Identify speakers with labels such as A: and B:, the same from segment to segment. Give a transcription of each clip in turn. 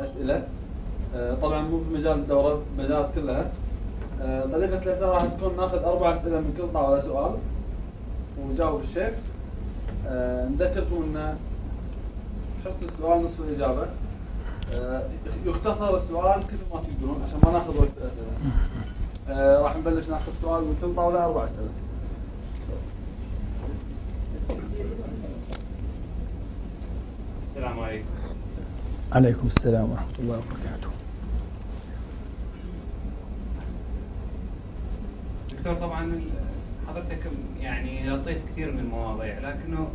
A: الأسئلة. آه، طبعا مو في مجال الدورة المجالات كلها. آه، طريقة الأسئلة راح تكون ناخذ أربع أسئلة من كل طاولة سؤال ونجاوب الشيخ. آه، نذكركم أن حسن السؤال نصف الإجابة. آه، يختصر السؤال كثر ما تقدرون عشان ما ناخذ وقت الأسئلة آه، راح نبلش ناخذ سؤال من كل طاولة أربع أسئلة
B: السلام عليكم
C: عليكم السلام ورحمة الله وبركاته
B: دكتور طبعا حضرتك يعني غطيت كثير من المواضيع لكنه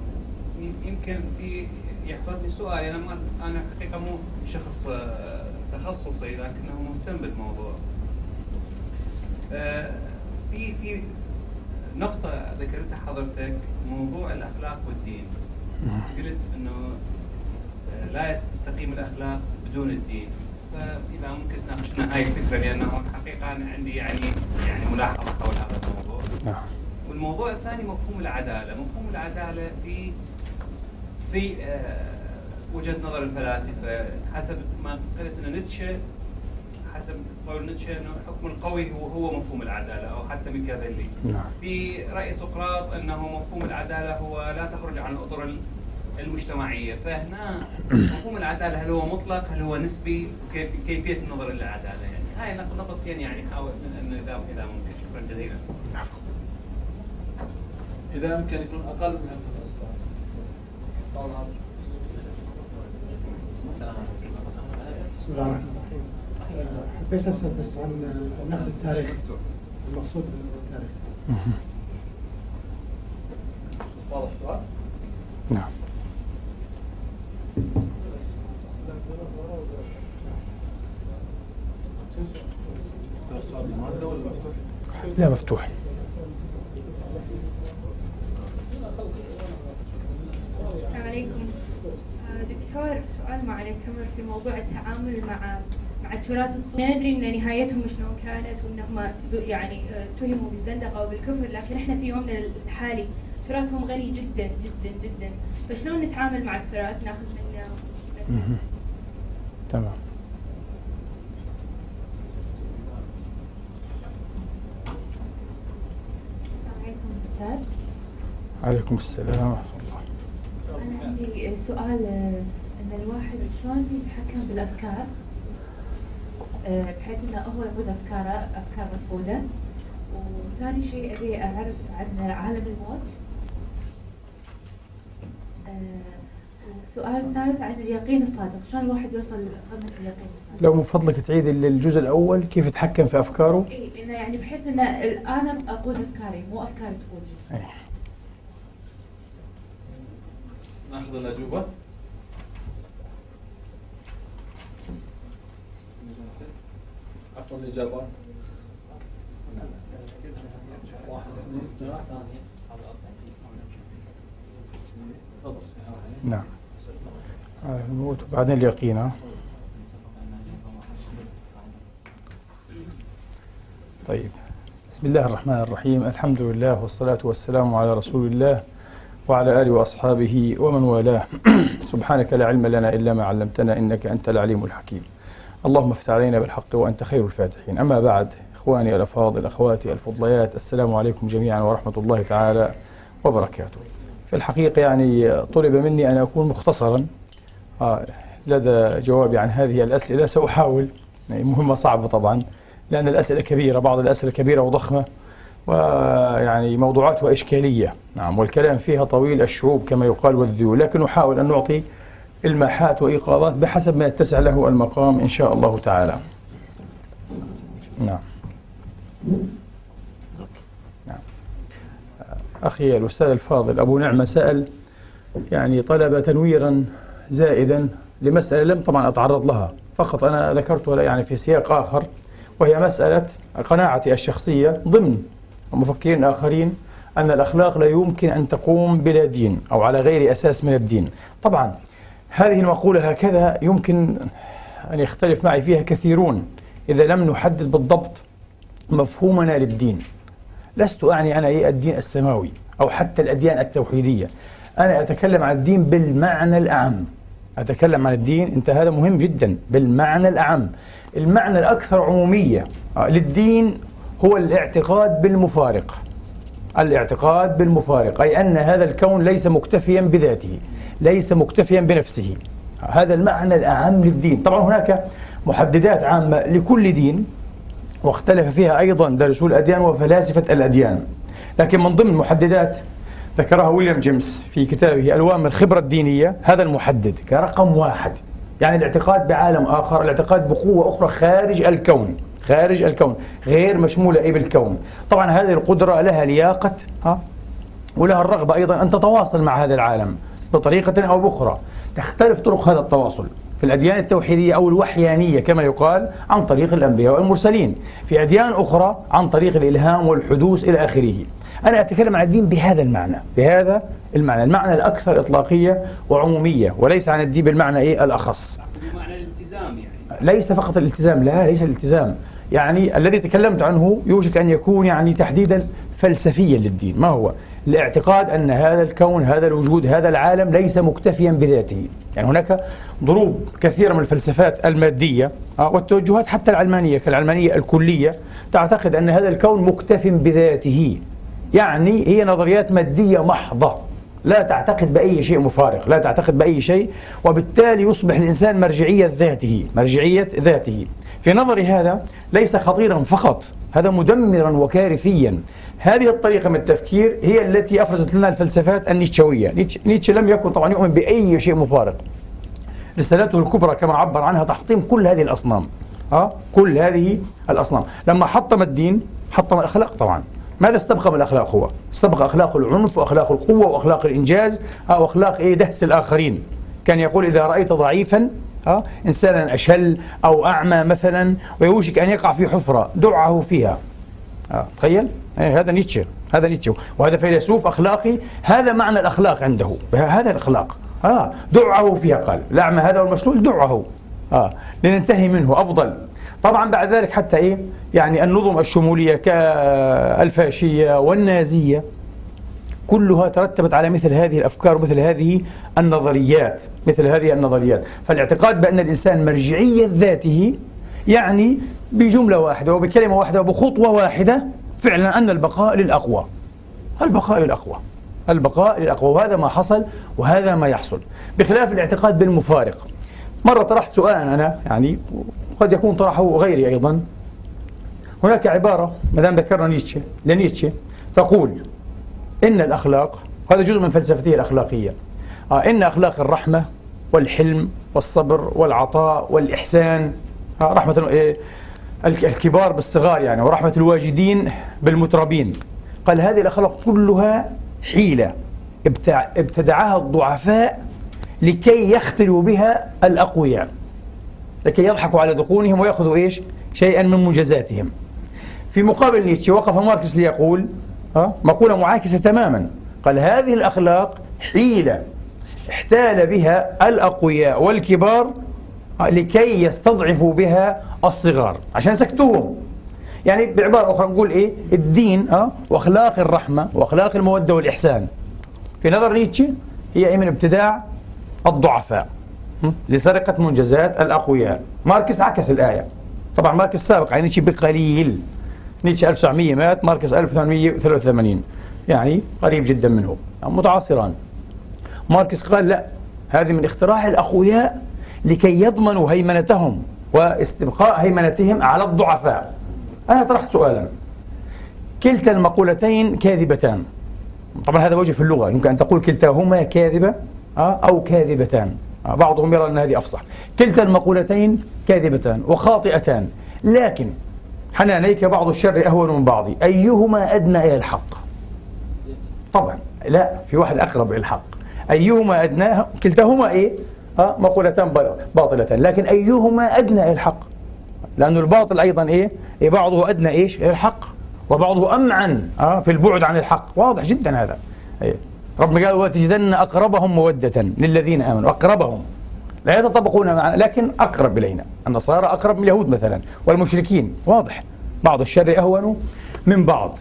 B: يم- يمكن في يحضرني سؤال أنا ما أنا حقيقة مو شخص آه، تخصصي لكنه مهتم بالموضوع. آه، في في نقطة ذكرتها حضرتك موضوع الأخلاق والدين. قلت آه، لا تستقيم الأخلاق بدون الدين. فإذا ممكن تناقشنا هاي الفكرة لأنه الحقيقة أنا عندي يعني يعني ملاحظة حول هذا الموضوع.
C: نعم
B: والموضوع الثاني مفهوم العدالة، مفهوم العدالة في في آه، وجهة نظر الفلاسفة حسب ما قلت أن نيتشه حسب قول نيتشه أنه الحكم القوي هو هو مفهوم العدالة أو حتى ميكافيلي.
C: نعم
B: في رأي سقراط أنه مفهوم العدالة هو لا تخرج عن الأطر ال- المجتمعية. فهنا مفهوم العدالة هل هو مطلق؟ هل هو نسبي؟ وكيف كيفية النظر للعدالة يعني؟ هاي نقطتين يعني؟ حاول أن إذا إذا ممكن. شكرا جزيلا.
C: عفوا.
A: إذا أمكن يكون أقل من هذا.
D: بسم الله الرحمن الرحيم. آه، حبيت أسأل بس عن النقد التاريخي المقصود بالتاريخ
A: واضح السؤال؟
C: لا مفتوح.
E: السلام عليكم. آه، دكتور سؤال مع الكمر في موضوع التعامل مع مع التراث الصوفي ندري إن نهايتهم شلون كانت وانهم يعني آه، اتهموا بالزندقة وبالكفر لكن إحنا في يومنا الحالي تراثهم غني جدا جدا جدا. فشلون نتعامل مع التراث؟ ناخذ منه.
C: تمام
E: السلام عليكم أستاذ
C: عليكم السلام ورحمة الله.
E: أنا عندي سؤال آه، أن الواحد شلون يتحكم بالأفكار؟ آه، بحيث إنه هو يقول أفكاره أفكار مفقودة. وثاني شيء أبي أعرف عن عالم الموت. والسؤال الثالث عن اليقين الصادق. شلون الواحد يوصل لقمه اليقين الصادق؟
C: لو من فضلك تعيد الجزء الأول كيف يتحكم في أفكاره؟
E: إي إنه يعني بحيث ان أنا اقود أفكاري مو أفكاري تقودني
C: أي.
A: ناخذ الأجوبة. عفوا الإجابات واحد اثنين ثلاثة تفضل
C: نعم. الموت وبعدين اليقين؟ طيب. بسم الله الرحمن الرحيم. الحمد لله والصلاة والسلام على رسول الله وعلى آله وأصحابه ومن والاه. سبحانك لا علم لنا إلا ما علمتنا إنك أنت العليم الحكيم. اللهم افتح علينا بالحق وأنت خير الفاتحين. أما بعد إخواني الأفاضل أخواتي الفضليات السلام عليكم جميعا ورحمة الله تعالى وبركاته. في الحقيقة يعني طلب مني أن أكون مختصرا. آه، لدى جوابي عن هذه الأسئلة. سأحاول. يعني مهمة صعبة طبعا لأن الأسئلة كبيرة بعض الأسئلة كبيرة وضخمة ويعني موضوعاتها إشكالية نعم والكلام فيها طويل الشعوب كما يقال والذيول. لكن نحاول أن نعطي إلماحات وإيقاظات بحسب ما يتسع له المقام إن شاء الله تعالى. نعم. نعم. أخي الأستاذ الفاضل أبو نعمة سأل يعني طلب تنويرا زائدا لمسألة لم طبعا أتعرض لها. فقط أنا ذكرتها يعني في سياق آخر وهي مسألة قناعتي الشخصية ضمن مفكرين آخرين أن الأخلاق لا يمكن أن تقوم بلا دين أو على غير أساس من الدين. طبعا هذه المقولة هكذا يمكن أن يختلف معي فيها كثيرون إذا لم نحدد بالضبط مفهومنا للدين. لست أعني أنا إيه الدين السماوي أو حتى الأديان التوحيدية. أنا أتكلم عن الدين بالمعنى الأعم. أتكلم عن الدين أنت هذا مهم جدا. بالمعنى الأعم. المعنى الأكثر عمومية آه، للدين هو الاعتقاد بالمفارق. الاعتقاد بالمفارق أي أن هذا الكون ليس مكتفيا بذاته ليس مكتفيا بنفسه. هذا المعنى الأعم للدين. طبعا هناك محددات عامة لكل دين واختلف فيها أيضا دارسو الأديان وفلاسفة الأديان. لكن من ضمن محددات ذكرها ويليام جيمس في كتابه ألوان الخبرة الدينية هذا المحدد كرقم واحد. يعني الاعتقاد بعالم آخر الاعتقاد بقوة أخرى خارج الكون خارج الكون غير مشمولة أي بالكون. طبعا هذه القدرة لها لياقة ها ولها الرغبة أيضا أن تتواصل مع هذا العالم بطريقة أو بأخرى. تختلف طرق هذا التواصل في الأديان التوحيدية أو الوحيانية كما يقال عن طريق الأنبياء والمرسلين. في أديان أخرى عن طريق الإلهام والحدوث إلى آخره. أنا أتكلم عن الدين بهذا المعنى بهذا المعنى المعنى الأكثر إطلاقية وعمومية وليس عن الدين بالمعنى إيه؟ الأخص.
B: بمعنى الالتزام يعني.
C: ليس فقط الالتزام لا ليس الالتزام. يعني الذي تكلمت عنه يوشك أن يكون يعني تحديدا فلسفيا للدين. ما هو؟ الاعتقاد أن هذا الكون هذا الوجود هذا العالم ليس مكتفيا بذاته. يعني هناك ضروب كثيرة من الفلسفات المادية آه، والتوجهات حتى العلمانية كالعلمانية الكلية تعتقد أن هذا الكون مكتف بذاته. يعني هي نظريات مادية محضة. لا تعتقد بأي شيء مفارق لا تعتقد بأي شيء وبالتالي يصبح الإنسان مرجعية ذاته مرجعية ذاته. في نظري هذا ليس خطيرا فقط هذا مدمرا وكارثيا. هذه الطريقة من التفكير هي التي أفرزت لنا الفلسفات النيتشوية. نيتشه لم يكن طبعا يؤمن بأي شيء مفارق. رسالته الكبرى كما عبر عنها تحطيم كل هذه الأصنام. أه؟ كل هذه الأصنام. لما حطم الدين حطم الأخلاق طبعا. ماذا استبقى من الأخلاق هو؟ استبقى أخلاق العنف وأخلاق القوة وأخلاق الإنجاز أو أخلاق إيه؟ دهس الآخرين. كان يقول إذا رأيت ضعيفا ها إنسانا أشل أو أعمى مثلا ويوشك أن يقع في حفرة دعه فيها. آه. تخيل؟ إيه هذا نيتشه هذا نيتشه. وهذا فيلسوف أخلاقي هذا معنى الأخلاق عنده. هذا الأخلاق. آه دعه فيها قال. الأعمى هذا والمشلول دعه آه لننتهي منه. أفضل. طبعا بعد ذلك حتى إيه؟ يعني النظم الشمولية كالفاشية والنازية كلها ترتبت على مثل هذه الأفكار ومثل هذه النظريات مثل هذه النظريات. فالاعتقاد بأن الإنسان مرجعية ذاته يعني بجملة واحدة وبكلمة واحدة وبخطوة واحدة فعلا أن البقاء للأقوى. البقاء للأقوى. البقاء للأقوى. وهذا ما حصل وهذا ما يحصل. بخلاف الاعتقاد بالمفارق. مرة طرحت سؤالا أنا يعني قد يكون طرحه غيري أيضا. هناك عبارة ما دام ذكرنا نيتشه لنيتشه تقول إن الأخلاق هذا جزء من فلسفته الأخلاقية. آه إن أخلاق الرحمة والحلم والصبر والعطاء والإحسان آه رحمة إيه الكبار بالصغار يعني ورحمة الواجدين بالمتربين. قال هذه الأخلاق كلها حيلة ابتدعها الضعفاء لكي يختلوا بها الأقوياء. لكي يضحكوا على ذقونهم ويأخذوا إيش؟ شيئا من منجزاتهم. في مقابل نيتشه وقف ماركس ليقول مقولة معاكسة تماما. قال هذه الأخلاق حيلة احتال بها الأقوياء والكبار لكي يستضعفوا بها الصغار. عشان يسكتوهم يعني بعبارة أخرى نقول إيه؟ الدين أه؟ وأخلاق الرحمة وأخلاق المودة والإحسان. في نظر نيتشه هي من ابتداع الضعفاء. لسرقة منجزات الأقوياء ماركس عكس الآية. طبعا ماركس سابق عن نيتشه بقليل. نيتشه 1900 مات ماركس 1883 يعني قريب جدا منه. متعاصران. ماركس قال لا هذه من اختراع الأقوياء لكي يضمنوا هيمنتهم واستبقاء هيمنتهم على الضعفاء. أنا طرحت سؤالا. كلتا المقولتين كاذبتان. طبعا هذا وجه في اللغة. يمكن أن تقول كلتاهما كاذبة آه، أو كاذبتان. بعضهم يرى أن هذه أفصح. كلتا المقولتين كاذبتان وخاطئتان. لكن حنانيك بعض الشر أهون من بعض أيهما أدنى إلى الحق؟ طبعا. لا في واحد أقرب إلى الحق. أيهما أدنى؟ كلتاهما إيه؟ ها مقولتان باطلتان. لكن أيهما أدنى إلى الحق؟ لأن الباطل أيضا إيه, إيه بعضه أدنى إيش؟ إلى الحق. وبعضه أمعن آه في البعد عن الحق. واضح جدا هذا. إيه. ربنا قال وتجدن أقربهم مودة للذين آمنوا أقربهم لا يتطابقون معنا لكن أقرب إلينا النصارى أقرب من اليهود مثلا والمشركين واضح بعض الشر أهون من بعض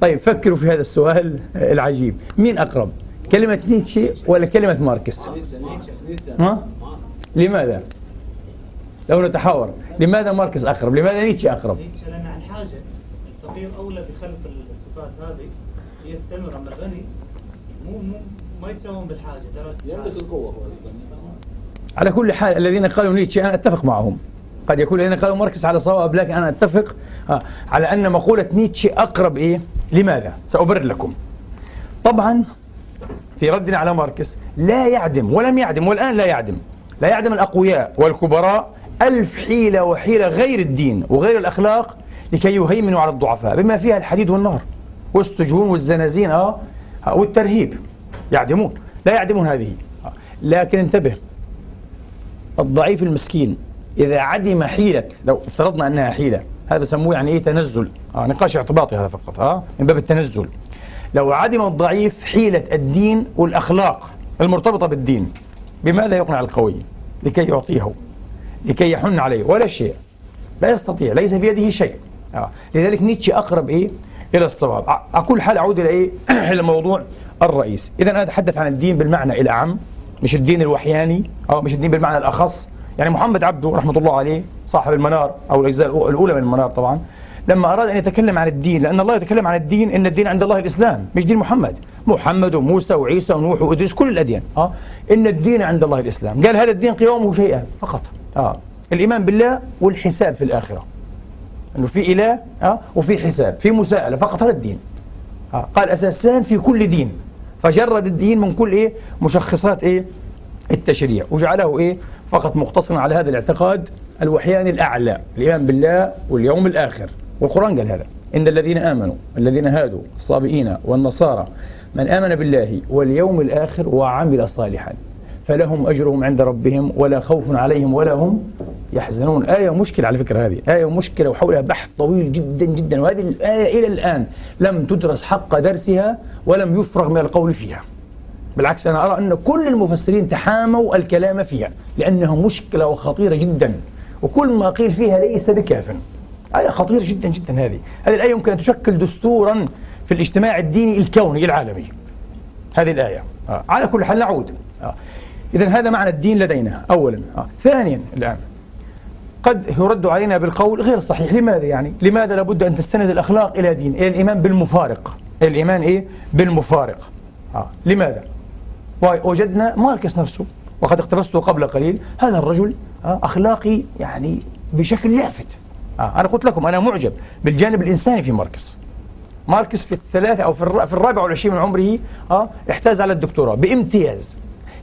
C: طيب فكروا في هذا السؤال العجيب مين أقرب كلمة نيتشه ولا كلمة ماركس؟ ها؟ لماذا؟ لو نتحاور لماذا ماركس أقرب؟ لماذا نيتشه أقرب؟
F: لأن عن حاجة الفقير أولى بخلق الصفات هذه يستمر أما الغني مو مو ما يتساوون بالحاجة درجة
A: يملك. القوة هو
C: على كل حال الذين قالوا نيتشه أنا أتفق معهم قد يكون الذين قالوا ماركس على صواب لكن أنا أتفق آه، على أن مقولة نيتشه أقرب إيه؟ لماذا؟ سأبرر لكم طبعا في ردنا على ماركس لا يعدم ولم يعدم والآن لا يعدم لا يعدم الأقوياء والكبراء ألف حيلة وحيلة غير الدين وغير الأخلاق لكي يهيمنوا على الضعفاء بما فيها الحديد والنار والسجون والزنازين آه، والترهيب. يعدمون. لا يعدمون هذه. لكن انتبه. الضعيف المسكين إذا عدم حيلة لو افترضنا أنها حيلة هذا بسموه يعني إيه تنزل. آه نقاش اعتباطي هذا فقط آه من باب التنزل. لو عدم الضعيف حيلة الدين والأخلاق المرتبطة بالدين بماذا يقنع القوي؟ لكي يعطيه لكي يحن عليه ولا شيء. لا يستطيع ليس في يده شيء. آه. لذلك نيتشه أقرب إيه؟ إلى الصواب. على كل حال أعود إلى إيه؟ إلى الموضوع الرئيسي إذا أنا أتحدث عن الدين بالمعنى الأعم مش الدين الوحياني أو مش الدين بالمعنى الأخص. يعني محمد عبده رحمة الله عليه صاحب المنار أو الأجزاء الأو- الأولى من المنار طبعا لما أراد أن يتكلم عن الدين لأن الله يتكلم عن الدين إن الدين عند الله الإسلام مش دين محمد. محمد وموسى وعيسى ونوح وإدريس كل الأديان. أه. إن الدين عند الله الإسلام. قال هذا الدين قوامه شيئا فقط. أه. الإيمان بالله والحساب في الآخرة. إنه في إله آه وفي حساب في مساءلة فقط هذا الدين. آه. قال اساسان في كل دين. فجرد الدين من كل إيه؟ مشخصات إيه؟ التشريع. وجعله إيه؟ فقط مقتصرا على هذا الاعتقاد الوحياني الأعلى الإيمان بالله واليوم الآخر. والقرآن قال هذا. إن الذين آمنوا الذين هادوا الصابئين والنصارى من آمن بالله واليوم الآخر وعمل صالحا. فلهم أجرهم عند ربهم ولا خوف عليهم ولا هم يحزنون. آية مشكلة على فكرة هذه. آية مشكلة وحولها بحث طويل جدا جدا. وهذه الآية إلى الآن لم تدرس حق درسها ولم يفرغ من القول فيها. بالعكس أنا أرى أن كل المفسرين تحاموا الكلام فيها لأنها مشكلة وخطيرة جدا. وكل ما قيل فيها ليس بكاف. آية خطيرة جدا جدا هذه. هذه الآية يمكن أن تشكل دستورا في الاجتماع الديني الكوني العالمي. هذه الآية. آه. على كل حال نعود. آه. إذا هذا معنى الدين لدينا أولا. آه. ثانيا الآن قد يرد علينا بالقول غير صحيح. لماذا يعني؟ لماذا لابد أن تستند الأخلاق إلى دين؟ إلى الإيمان بالمفارق. الإيمان إيه؟ بالمفارق. آه. لماذا؟ وجدنا ماركس نفسه وقد اقتبسته قبل قليل. هذا الرجل آه أخلاقي يعني بشكل لافت. آه. أنا قلت لكم أنا معجب بالجانب الإنساني في ماركس. ماركس في الثلاثة أو في الرابع والعشرين من عمره آه احتاز على الدكتوراه بامتياز.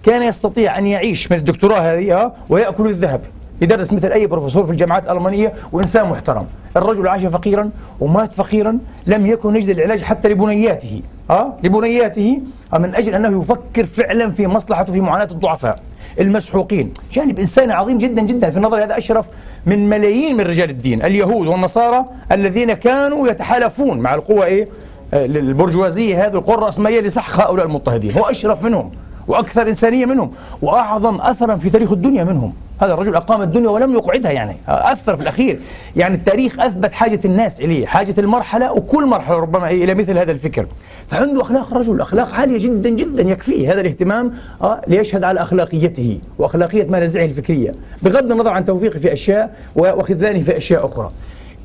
C: كان يستطيع أن يعيش من الدكتوراه هذه آه ويأكل الذهب. يدرس مثل أي بروفيسور في الجامعات الألمانية وإنسان محترم. الرجل عاش فقيرا ومات فقيرا لم يكن يجد العلاج حتى لبنياته آه لبنياته آه من أجل أنه يفكر فعلا في مصلحته في معاناة الضعفاء المسحوقين. جانب إنساني عظيم جدا جدا في نظري هذا أشرف من ملايين من رجال الدين اليهود والنصارى الذين كانوا يتحالفون مع القوى إيه آه، البرجوازية هذه القوى الرأسمالية لسحق هؤلاء المضطهدين. هو أشرف منهم. وأكثر إنسانية منهم وأعظم أثرا في تاريخ الدنيا منهم. هذا الرجل أقام الدنيا ولم يقعدها يعني أثر في الأخير. يعني التاريخ أثبت حاجة الناس إليه حاجة المرحلة وكل مرحلة ربما إيه إلى مثل هذا الفكر. فعنده أخلاق رجل أخلاق عالية جدا جدا يكفيه. هذا الاهتمام آه ليشهد على أخلاقيته وأخلاقية منازعه الفكرية. بغض النظر عن توفيقه في أشياء وخذلانه في أشياء أخرى.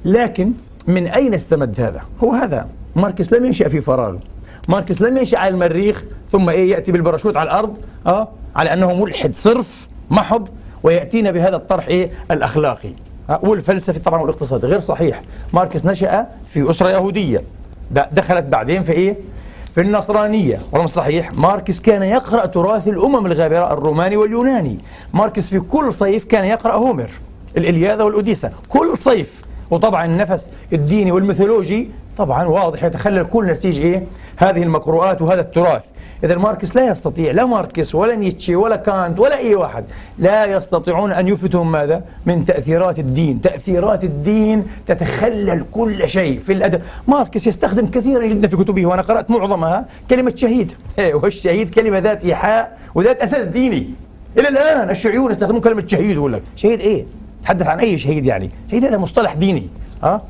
C: لكن من أين استمد هذا؟ هو هذا. ماركس لم ينشأ في فراغ ماركس لم ينشأ على المريخ ثم إيه يأتي بالباراشوت على الأرض آه على أنه ملحد صرف محض ويأتينا بهذا الطرح إيه الأخلاقي. آه والفلسفي طبعا والاقتصادي. غير صحيح ماركس نشأ في أسرة يهودية. دخلت بعدين في إيه؟ في النصرانية. ولم صحيح ماركس كان يقرأ تراث الأمم الغابرة الروماني واليوناني. ماركس في كل صيف كان يقرأ هومر الإلياذة والأوديسة كل صيف. وطبعا النفس الديني والميثولوجي طبعا واضح يتخلل كل نسيج إيه؟ هذه المقروءات وهذا التراث. إذا ماركس لا يستطيع لا ماركس ولا نيتشه ولا كانت ولا أي واحد لا يستطيعون أن يفلتوا من ماذا؟ من تأثيرات الدين. تأثيرات الدين تتخلل كل شيء في الأدب. ماركس يستخدم كثيرا جدا في كتبه وأنا قرأت معظمها كلمة شهيد. والشهيد كلمة ذات إيحاء وذات أساس ديني. إلى الآن الشيوعيون يستخدمون كلمة شهيد يقول لك شهيد إيه؟ تحدث عن أي شهيد يعني؟ شهيد هذا مصطلح ديني. ها؟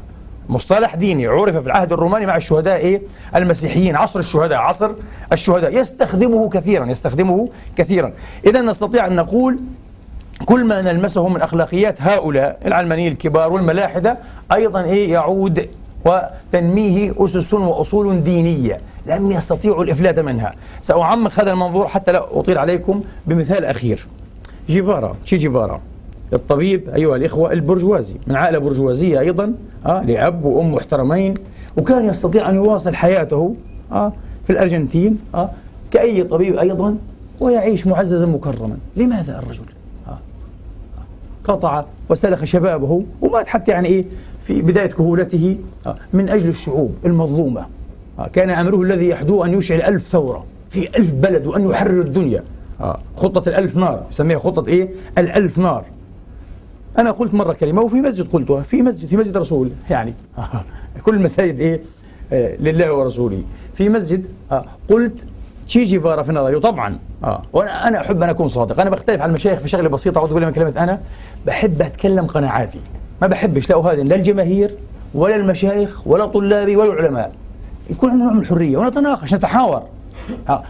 C: مصطلح ديني عرف في العهد الروماني مع الشهداء إيه؟ المسيحيين. عصر الشهداء عصر الشهداء. يستخدمه كثيرا يستخدمه كثيرا. إذا نستطيع أن نقول كل ما نلمسه من أخلاقيات هؤلاء العلمانيين الكبار والملاحدة أيضا إيه؟ يعود وتنميه أسس وأصول دينية. لم يستطيعوا الإفلات منها. سأعمق هذا المنظور حتى لا أطيل عليكم بمثال أخير. جيفارا. تشي جيفارا. الطبيب أيها الإخوة البرجوازي. من عائلة برجوازية أيضا آه لأب وأم محترمين وكان يستطيع أن يواصل حياته آه في الأرجنتين آه كأي طبيب أيضا ويعيش معززا مكرما. لماذا الرجل؟ آه قطع وسلخ شبابه ومات حتى يعني إيه في بداية كهولته آه من أجل الشعوب المظلومة. آه كان أمره الذي يحدوه أن يشعل ألف ثورة في ألف بلد وأن يحرر الدنيا. آه خطة الألف نار يسميها خطة إيه؟ الألف نار. أنا قلت مرة كلمة وفي مسجد قلتها في مسجد في مسجد رسول يعني. كل المساجد إيه؟ آه لله ورسوله. في مسجد آه قلت تشي جيفارا في نظري وطبعا آه وأنا أنا أحب أن أكون صادق. أنا بختلف عن المشايخ في شغلة بسيطة أعوذ بالله من كلمة أنا بحب أتكلم قناعاتي. ما بحبش لا أهادن لا الجماهير ولا المشايخ ولا طلابي ولا العلماء. يكون عندنا نوع من الحرية ونتناقش نتحاور. آه.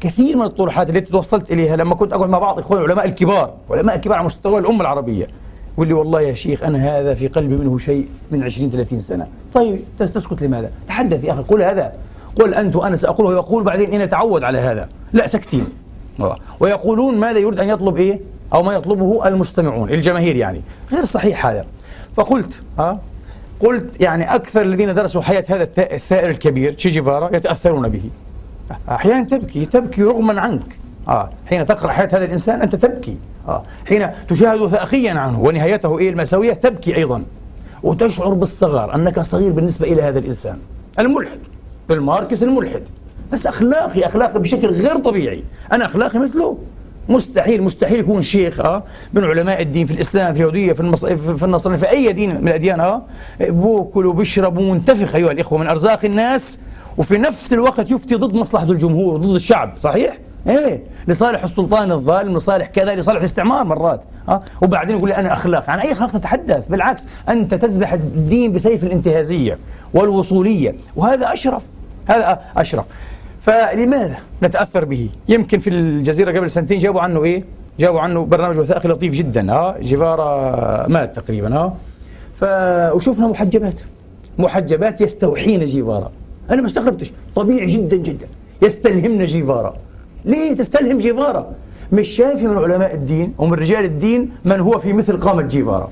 C: كثير من الطروحات التي توصلت إليها لما كنت أقعد مع بعض إخواني العلماء الكبار علماء كبار على مستوى الأمة العربية. يقول لي والله يا شيخ أنا هذا في قلبي منه شيء من 20 30 سنة. طيب تسكت لماذا؟ تحدث يا أخي قل هذا. قل أنت وأنا سأقوله ويقول بعدين إن نتعود على هذا. لا سكتين ويقولون ماذا يريد أن يطلب إيه؟ أو ما يطلبه المستمعون الجماهير يعني. غير صحيح هذا. فقلت ها؟ قلت يعني أكثر الذين درسوا حياة هذا الثائر الكبير تشي جيفارا يتأثرون به. أحيانا تبكي تبكي رغما عنك. آه حين تقرأ حياة هذا الإنسان أنت تبكي. آه حين تشاهد وثائقيا عنه ونهايته إيه المأساوية تبكي أيضا. وتشعر بالصغار أنك صغير بالنسبة إلى هذا الإنسان. الملحد بالماركس الملحد. بس أخلاقي أخلاقي بشكل غير طبيعي. أنا أخلاقي مثله. مستحيل مستحيل يكون شيخ آه من علماء الدين في الإسلام في اليهودية في المص... في النصرانية في أي دين من الأديان آه. بوكل وبيشرب ومنتفخ أيها الإخوة من أرزاق الناس. وفي نفس الوقت يفتي ضد مصلحة الجمهور وضد الشعب صحيح؟ إيه لصالح السلطان الظالم لصالح كذا لصالح الاستعمار مرات ها؟ وبعدين يقول لي أنا أخلاق عن أي أخلاق تتحدث؟ بالعكس أنت تذبح الدين بسيف الانتهازية والوصولية وهذا أشرف هذا أشرف. فلماذا نتأثر به؟ يمكن في الجزيرة قبل سنتين جابوا عنه إيه؟ جابوا عنه برنامج وثائقي لطيف جدا ها؟ جيفارا مات تقريبا ها؟ ف وشفنا محجبات محجبات يستوحين جيفارا أنا ما استغربتش. طبيعي جدا جدا. يستلهمنا جيفارا. ليه تستلهم جيفارا؟ مش شايف من علماء الدين ومن رجال الدين من هو في مثل قامة جيفارا.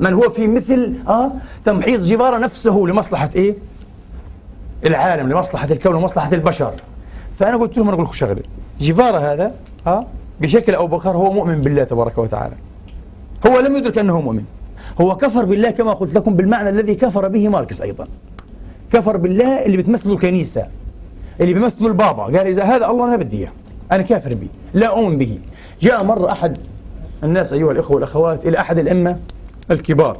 C: من هو في مثل آه تمحيص جيفارا نفسه لمصلحة إيه؟ العالم لمصلحة الكون ومصلحة البشر. فأنا قلت لهم أنا أقول لكم شغلة. جيفارا هذا آه بشكل أو بآخر هو مؤمن بالله تبارك وتعالى. هو لم يدرك أنه مؤمن. هو كفر بالله كما قلت لكم بالمعنى الذي كفر به ماركس أيضا. كفر بالله اللي بتمثله الكنيسة اللي بيمثل البابا. قال إذا هذا الله أنا بدي إياه أنا كافر به لا أؤمن به. جاء مرة أحد الناس أيها الإخوة والأخوات إلى أحد الأئمة الكبار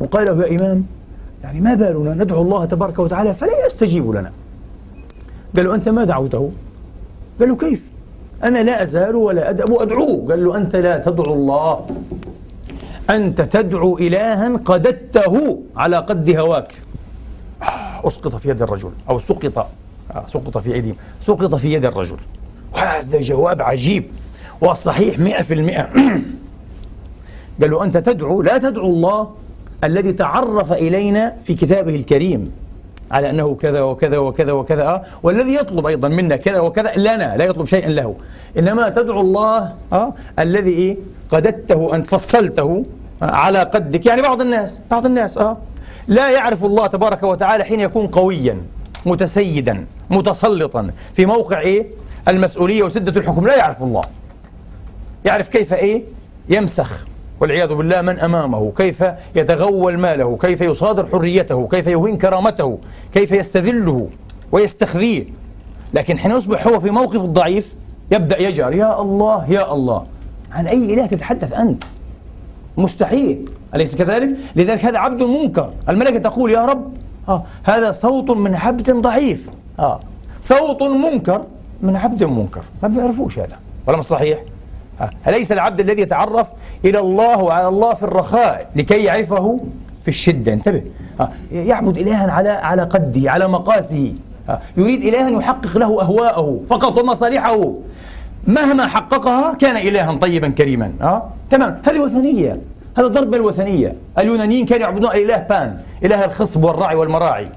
C: وقال له يا إمام يعني ما بالنا ندعو الله تبارك وتعالى فلا يستجيب لنا. قال له أنت ما دعوته؟ قال له كيف؟ أنا لا أزال ولا أدأب أدعوه قال له أنت لا تدعو الله. أنت تدعو إلها قددته على قد هواك. أسقط في يد الرجل أو سقط سقط في أيديهم سقط في يد الرجل. وهذا جواب عجيب والصحيح مئة في المئة. قال له أنت تدعو لا تدعو الله الذي تعرف إلينا في كتابه الكريم على أنه كذا وكذا وكذا وكذا آه والذي يطلب أيضا منا كذا وكذا لنا لا يطلب شيئا له. إنما تدعو الله آه الذي قددته أنت فصلته آه على قدك يعني بعض الناس بعض الناس آه. لا يعرف الله تبارك وتعالى حين يكون قويا متسيدا متسلطا. في موقع إيه؟ المسؤولية وسدة الحكم. لا يعرف الله. يعرف كيف إيه؟ يمسخ. والعياذ بالله من أمامه. كيف يتغول ماله؟ كيف يصادر حريته؟ كيف يهين كرامته؟ كيف يستذله ويستخذيه؟ لكن حين يصبح هو في موقف الضعيف يبدأ يجأر يا الله يا الله. عن أي إله تتحدث أنت؟ مستحيل. أليس كذلك؟ لذلك هذا عبد منكر. الملائكه تقول يا رب. آه هذا صوت من عبد ضعيف. آه صوت منكر من عبد منكر. ما بيعرفوش هذا. ولا صحيح؟ آه. أليس العبد الذي يتعرف إلى الله وعلى الله في الرخاء لكي يعرفه في الشدة؟ انتبه. آه، يعبد إلها على على قده على مقاسه. آه، يريد إلها يحقق له أهواءه فقط ومصالحه. مهما حققها كان إلها طيبا كريما. أه؟ تمام هذه وثنية هذا ضرب الوثنية اليونانيين كانوا يعبدون الإله بان إله الخصب والرعي والمراعي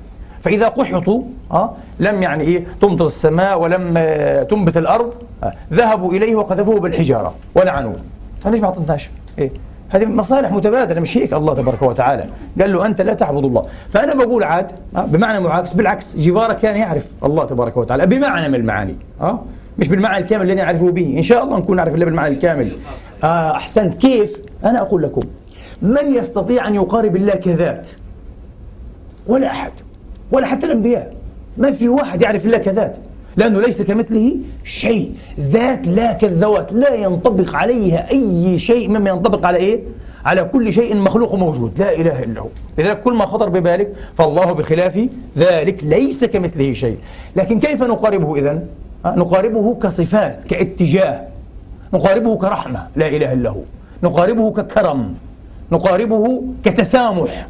C: فإذا قحطوا أه؟ لم يعني إيه تمطر السماء ولم آه، تنبت الأرض أه؟ ذهبوا إليه وقذفوه بالحجارة ولعنوه فليش ما أعطناش إيه هذه مصالح متبادلة مش هيك الله تبارك وتعالى قال له أنت لا تعبد الله فأنا بقول عاد أه؟ بمعنى معاكس بالعكس جيفارا كان يعرف الله تبارك وتعالى بمعنى من المعاني أه؟ مش بالمعنى الكامل الذي نعرفه به إن شاء الله نكون نعرف الله بالمعنى الكامل آه أحسنت. كيف؟ أنا أقول لكم من يستطيع أن يقارب الله كذات؟ ولا أحد ولا حتى الأنبياء. ما في واحد يعرف الله كذات؟ لأنه ليس كمثله شيء. ذات لا كالذوات لا ينطبق عليها أي شيء مما ينطبق على إيه؟ على كل شيء مخلوق موجود. لا إله إلا هو. لذلك كل ما خطر ببالك فالله بخلاف ذلك ليس كمثله شيء. لكن كيف نقاربه إذن؟ نقاربه كصفات كاتجاه. نقاربه كرحمة لا إله إلا هو. نقاربه ككرم. نقاربه كتسامح.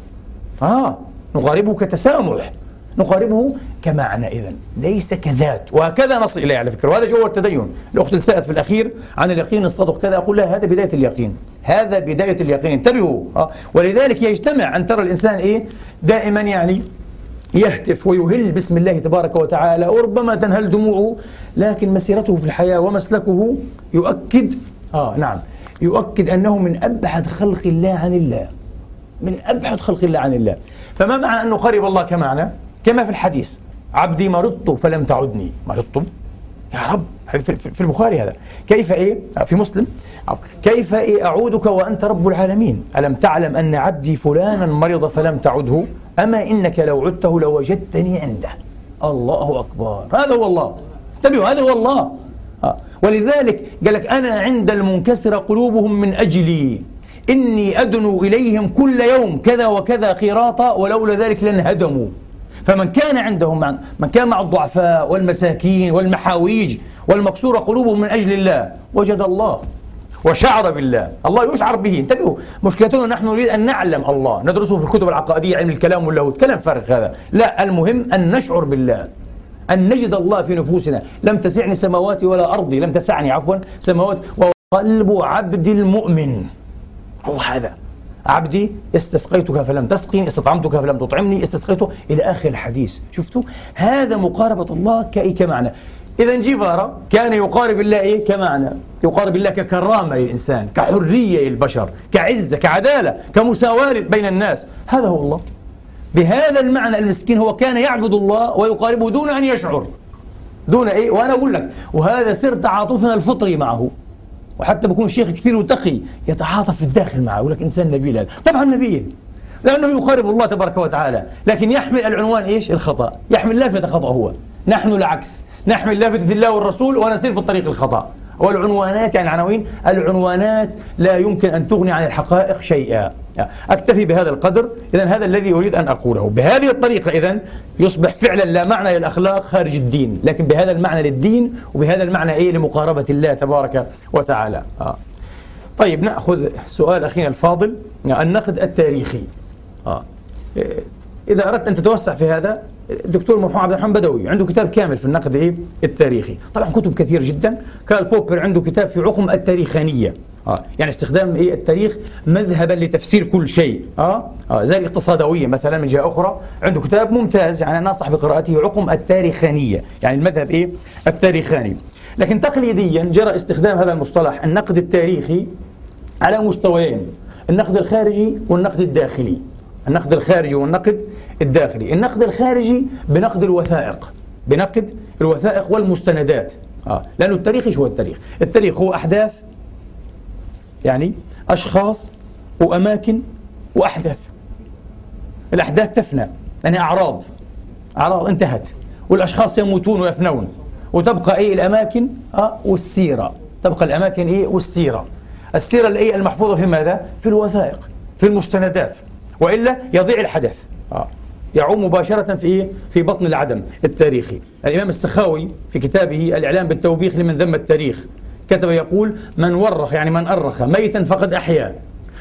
C: آه نقاربه كتسامح. نقاربه كمعنى إذا ليس كذات. وهكذا نصل إليه على فكرة. وهذا جوهر التدين. الأخت اللي سألت في الأخير عن اليقين الصدق كذا أقول لها هذا بداية اليقين. هذا بداية اليقين. انتبهوا. آه. ولذلك يجتمع أن ترى الإنسان إيه؟ دائما يعني يهتف ويهل باسم الله تبارك وتعالى وربما تنهل دموعه لكن مسيرته في الحياة ومسلكه يؤكد آه نعم يؤكد أنه من أبعد خلق الله عن الله من أبعد خلق الله عن الله. فما معنى أن نقرب الله كمعنى؟ كما في الحديث عبدي مرضت فلم تعدني. مرضت؟ يا رب! في البخاري هذا. كيف إيه؟ في مسلم. كيف إيه؟ أعودك وأنت رب العالمين. ألم تعلم أن عبدي فلانا مرض فلم تعده؟ أما إنك لو عدته لوجدتني عنده. الله أكبر. هذا هو الله. انتبهوا هذا هو الله. آه. ولذلك قال لك أنا عند المنكسر قلوبهم من أجلي. إني أدنو إليهم كل يوم كذا وكذا قيراطا ولولا ذلك لانهدموا. فمن كان عندهم من كان مع الضعفاء والمساكين والمحاويج والمكسورة قلوبهم من أجل الله. وجد الله وشعر بالله. الله يشعر به. انتبهوا مشكلتنا نحن نريد أن نعلم الله. ندرسه في الكتب العقائدية علم الكلام واللاهوت كلام فارغ هذا. لا المهم أن نشعر بالله. أن نجد الله في نفوسنا. لم تسعني سماواتي ولا أرضي. لم تسعني عفوا سماوات وقلب عبد المؤمن. هو هذا. عبدي استسقيتك فلم تسقني. استطعمتك فلم تطعمني. استسقيته إلى آخر الحديث. شفتوا؟ هذا مقاربة الله كأي كمعنى. إذا جيفارا كان يقارب الله إيه؟ كمعنى. يقارب الله ككرامة للإنسان كحرية للبشر كعزة كعدالة كمساواة بين الناس. هذا هو الله. بهذا المعنى المسكين هو كان يعبد الله ويقاربه دون أن يشعر. دون إيه؟ وأنا أقول لك وهذا سر تعاطفنا الفطري معه. وحتى بكون الشيخ كثير وتقي يتعاطف في الداخل معه يقول لك إنسان نبيل هذا طبعا نبيل لأنه يقارب الله تبارك وتعالى لكن يحمل العنوان إيش؟ الخطأ. يحمل لافته خطأ هو. نحن العكس. نحمل لافتة الله والرسول ونسير في الطريق الخطأ. والعنوانات يعني عناوين العنوانات لا يمكن أن تغني عن الحقائق شيئا. أكتفي بهذا القدر. إذا هذا الذي أريد أن أقوله. بهذه الطريقة إذا يصبح فعلا لا معنى للأخلاق خارج الدين لكن بهذا المعنى للدين وبهذا المعنى إيه لمقاربة الله تبارك وتعالى. آه. طيب نأخذ سؤال أخينا الفاضل النقد التاريخي. آه. إذا أردت أن تتوسع في هذا الدكتور مرحوم عبد الرحمن بدوي عنده كتاب كامل في النقد إيه؟ التاريخي. طبعا كتب كثير جدا. كارل بوبر عنده كتاب في عقم التاريخانية. آه. يعني استخدام إيه التاريخ مذهبا لتفسير كل شيء. آه. آه. زي الاقتصادوية مثلا من جهة أخرى. عنده كتاب ممتاز يعني أنا أنصح بقراءته عقم التاريخانية. يعني المذهب إيه؟ التاريخاني. لكن تقليديا جرى استخدام هذا المصطلح النقد التاريخي على مستويين. النقد الخارجي والنقد الداخلي. النقد الخارجي والنقد الداخلي. النقد الخارجي بنقد الوثائق بنقد الوثائق والمستندات. آه. لأنه التاريخ إيش هو التاريخ؟ التاريخ هو أحداث يعني أشخاص وأماكن وأحداث. الأحداث تفنى يعني أعراض أعراض انتهت والأشخاص يموتون ويفنون. وتبقى إيه الأماكن؟ آه والسيرة. تبقى الأماكن إيه؟ والسيرة. السيرة الإيه المحفوظة في ماذا؟ في الوثائق في المستندات. وإلا يضيع الحدث. آه. يعوم مباشرة في إيه؟ في بطن العدم التاريخي. الإمام السخاوي في كتابه الإعلام بالتوبيخ لمن ذم التاريخ كتب يقول من ورخ يعني من أرخ ميتا فقد أحيا.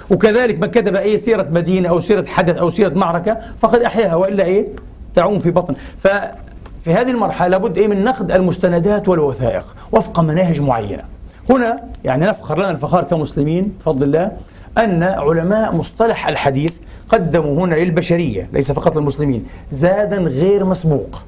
C: وكذلك من كتب أي سيرة مدينة أو سيرة حدث أو سيرة معركة فقد أحياها وإلا إيه؟ تعوم في بطن. ففي هذه المرحلة لابد إيه؟ من نقد المستندات والوثائق وفق مناهج معينة. هنا يعني نفخر لنا الفخار كمسلمين بفضل الله أن علماء مصطلح الحديث قدموا هنا للبشرية ليس فقط للمسلمين زادا غير مسبوق.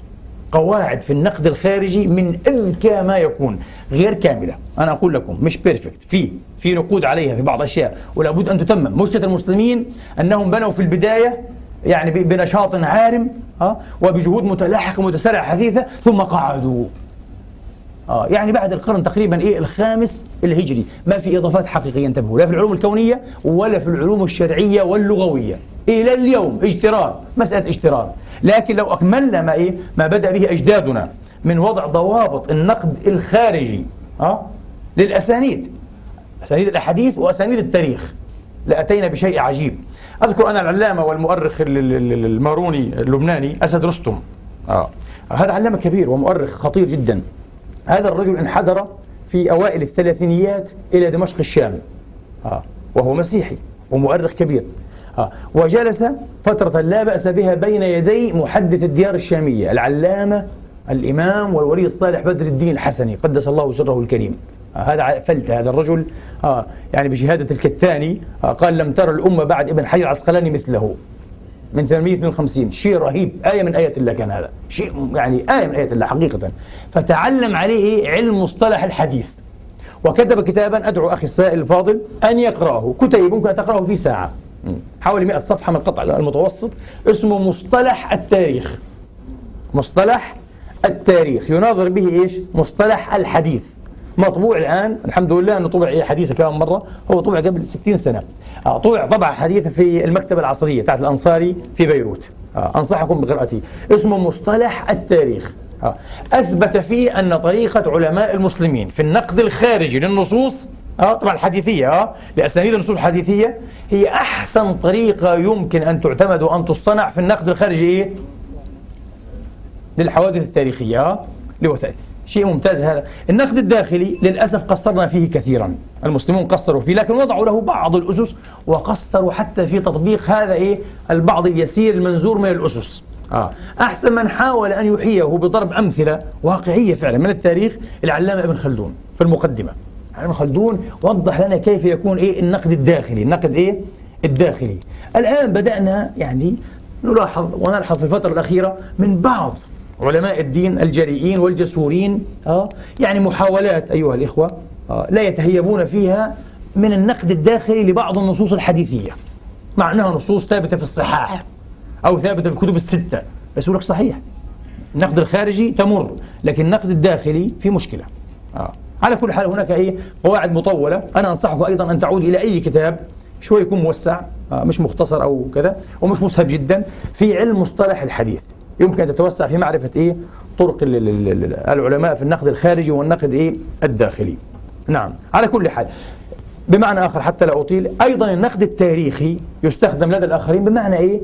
C: قواعد في النقد الخارجي من أذكى ما يكون غير كاملة. أنا أقول لكم مش بيرفكت في في نقود عليها في بعض الاشياء ولابد أن تتمم. مشكلة المسلمين أنهم بنوا في البداية يعني بنشاط عارم ها وبجهود متلاحقة متسارعة حثيثة ثم قعدوا. آه يعني بعد القرن تقريبا إيه الخامس الهجري. ما في إضافات حقيقية انتبهوا لا في العلوم الكونية ولا في العلوم الشرعية واللغوية. إلى اليوم اجترار مسألة اجترار. لكن لو أكملنا ما إيه ما بدأ به أجدادنا من وضع ضوابط النقد الخارجي آه للأسانيد. أسانيد الأحاديث وأسانيد التاريخ. لاتينا بشيء عجيب. أذكر أنا العلامة والمؤرخ الماروني اللبناني أسد رستم. آه هذا علامة كبير ومؤرخ خطير جدا. هذا الرجل انحدر في أوائل الثلاثينيات إلى دمشق الشام. آه. وهو مسيحي ومؤرخ كبير. آه. وجلس فترة لا بأس بها بين يدي محدث الديار الشامية العلامة الإمام والولي الصالح بدر الدين الحسني. قدس الله سره الكريم. آه هذا فلت هذا الرجل. يعني بشهادة الكتاني. قال لم ترى الأمة بعد ابن حجر العسقلاني مثله. من 852 شيء رهيب. آية من آيات الله كان هذا. شيء يعني آية من آيات الله حقيقة. فتعلم عليه علم مصطلح الحديث. وكتب كتابا أدعو أخي السائل الفاضل أن يقرأه. كتيب ممكن أن تقرأه في ساعة. حوالي 100 صفحة من القطع المتوسط. اسمه مصطلح التاريخ. مصطلح التاريخ. يناظر به إيش؟ مصطلح الحديث. مطبوع الآن الحمد لله أنه طبع حديثة كمان مرة هو طبع قبل 60 سنة. آه طبع طبعة حديثة في المكتبة العصرية تاعت الأنصاري في بيروت. آه أنصحكم بقراءته اسمه مصطلح التاريخ. آه أثبت فيه أن طريقة علماء المسلمين في النقد الخارجي للنصوص آه طبعا الحديثية آه لأسانيد النصوص الحديثية هي أحسن طريقة يمكن أن تعتمد وأن تصطنع في النقد الخارجي إيه؟ للحوادث التاريخية آه لوثائق. شيء ممتاز هذا. النقد الداخلي للأسف قصرنا فيه كثيرا. المسلمون قصروا فيه لكن وضعوا له بعض الأسس وقصروا حتى في تطبيق هذا إيه؟ البعض اليسير المنزور من الأسس. آه. أحسن من حاول أن يحييه بضرب أمثلة واقعية فعلا من التاريخ العلامة ابن خلدون في المقدمة. ابن خلدون وضح لنا كيف يكون إيه؟ النقد الداخلي. النقد إيه؟ الداخلي. الآن بدأنا يعني نلاحظ ونلحظ في الفترة الأخيرة من بعض علماء الدين الجريئين والجسورين آه يعني محاولات أيها الإخوة آه لا يتهيبون فيها من النقد الداخلي لبعض النصوص الحديثية مع أنها نصوص ثابتة في الصحاح أو ثابتة في الكتب الستة. بس يقول لك صحيح. النقد الخارجي تمر لكن النقد الداخلي في مشكلة. آه. على كل حال هناك أي قواعد مطولة. أنا أنصحك أيضا أن تعود إلى أي كتاب شوي يكون موسع آه مش مختصر أو كذا ومش مسهب جدا في علم مصطلح الحديث. يمكن تتوسع في معرفة إيه؟ طرق العلماء في النقد الخارجي والنقد إيه؟ الداخلي. نعم. على كل حال بمعنى آخر حتى لا أطيل أيضا النقد التاريخي يستخدم لدى الآخرين بمعنى إيه؟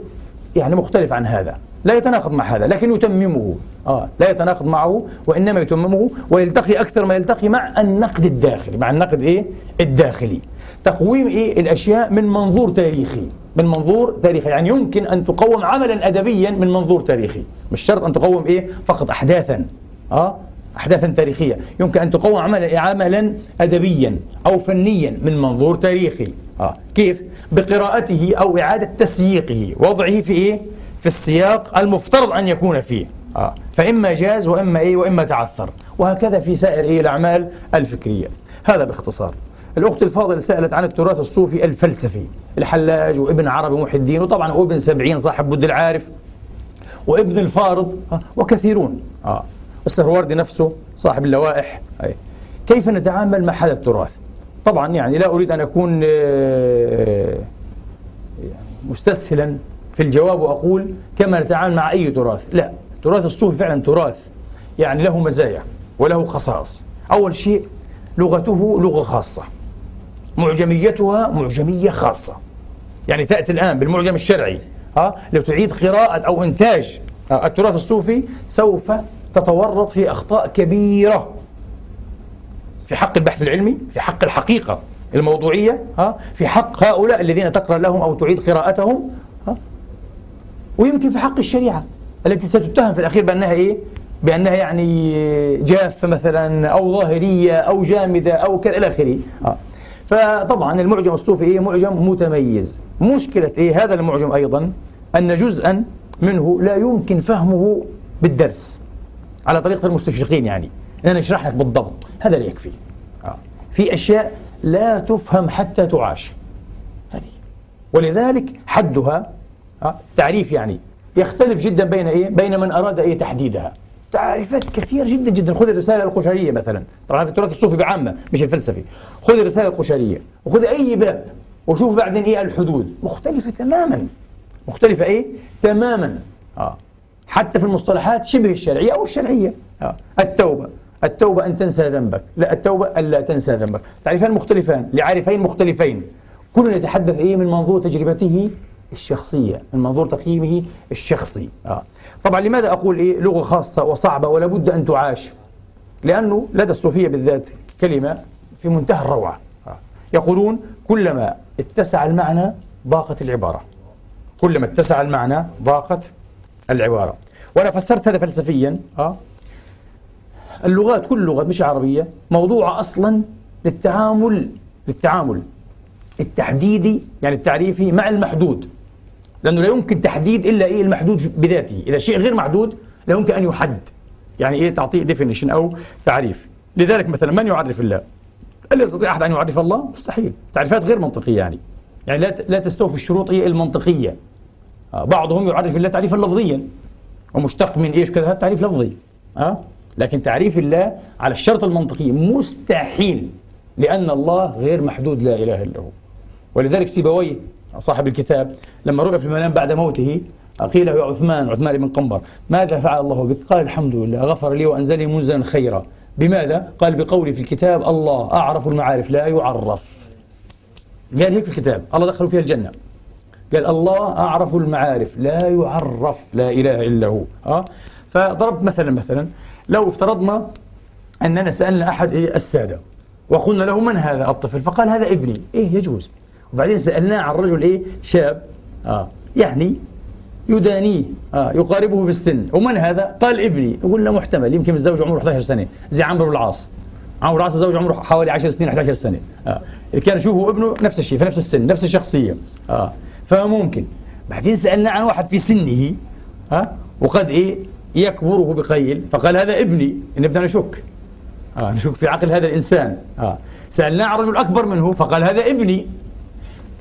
C: يعني مختلف عن هذا. لا يتناقض مع هذا لكن يتممه. آه لا يتناقض معه وإنما يتممه ويلتقي أكثر ما يلتقي مع النقد الداخلي مع النقد إيه؟ الداخلي. تقويم إيه؟ الأشياء من منظور تاريخي. من منظور تاريخي. يعني يمكن أن تقوم عملا أدبيا من منظور تاريخي. مش شرط أن تقوم إيه؟ فقط أحداثا. آه؟ أحداثا تاريخية. يمكن أن تقوم عملا عملا أدبيا أو فنيا من منظور تاريخي. آه؟ كيف؟ بقراءته أو إعادة تسييقه وضعه في إيه؟ في السياق المفترض أن يكون فيه. آه؟ فإما جاز وإما إيه؟ وإما تعثر. وهكذا في سائر إيه؟ الأعمال الفكرية. هذا باختصار. الأخت الفاضلة سألت عن التراث الصوفي الفلسفي الحلاج وابن عربي محي الدين وطبعا وابن سبعين صاحب بد العارف وابن الفارض وكثيرون. آه. نفسه صاحب اللوائح. كيف نتعامل مع هذا التراث؟ طبعا يعني لا أريد أن أكون مستسهلا في الجواب وأقول كما نتعامل مع أي تراث. لا التراث الصوفي فعلا تراث يعني له مزايا وله خصائص. أول شيء لغته لغة خاصة. معجميتها معجمية خاصة. يعني تأتي الآن بالمعجم الشرعي ها؟ لو تعيد قراءة أو إنتاج التراث الصوفي سوف تتورط في أخطاء كبيرة. في حق البحث العلمي في حق الحقيقة الموضوعية ها؟ في حق هؤلاء الذين تقرأ لهم أو تعيد قراءتهم ها؟ ويمكن في حق الشريعة التي ستتهم في الأخير بأنها إيه؟ بأنها يعني جافة مثلا أو ظاهرية أو جامدة أو كذا إلى آخره آه. فطبعا المعجم الصوفي إيه معجم متميز مشكلة إيه هذا المعجم أيضا أن جزءا منه لا يمكن فهمه بالدرس على طريقة المستشرقين يعني أنا أشرح لك بالضبط هذا لا يكفي آه. في أشياء لا تفهم حتى تعاش هذه ولذلك حدها آه. تعريف يعني يختلف جدا بين إيه؟ بين من أراد إيه تحديدها. تعريفات كثيرة جدا جدا، خذ الرسالة القشرية مثلا، طبعا في التراث الصوفي بعامة مش الفلسفي. خذ الرسالة القشرية، وخذ أي باب وشوف بعدين إيه الحدود، مختلفة تماما. مختلفة إيه؟ تماما. آه حتى في المصطلحات شبه الشرعية أو الشرعية. آه التوبة، التوبة أن تنسى ذنبك، لا التوبة الا تنسى ذنبك، تعريفان مختلفان لعارفين مختلفين. كل يتحدث إيه من منظور تجربته الشخصية من منظور تقييمه الشخصي. آه. طبعا لماذا أقول إيه؟ لغة خاصة وصعبة ولا بد أن تعاش؟ لأنه لدى الصوفية بالذات كلمة في منتهى الروعة. آه. يقولون كلما اتسع المعنى ضاقت العبارة. كلما اتسع المعنى ضاقت العبارة. وأنا فسرت هذا فلسفيا. آه. اللغات كل اللغات مش عربية موضوعة أصلا للتعامل للتعامل التحديدي يعني التعريفي مع المحدود. لأنه لا يمكن تحديد إلا إيه المحدود بذاته. إذا شيء غير محدود لا يمكن أن يحد. يعني إيه تعطيه ديفينيشن أو تعريف. لذلك مثلا من يعرف الله؟ هل يستطيع أحد أن يعرف الله؟ مستحيل. تعريفات غير منطقية يعني. يعني لا لا تستوفي الشروط إيه المنطقية. آه بعضهم يعرف الله تعريفا لفظيا. ومشتق من إيش كذا؟ تعريف لفظي. أه؟ لكن تعريف الله على الشرط المنطقي مستحيل. لأن الله غير محدود. لا إله إلا هو. ولذلك سيبويه صاحب الكتاب لما رؤي في المنام بعد موته قيل يا عثمان عثمان بن قنبر ماذا فعل الله بك؟ قال الحمد لله غفر لي وأنزلني منزلا خيرا. بماذا؟ قال بقولي في الكتاب الله أعرف المعارف لا يعرف. قال هيك في الكتاب الله دخلوا فيها الجنة. قال الله أعرف المعارف لا يعرف لا إله إلا هو. آه؟ فضربت مثلا مثلا لو افترضنا أننا سألنا أحد إيه السادة وقلنا له من هذا الطفل؟ فقال هذا ابني. إيه يجوز. وبعدين سألناه عن رجل إيه؟ شاب. آه. يعني يدانيه. آه. يقاربه في السن. ومن هذا؟ قال ابني. قلنا محتمل. يمكن الزوج عمره 11 سنة. زي عمرو بن العاص. عمرو بن العاص الزوج عمره حوالي 10 سنين 11 سنة. آه. اللي كان يشوفه ابنه نفس الشيء في نفس السن نفس الشخصية. آه. فممكن. بعدين سألنا عن واحد في سنه. آه. وقد إيه؟ يكبره بقيل. فقال هذا ابني. إن بدنا نشك. آه. نشك في عقل هذا الإنسان. آه. سألناه عن رجل أكبر منه. فقال هذا ابني.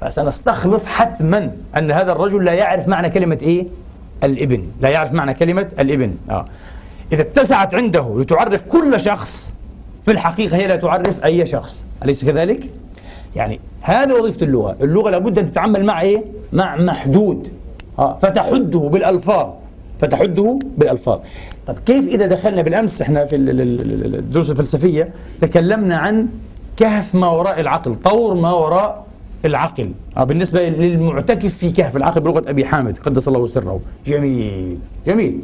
C: فسنستخلص حتما أن هذا الرجل لا يعرف معنى كلمة إيه؟ الإبن لا يعرف معنى كلمة الإبن آه. إذا اتسعت عنده لتعرف كل شخص في الحقيقة هي لا تعرف أي شخص أليس كذلك؟ يعني هذه وظيفة اللغة اللغة لابد أن تتعامل مع إيه؟ مع محدود آه. فتحده بالألفاظ فتحده بالألفاظ طب كيف إذا دخلنا بالأمس إحنا في الدروس الفلسفية تكلمنا عن كهف ما وراء العقل طور ما وراء العقل. آه بالنسبة للمعتكف في كهف العقل بلغة أبي حامد قدس الله سره. جميل جميل.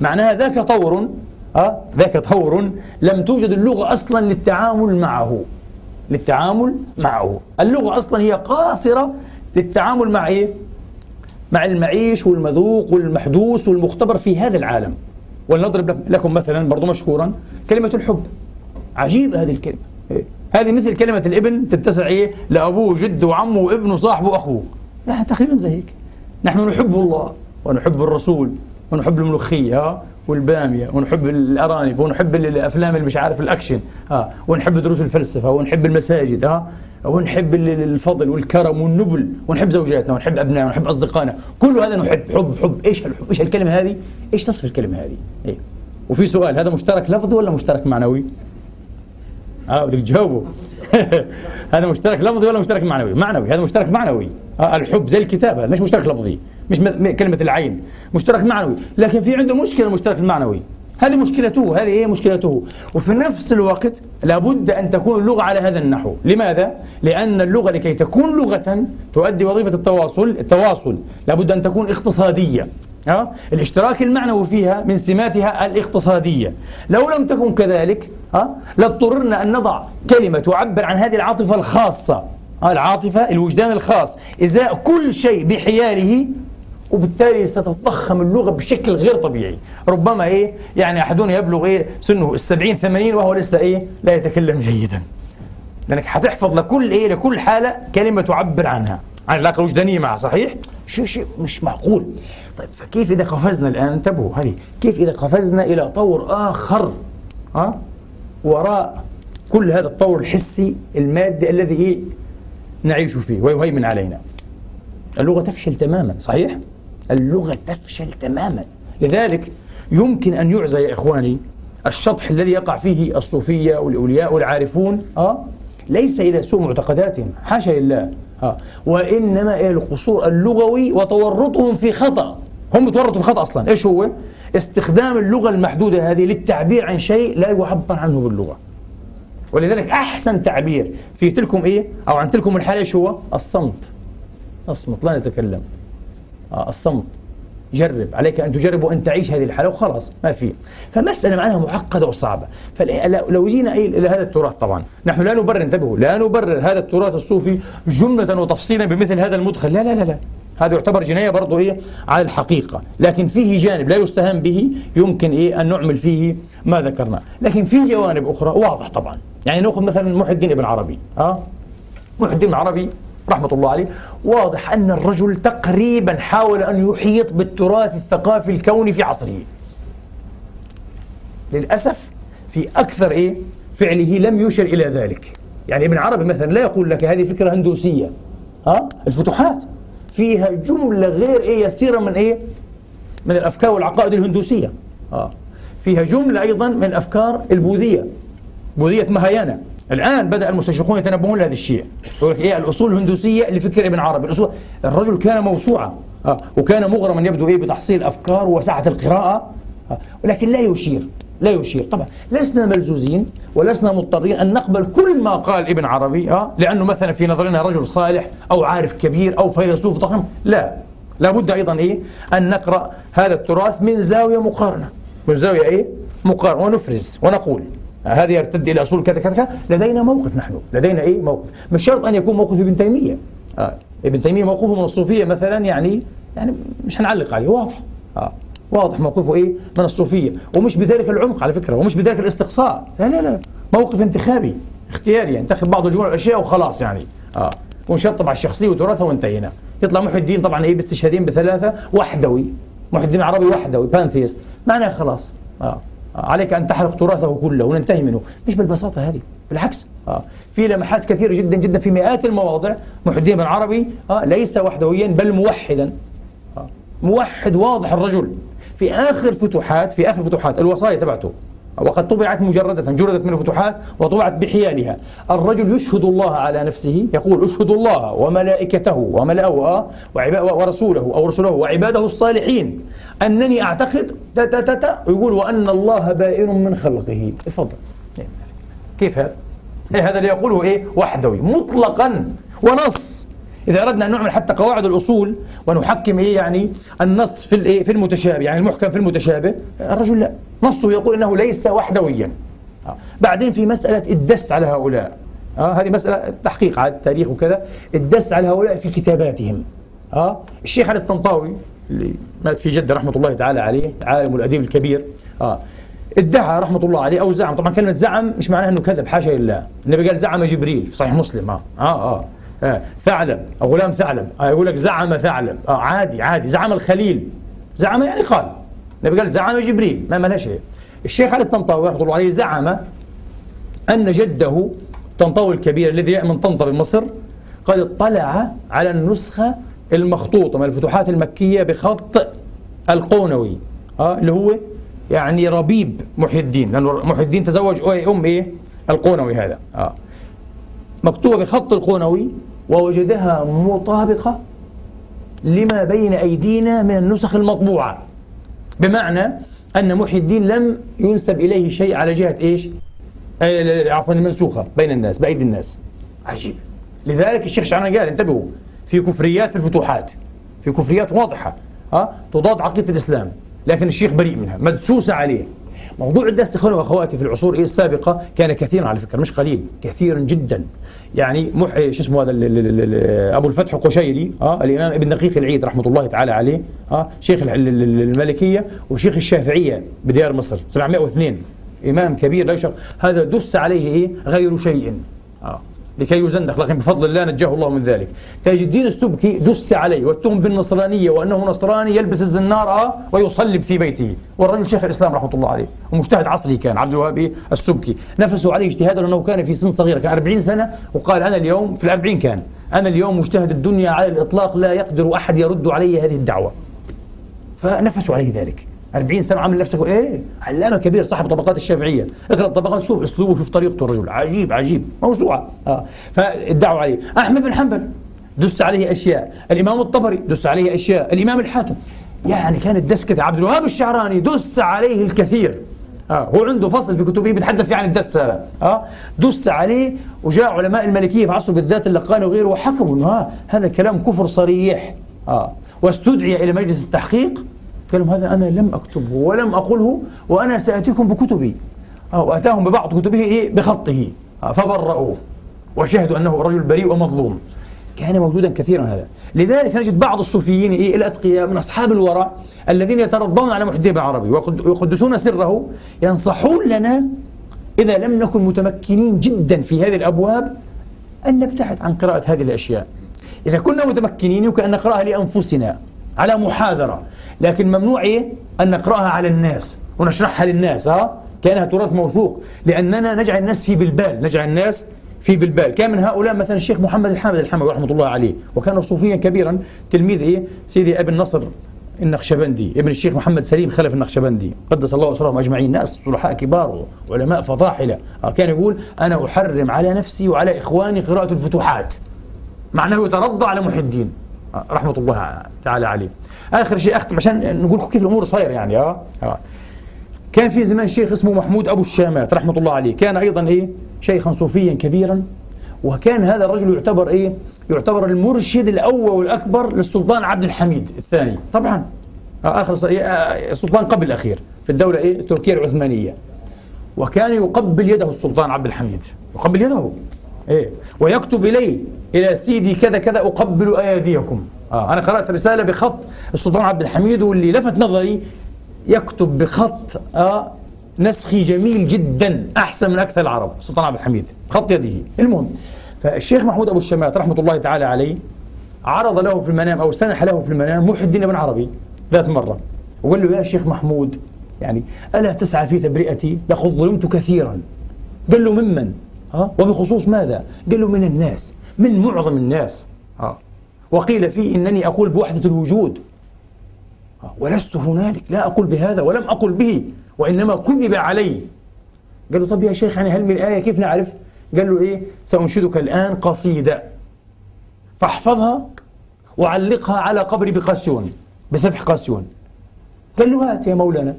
C: معناها ذاك طور آه ذاك طور لم توجد اللغة أصلا للتعامل معه. للتعامل معه. اللغة أصلا هي قاصرة للتعامل مع إيه؟ مع المعيش والمذوق والمحدوث والمختبر في هذا العالم. ولنضرب لكم مثلا برضو مشهورا كلمة الحب. عجيبة هذه الكلمة؟ هذه مثل كلمة الابن تتسع إيه؟ لأبوه وجده وعمه وابنه وصاحبه وأخوه. لا تقريبا زي هيك. نحن نحب الله ونحب الرسول ونحب الملوخية والبامية ونحب الأرانب ونحب الأفلام اللي مش عارف الأكشن ها ونحب دروس الفلسفة ونحب المساجد ها ونحب الفضل والكرم والنبل ونحب زوجاتنا ونحب أبنائنا ونحب أصدقائنا. كل هذا نحب حب حب. إيش الحب إيش الكلمة هذه؟ إيش تصف الكلمة هذه؟ إيه؟ وفي سؤال هذا مشترك لفظي ولا مشترك معنوي؟ آه بدك تجاوبه هذا مشترك لفظي ولا مشترك معنوي؟ معنوي هذا مشترك معنوي. آه الحب زي الكتابة مش مشترك لفظي مش كلمة العين مشترك معنوي. لكن في عنده مشكلة المشترك المعنوي هذه مشكلته هذه هي مشكلته. وفي نفس الوقت لابد أن تكون اللغة على هذا النحو. لماذا؟ لأن اللغة لكي تكون لغة تؤدي وظيفة التواصل التواصل لابد أن تكون اقتصادية. ها؟ الاشتراك المعنوي فيها من سماتها الاقتصادية. لو لم تكن كذلك ها؟ لاضطررنا أن نضع كلمة تعبر عن هذه العاطفة الخاصة. العاطفة الوجدان الخاص. إزاء كل شيء بحياله وبالتالي ستتضخم اللغة بشكل غير طبيعي. ربما إيه؟ يعني أحدنا يبلغ إيه؟ سنه السبعين ثمانين وهو لسه إيه؟ لا يتكلم جيدا. لأنك حتحفظ لكل إيه؟ لكل حالة كلمة تعبر عنها. عن العلاقة الوجدانية معها صحيح؟ شيء شيء مش معقول. طيب فكيف إذا قفزنا الآن؟ انتبهوا هذه كيف إذا قفزنا إلى طور آخر ها؟ أه؟ وراء كل هذا الطور الحسي المادي الذي نعيش فيه ويهيمن علينا. اللغة تفشل تماما صحيح؟ اللغة تفشل تماما. لذلك يمكن أن يعزى يا إخواني الشطح الذي يقع فيه الصوفية والأولياء والعارفون آه ليس إلى سوء معتقداتهم حاشا لله. آه وإنما إلى القصور اللغوي وتورطهم في خطأ. هم تورطوا في خطأ أصلا. إيش هو؟ استخدام اللغة المحدودة هذه للتعبير عن شيء لا يعبر عنه باللغة. ولذلك أحسن تعبير في تلكم إيه؟ أو عن تلكم الحالة شو هو؟ الصمت. اصمت لا نتكلم. آه الصمت. جرب عليك أن تجرب وأن تعيش هذه الحالة وخلاص ما في. فمسألة معناها معقدة وصعبة. فلو جينا إلى هذا التراث طبعا نحن لا نبرر انتبهوا لا نبرر هذا التراث الصوفي جملة وتفصيلا بمثل هذا المدخل. لا لا لا لا. هذا يعتبر جناية برضه إيه على الحقيقة. لكن فيه جانب لا يستهان به يمكن إيه أن نعمل فيه ما ذكرنا. لكن في جوانب أخرى واضح طبعا. يعني نأخذ مثلا محي الدين ابن عربي أه؟ محي الدين ابن عربي رحمة الله عليه. واضح أن الرجل تقريبا حاول أن يحيط بالتراث الثقافي الكوني في عصره. للأسف في أكثر إيه؟ فعله لم يشر إلى ذلك. يعني ابن عربي مثلا لا يقول لك هذه فكرة هندوسية. ها؟ الفتوحات. فيها جملة غير إيه؟ يسيرة من إيه؟ من الأفكار والعقائد الهندوسية. آه. فيها جملة أيضا من أفكار البوذية. بوذية مهايانا. الآن بدأ المستشرقون يتنبهون لهذا الشيء. لك إيه الأصول الهندوسية لفكر ابن عربي. الأصول الرجل كان موسوعة آه. وكان مغرما يبدو إيه بتحصيل أفكار وسعة القراءة آه. ولكن لا يشير لا يشير. طبعا لسنا ملزوزين ولسنا مضطرين أن نقبل كل ما قال ابن عربي آه لأنه مثلا في نظرنا رجل صالح أو عارف كبير أو فيلسوف ضخم. لا لابد أيضا إيه أن نقرأ هذا التراث من زاوية مقارنة. من زاوية إيه؟ مقارنة. ونفرز ونقول هذا يرتد إلى أصول كذا كذا لدينا موقف نحن. لدينا إيه؟ موقف. مش شرط أن يكون موقف ابن تيمية. آه. ابن تيمية موقفه من الصوفية مثلا يعني يعني مش هنعلق عليه. واضح. آه. واضح موقفه إيه؟ من الصوفية. ومش بذلك العمق على فكرة ومش بذلك الاستقصاء. لا لا لا. موقف انتخابي اختياري. ينتخب بعض الجمل الأشياء وخلاص يعني. آه. ونشطب على الشخصية وتراثها وانتهينا. يطلع محي الدين طبعا إيه؟ باستشهادين بثلاثة. وحدوي. محي الدين عربي وحدوي. بانثيست معناه خلاص. آه. عليك أن تحرق تراثه كله وننتهي منه مش بالبساطة هذه بالعكس آه. في لمحات كثيرة جدا جدا في مئات المواضع محي بن عربي آه. ليس وحدويا بل موحدا آه. موحد واضح الرجل في آخر فتوحات في آخر فتوحات الوصايا تبعته وقد طبعت مجردة جردت من الفتوحات وطبعت بحيالها. الرجل يشهد الله على نفسه يقول اشهد الله وملائكته وملأه ورسوله أو رسوله وعباده الصالحين. أنني أعتقد تا تا تا تا يقول وأن الله بائن من خلقه. تفضل. كيف هذا؟ إيه هذا اللي يقوله إيه؟ وحدوي مطلقا ونص. إذا أردنا أن نعمل حتى قواعد الأصول ونحكم إيه يعني النص في الإيه في المتشابه يعني المحكم في المتشابه الرجل لا. نصه يقول أنه ليس وحدويا. آه. بعدين في مسألة الدس على هؤلاء. آه. هذه مسألة تحقيق على التاريخ وكذا. الدس على هؤلاء في كتاباتهم. آه. الشيخ علي الطنطاوي اللي مات في جدة رحمة الله تعالى عليه عالم الأديب الكبير. آه. ادعى رحمة الله عليه أو زعم. طبعا كلمة زعم مش معناها أنه كذب حاشا لله. النبي قال زعم جبريل في صحيح مسلم. آه. آه, آه. آه ثعلب. غلام ثعلب. آه يقول لك زعم ثعلب. آه عادي عادي. زعم الخليل. زعم يعني قال. النبي قال زعم جبريل. ما مالها شيء. الشيخ علي الطنطاوي رحمة الله عليه زعم أن جده طنطاوي الكبير الذي من طنطا بمصر قد اطلع على النسخة المخطوطة من الفتوحات المكية بخط القونوي. آه اللي هو يعني ربيب محي الدين لأنه محي الدين تزوج أم إيه؟ القونوي هذا. آه. مكتوبة بخط القونوي ووجدها مطابقة لما بين أيدينا من النسخ المطبوعة. بمعنى أن محي الدين لم ينسب إليه شيء على جهة إيش؟ عفوا المنسوخة بين الناس بأيدي الناس. عجيب. لذلك الشيخ شعران قال انتبهوا في كفريات في الفتوحات في كفريات واضحة ها تضاد عقيدة الإسلام لكن الشيخ بريء منها مدسوسة عليه. موضوع الدس إخواني وأخواتي في العصور إيه السابقة كان كثيرا على فكرة مش قليل كثيرا جدا. يعني مح شو اسمه هذا أبو الفتح القشيري آه الإمام ابن دقيق العيد رحمة الله تعالى عليه آه شيخ ال- ال- ال- المالكيه وشيخ الشافعية بديار مصر 702 إمام كبير لا يشق هذا دس عليه إيه؟ غير شيء. آه. لكي يزندق. لكن بفضل الله نجاه الله من ذلك. تاج الدين السبكي دس عليه واتهم بالنصرانية وأنه نصراني يلبس الزنار ويصلب في بيته. والرجل شيخ الإسلام رحمة الله عليه ومجتهد عصري كان عبد الوهاب؟ السبكي. نفسه عليه اجتهادا لأنه كان في سن صغيرة كان 40 سنة وقال أنا اليوم في الأربعين كان أنا اليوم مجتهد الدنيا على الإطلاق لا يقدر أحد يرد علي هذه الدعوة. فنفسوا عليه ذلك. 40 سنة عامل نفسه إيه؟ علامة كبير صاحب طبقات الشافعية. اقرأ الطبقات شوف أسلوبه شوف طريقته الرجل. عجيب عجيب. موسوعة. آه. فادعوا عليه. أحمد بن حنبل دس عليه أشياء. الإمام الطبري دس عليه أشياء. الإمام الحاكم. يعني كانت دسكة عبد الوهاب الشعراني دس عليه الكثير. آه. هو عنده فصل في كتبه بيتحدث فيه عن الدس هذا. آه. دس عليه وجاء علماء الملكية في عصره بالذات اللقاني وغيره وحكموا إنه ها هذا كلام كفر صريح. آه. واستدعي إلى مجلس التحقيق. قال لهم هذا أنا لم أكتبه ولم أقله وأنا سأتيكم بكتبي. آه واتاهم ببعض كتبه إيه؟ بخطه. آه فبرؤوه. وشهدوا أنه رجل بريء ومظلوم. كان موجودا كثيرا هذا. لذلك نجد بعض الصوفيين إيه؟ الأتقياء من أصحاب الورع الذين يترضون على محي الدين العربي ويقدسون سره ينصحون لنا إذا لم نكن متمكنين جدا في هذه الأبواب أن نبتعد عن قراءة هذه الأشياء. إذا كنا متمكنين يمكن أن نقرأها لأنفسنا على محاذرة. لكن ممنوع إيه؟ أن نقرأها على الناس ونشرحها للناس ها؟ كأنها تراث موثوق. لأننا نجعل الناس في بالبال نجعل الناس في بالبال. كان من هؤلاء مثلا الشيخ محمد الحامد الحموي رحمة الله عليه وكان صوفيا كبيرا تلميذ إيه؟ سيدي ابن نصر النقشبندي ابن الشيخ محمد سليم خلف النقشبندي قدس الله اسرارهم أجمعين ناس صلحاء كبار وعلماء فضاحلة. كان يقول أنا أحرم على نفسي وعلى إخواني قراءة الفتوحات معناه يترضى على محي الدين. رحمة الله تعالى عليه. آخر شيء اختم عشان نقول كيف الأمور صايرة يعني آه, آه. كان في زمان شيخ اسمه محمود أبو الشامات رحمة الله عليه. كان أيضا إيه؟ شيخا صوفيا كبيرا. وكان هذا الرجل يعتبر إيه؟ يعتبر المرشد الأول والأكبر للسلطان عبد الحميد الثاني. طبعا آخر السلطان قبل الأخير في الدولة إيه؟ التركية العثمانية. وكان يقبل يده السلطان عبد الحميد. يقبل يده. إيه؟ ويكتب إليه إلى سيدي كذا كذا أقبل أياديكم. آه أنا قرأت رسالة بخط السلطان عبد الحميد واللي لفت نظري يكتب بخط آه نسخي جميل جدا أحسن من أكثر العرب السلطان عبد الحميد خط يده. المهم فالشيخ محمود أبو الشمات رحمة الله تعالى عليه عرض له في المنام أو سنح له في المنام محي الدين بن عربي ذات مرة وقال له يا شيخ محمود يعني ألا تسعى في تبرئتي؟ لقد ظلمت كثيرا. قال له ممن؟ ها؟ وبخصوص ماذا؟ قال له من الناس من معظم الناس. وقيل فيه إنني أقول بوحدة الوجود. ولست هنالك لا أقول بهذا ولم أقل به وإنما كذب علي. قال له طب يا شيخ يعني هل من آية كيف نعرف؟ قال له إيه سأنشدك الآن قصيدة. فاحفظها وعلقها على قبر بقاسيون بسفح قاسيون قال له هات يا مولانا.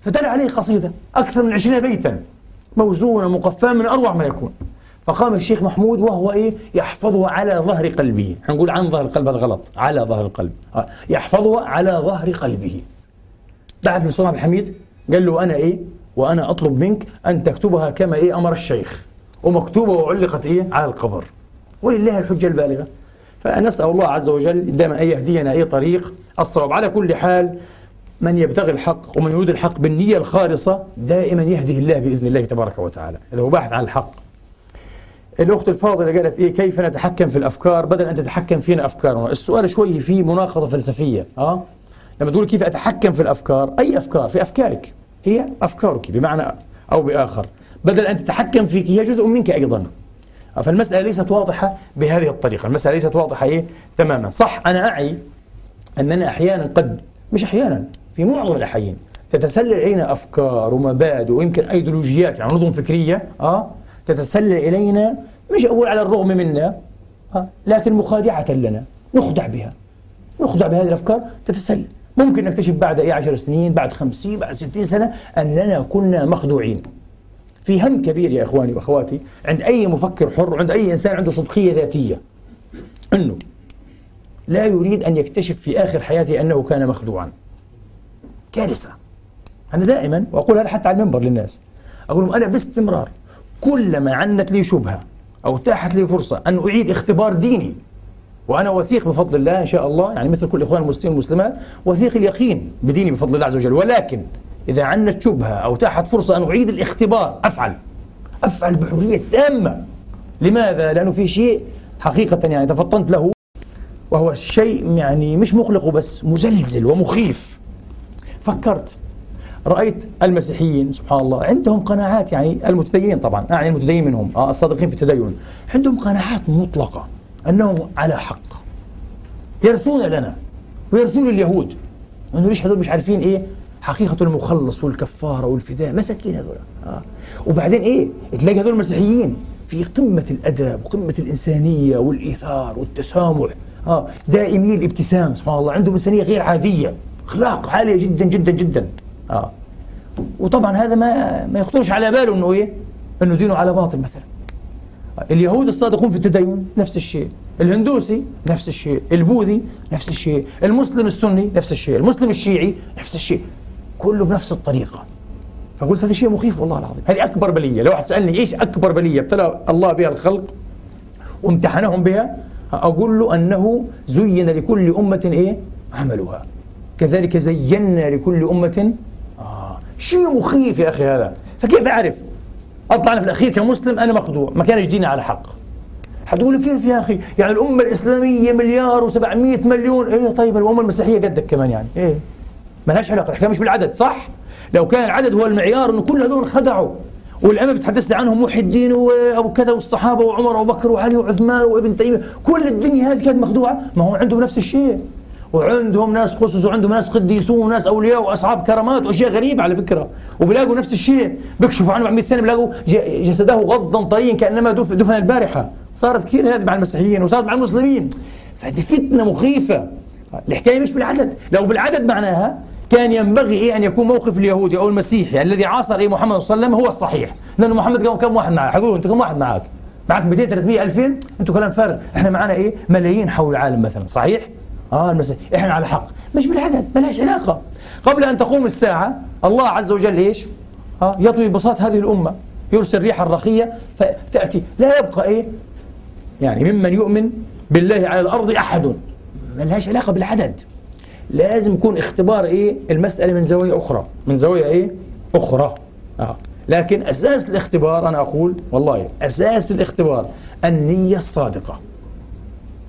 C: فتلا عليه قصيدة أكثر من عشرين بيتا موزونة مقفاة من أروع ما يكون. فقام الشيخ محمود وهو إيه؟ يحفظه على ظهر قلبه. نقول عن ظهر القلب هذا غلط. على ظهر القلب. يحفظه على ظهر قلبه. بعث للسلطان عبد الحميد؟ قال له أنا إيه؟ وأنا أطلب منك أن تكتبها كما إيه؟ أمر الشيخ. ومكتوبة وعلقت إيه؟ على القبر. ولله الحجة البالغة. فنسأل الله عز وجل دائما أن يهدينا أي طريق الصواب. على كل حال من يبتغي الحق ومن يريد الحق بالنية الخالصة دائما يهده الله بإذن الله تبارك وتعالى. إذا هو باحث عن الحق. الأخت الفاضلة قالت إيه كيف نتحكم في الأفكار بدل أن تتحكم فينا أفكارنا السؤال شوي فيه مناقضة فلسفية أه؟ لما تقول كيف أتحكم في الأفكار؟ أي أفكار؟ في أفكارك. هي أفكارك بمعنى أو بآخر. بدل أن تتحكم فيك هي جزء منك أيضا. فالمسألة ليست واضحة بهذه الطريقة. المسألة ليست واضحة إيه؟ تماما. صح أنا أعي أننا أحيانا قد مش أحيانا في معظم الأحيان تتسلل إلينا أفكار ومبادئ ويمكن أيديولوجيات يعني نظم فكرية أه؟ تتسلل إلينا مش أقول على الرغم منا لكن مخادعة لنا. نخدع بها. نخدع بهذه الأفكار تتسلل. ممكن نكتشف بعد أي عشر سنين بعد خمسين بعد ستين سنة أننا كنا مخدوعين. في هم كبير يا إخواني وأخواتي عند أي مفكر حر وعند أي إنسان عنده صدقية ذاتية أنه لا يريد أن يكتشف في آخر حياته أنه كان مخدوعا. كارثة. أنا دائما وأقول هذا حتى على المنبر للناس أقول لهم أنا باستمرار كلما عنت لي شبهة أو تاحت لي فرصة أن أعيد اختبار ديني. وأنا وثيق بفضل الله إن شاء الله يعني مثل كل إخوان المسلمين والمسلمات وثيق اليقين بديني بفضل الله عز وجل. ولكن إذا عنت شبهة أو تاحت فرصة أن أعيد الاختبار أفعل. أفعل بحرية تامة. لماذا؟ لأنه في شيء حقيقة يعني تفطنت له وهو شيء يعني مش مقلق بس مزلزل ومخيف. فكرت رأيت المسيحيين سبحان الله عندهم قناعات يعني المتدينين طبعا أعني المتدين منهم آه الصادقين في التدين. عندهم قناعات مطلقة أنهم على حق يرثون لنا ويرثون اليهود. أنه ليش هذول مش عارفين إيه؟ حقيقة المخلص والكفارة والفداء مساكين هذول آه. وبعدين إيه؟ تلاقي هذول المسيحيين في قمة الأدب وقمة الإنسانية والإيثار والتسامح آه. دائمي الابتسام سبحان الله عندهم إنسانية غير عادية أخلاق عالية جدا جدا جدا. آه وطبعا هذا ما ما يخطرش على باله إنه إيه؟ إنه دينه على باطل مثلا. اليهود الصادقون في التدين نفس الشيء، الهندوسي نفس الشيء، البوذي نفس الشيء، المسلم السني نفس الشيء، المسلم الشيعي نفس الشيء، كله بنفس الطريقة. فقلت هذا شيء مخيف والله العظيم، هذه أكبر بلية، لو واحد سألني إيش أكبر بلية ابتلى الله بها الخلق وامتحنهم بها أقول له أنه زين لكل أمة إيه؟ عملها. كذلك زينا لكل أمة شيء مخيف يا أخي هذا؟ فكيف أعرف؟ أطلع أنا في الأخير كمسلم أنا مخدوع ما كانش ديني على حق. حتقول كيف يا أخي؟ يعني الأمة الإسلامية مليار و700 مليون. إيه طيب الأمة المسيحية قدك كمان يعني. إيه؟ ما لهاش علاقة. الحكاية مش بالعدد صح؟ لو كان العدد هو المعيار انه كل هذول خدعوا والأمة بتحدث لي عنهم محي الدين وأبو كذا والصحابة وعمر وأبو بكر وعلي وعثمان وابن تيمية كل الدنيا هذه كانت مخدوعة. ما هو عندهم نفس الشيء. وعندهم ناس قصص وعندهم ناس قديسون وناس أولياء وأصحاب كرامات وأشياء غريبة على فكرة. وبلاقوا نفس الشيء بيكشفوا عنه بعد 100 سنة بلاقوا جسده غضا طريا كأنما دفن البارحة. صارت كثير هذه مع المسيحيين وصارت مع المسلمين. فهذه فتنة مخيفة. الحكاية مش بالعدد. لو بالعدد معناها كان ينبغي إيه أن يكون موقف اليهودي أو المسيحي الذي عاصر إيه محمد صلى الله عليه وسلم هو الصحيح. لأنه محمد كم واحد معه حيقولوا أنت كم واحد معك؟ معك 200 300 2000 أنتم كلام فارغ. إحنا معنا إيه؟ ملايين حول العالم مثلا صحيح؟ آه المسيح. إحنا على حق. مش بالعدد ملهاش علاقة. قبل أن تقوم الساعة الله عز وجل إيش؟ آه يطوي بساط هذه الأمة. يرسل ريحا رخيه فتأتي. لا يبقى إيه؟ يعني ممن يؤمن بالله على الأرض أحد. ملهاش علاقة بالعدد. لازم يكون اختبار إيه؟ المسألة من زاويه أخرى. من زاويه إيه؟ أخرى. آه. لكن أساس الاختبار أنا أقول والله أساس الاختبار النية الصادقة.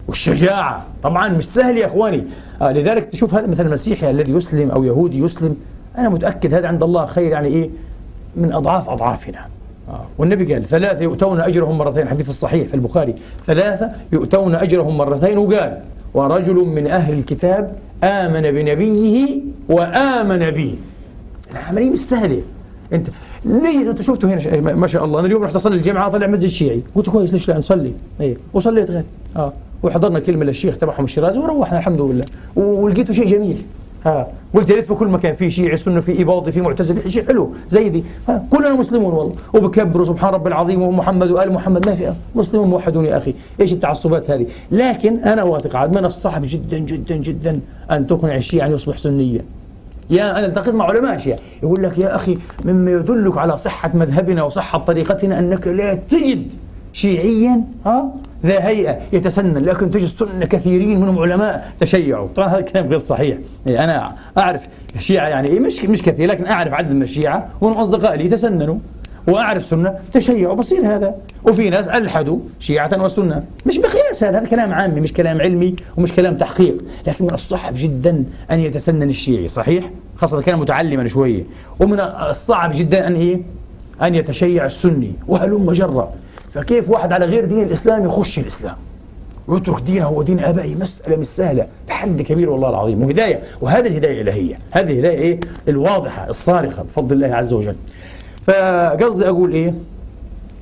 C: والشجاعة. طبعا مش سهل يا إخواني. آه لذلك تشوف هذا مثلا المسيحي الذي يسلم أو يهودي يسلم. أنا متأكد هذا عند الله خير يعني إيه؟ من أضعاف أضعافنا. آه. والنبي قال ثلاثة يؤتون أجرهم مرتين. حديث الصحيح في البخاري. ثلاثة يؤتون أجرهم مرتين وقال ورجل من أهل الكتاب آمن بنبيه وآمن به. العملية مش سهلة أنت ليش أنت شفته هنا ما شاء الله. أنا اليوم رحت أصلي الجامعة طلع مسجد شيعي. قلت كويس ليش لا نصلي؟ إيه وصليت غير. آه. وحضرنا كلمة للشيخ تبعهم الشيرازي وروحنا الحمد لله. ولقيته شيء جميل. ها قلت يا ريت في كل مكان في شيعي سنه في اباضي في معتزلي شيء حلو زي دي ها كلنا مسلمون والله. وبكبروا سبحان رب العظيم ومحمد وآل محمد ما في مسلمون موحدون يا أخي. إيش التعصبات هذه؟ لكن أنا واثق عاد من الصعب جدا جدا جدا أن تقنع الشيعي أن يصبح سنيا يا أنا التقيت مع علماء شيعة يقول لك يا أخي مما يدلك على صحة مذهبنا وصحة طريقتنا أنك لا تجد شيعيا ها؟ ذا هيئة يتسنن لكن تجد سنة كثيرين منهم علماء تشيعوا. طبعا هذا الكلام غير صحيح. يعني أنا أعرف الشيعة يعني إيه مش مش كثير لكن أعرف عدد من الشيعة وهم أصدقائي لي يتسننوا وأعرف سنة تشيعوا. بصير هذا. وفي ناس ألحدوا شيعة وسنة. مش بقياس هذا هذا كلام عامي مش كلام علمي ومش كلام تحقيق. لكن من الصعب جدا أن يتسنن الشيعي صحيح؟ خاصة كان متعلما شوية. ومن الصعب جدا أن إيه أن يتشيع السني. وهلم جرة فكيف واحد على غير دين الإسلام يخش الإسلام؟ ويترك دينه ودين آبائه مسألة مش سهلة. تحدي كبير والله العظيم. وهداية وهذه الهداية الإلهية. هذه الهداية إيه؟ الواضحة الصارخة بفضل الله عز وجل. فقصدي أقول إيه؟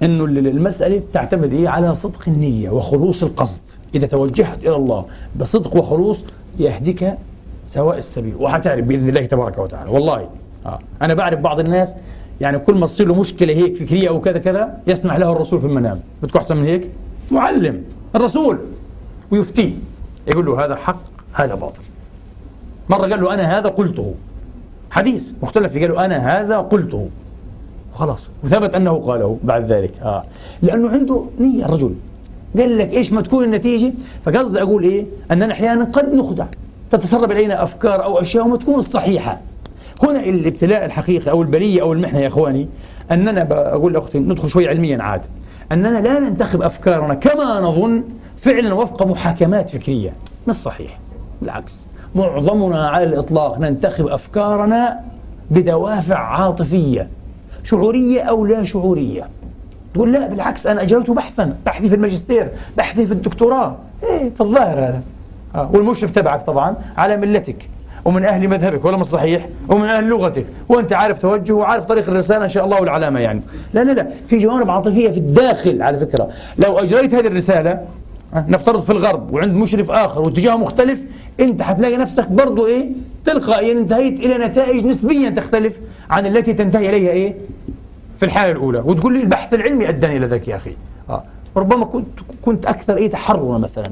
C: إنه المسألة تعتمد إيه؟ على صدق النية وخلوص القصد. إذا توجهت إلى الله بصدق وخلوص يهديك سواء السبيل. وحتعرف بإذن الله تبارك وتعالى. والله آه. أنا بعرف بعض الناس يعني كل ما تصير له مشكلة هيك فكرية أو كذا كذا يسمح له الرسول في المنام. بدكم أحسن من هيك؟ معلم الرسول. ويفتيه يقول له هذا حق هذا باطل. مرة قال له أنا هذا قلته. حديث مختلف. قال له أنا هذا قلته. خلاص. وثبت أنه قاله بعد ذلك. آه. لأنه عنده نية الرجل. قال لك إيش ما تكون النتيجة؟ فقصدي أقول إيه؟ أننا أحيانا قد نخدع. تتسرب إلينا أفكار أو أشياء وما تكون الصحيحة. هنا الابتلاء الحقيقي أو البلية أو المحنة يا إخواني أننا بقول لأختي ندخل شوي علميا عاد. أننا لا ننتخب أفكارنا كما نظن فعلا وفق محاكمات فكرية. مش صحيح. بالعكس. معظمنا على الإطلاق ننتخب أفكارنا بدوافع عاطفية شعورية أو لا شعورية. تقول لا بالعكس أنا أجريت بحثا بحثي في الماجستير بحثي في الدكتوراه. إيه في الظاهر هذا. آه. والمشرف تبعك طبعا على ملتك. ومن أهل مذهبك ولا مش صحيح ومن أهل لغتك وأنت عارف توجه وعارف طريق الرسالة إن شاء الله والعلامة يعني. لا لا لا في جوانب عاطفية في الداخل على فكرة. لو أجريت هذه الرسالة نفترض في الغرب وعند مشرف آخر واتجاه مختلف أنت حتلاقي نفسك برضو إيه تلقائيا انتهيت إلى نتائج نسبيا تختلف عن التي تنتهي إليها إيه في الحالة الأولى. وتقول لي البحث العلمي أداني إلى ذاك يا أخي. آه. ربما كنت كنت أكثر إيه تحررا مثلا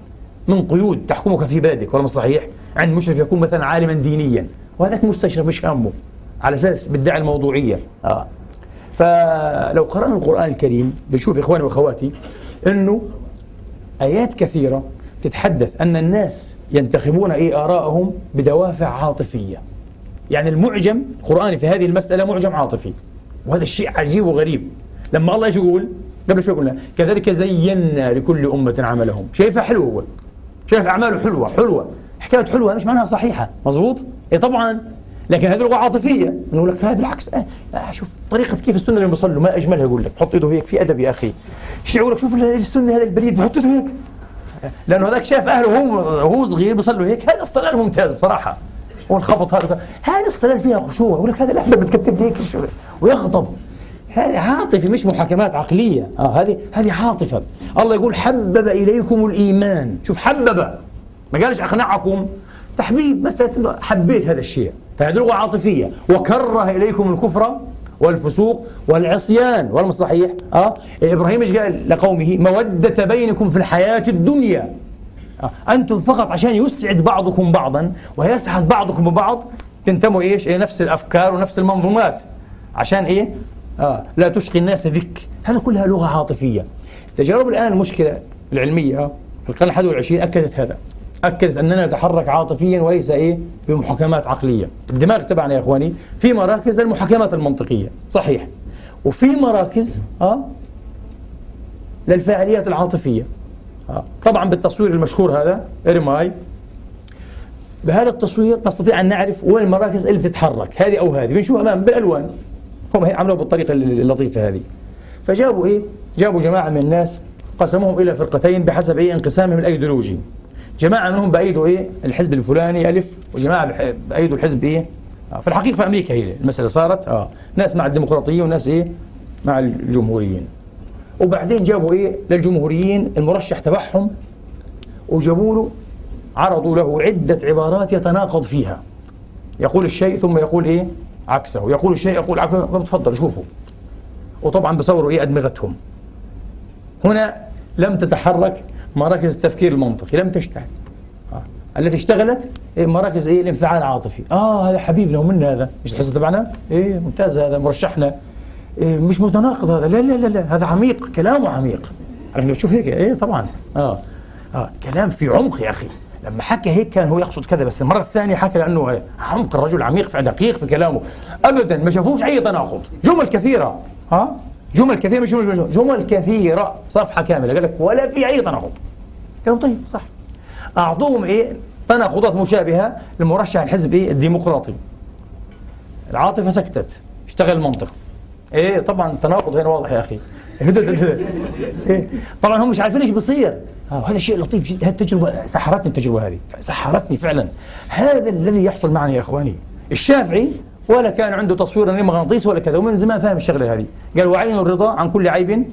C: من قيود تحكمك في بلدك ولا صحيح. عند مشرف يكون مثلا عالما دينيا. وهذاك مستشرف مش همه. على أساس بيدعي الموضوعية. آه. فلو قرأنا القرآن الكريم بنشوف إخواني وأخواتي أنه آيات كثيرة تتحدث أن الناس ينتخبون إيه آراءهم بدوافع عاطفية. يعني المعجم القرآني في هذه المسألة معجم عاطفي. وهذا الشيء عجيب وغريب. لما الله إيش يقول؟ قبل شوي قلنا كذلك زينا لكل أمة عملهم. شايفها حلوة هو شايف أعماله حلوة حلوة. حكاية حلوة مش معناها صحيحة. مزبوط إيه طبعا. لكن هذه لغة عاطفية. نقول لك هذا بالعكس. آه, آه شوف طريقة كيف السنة اللي بيصلوا ما أجملها يقول لك. حط إيده هيك في أدب يا أخي. لك؟ شوف السنة هذا البريد بحط إيده هيك. لأنه هذاك شاف أهله هو هو صغير بيصلوا هيك. هذا الصلاة ممتاز بصراحة. والخبط هذا. هذا الصلاة فيها خشوع. يقول لك هذا الأحبة بتكتب هيك ويغضب. هذه عاطفة مش محاكمات عقلية. آه هذه هذه عاطفة. الله يقول حبب إليكم الإيمان. شوف حبب. ما قالش أقنعكم. تحبيب مسألة حبيت هذا الشيء. فهذه لغة عاطفية. وكره إليكم الكفر والفسوق والعصيان. ولا صحيح؟ آه. إبراهيم إيش قال لقومه؟ مودة بينكم في الحياة الدنيا. آه. أنتم فقط عشان يسعد بعضكم بعضا ويسعد بعضكم ببعض تنتموا إيش؟ إلى نفس الأفكار ونفس المنظومات. عشان إيه؟ آه. لا تشقي الناس بك. هذا كلها لغة عاطفية. تجارب الآن المشكلة العلمية آه، في القرن الحادي والعشرين أكدت هذا. أكدت أننا نتحرك عاطفيا وليس إيه؟ بمحاكمات عقلية. الدماغ تبعنا يا إخواني في مراكز المحاكمات المنطقية صحيح. وفي مراكز آه للفاعليات العاطفية. آه. طبعا بالتصوير المشهور هذا MRI. بهذا التصوير نستطيع أن نعرف وين المراكز اللي بتتحرك هذه أو هذه. بنشوف أمام بالألوان. هم عملوا بالطريقة اللطيفة هذه. فجابوا إيه؟ جابوا جماعة من الناس قسموهم إلى فرقتين بحسب إيه؟ انقسامهم الأيديولوجي جماعة منهم بأيدوا إيه؟ الحزب الفلاني ألف. وجماعة بأيدوا الحزب إيه؟ آه في الحقيقة في أمريكا هي المسألة صارت. آه ناس مع الديمقراطيين وناس إيه؟ مع الجمهوريين. وبعدين جابوا إيه؟ للجمهوريين المرشح تبعهم وجابوا له عرضوا له عدة عبارات يتناقض فيها. يقول الشيء ثم يقول إيه؟ عكسه. يقول الشيء يقول عكسه. تفضل شوفوا. وطبعا بصوروا إيه؟ أدمغتهم. هنا لم تتحرك مراكز التفكير المنطقي لم تشتغل آه. التي اشتغلت إيه مراكز إيه الانفعال العاطفي. آه هذا حبيبنا ومن هذا. مش الحصه تبعنا؟ إيه ممتاز هذا مرشحنا. إيه مش متناقض هذا. لا لا لا لا هذا عميق كلامه عميق. عرفت؟ بتشوف هيك إيه طبعا. آه. آه كلام في عمق يا أخي. لما حكى هيك كان هو يقصد كذا بس المرة الثانية حكى لأنه عمق الرجل عميق في دقيق في كلامه. ابدا ما شافوش أي تناقض. جمل كثيرة. ها آه؟ جمل كثيرة مش جمل كثيرة. صفحة كاملة. قال لك ولا في أي تناقض. قالوا طيب صح. أعطوهم إيه؟ تناقضات مشابهة لمرشح الحزب إيه؟ الديمقراطي. العاطفة سكتت اشتغل المنطق إيه طبعا التناقض هنا واضح يا أخي. إيه؟ طبعا هم مش عارفين إيش بيصير. آه هذا شيء لطيف جدا. التجربة سحرتني التجربة هذه. سحرتني فعلا. هذا الذي يحصل معنا يا إخواني. الشافعي ولا كان عنده تصوير مغناطيس ولا كذا ومن زمان فاهم الشغلة هذه. قال وعين الرضا عن كل عيب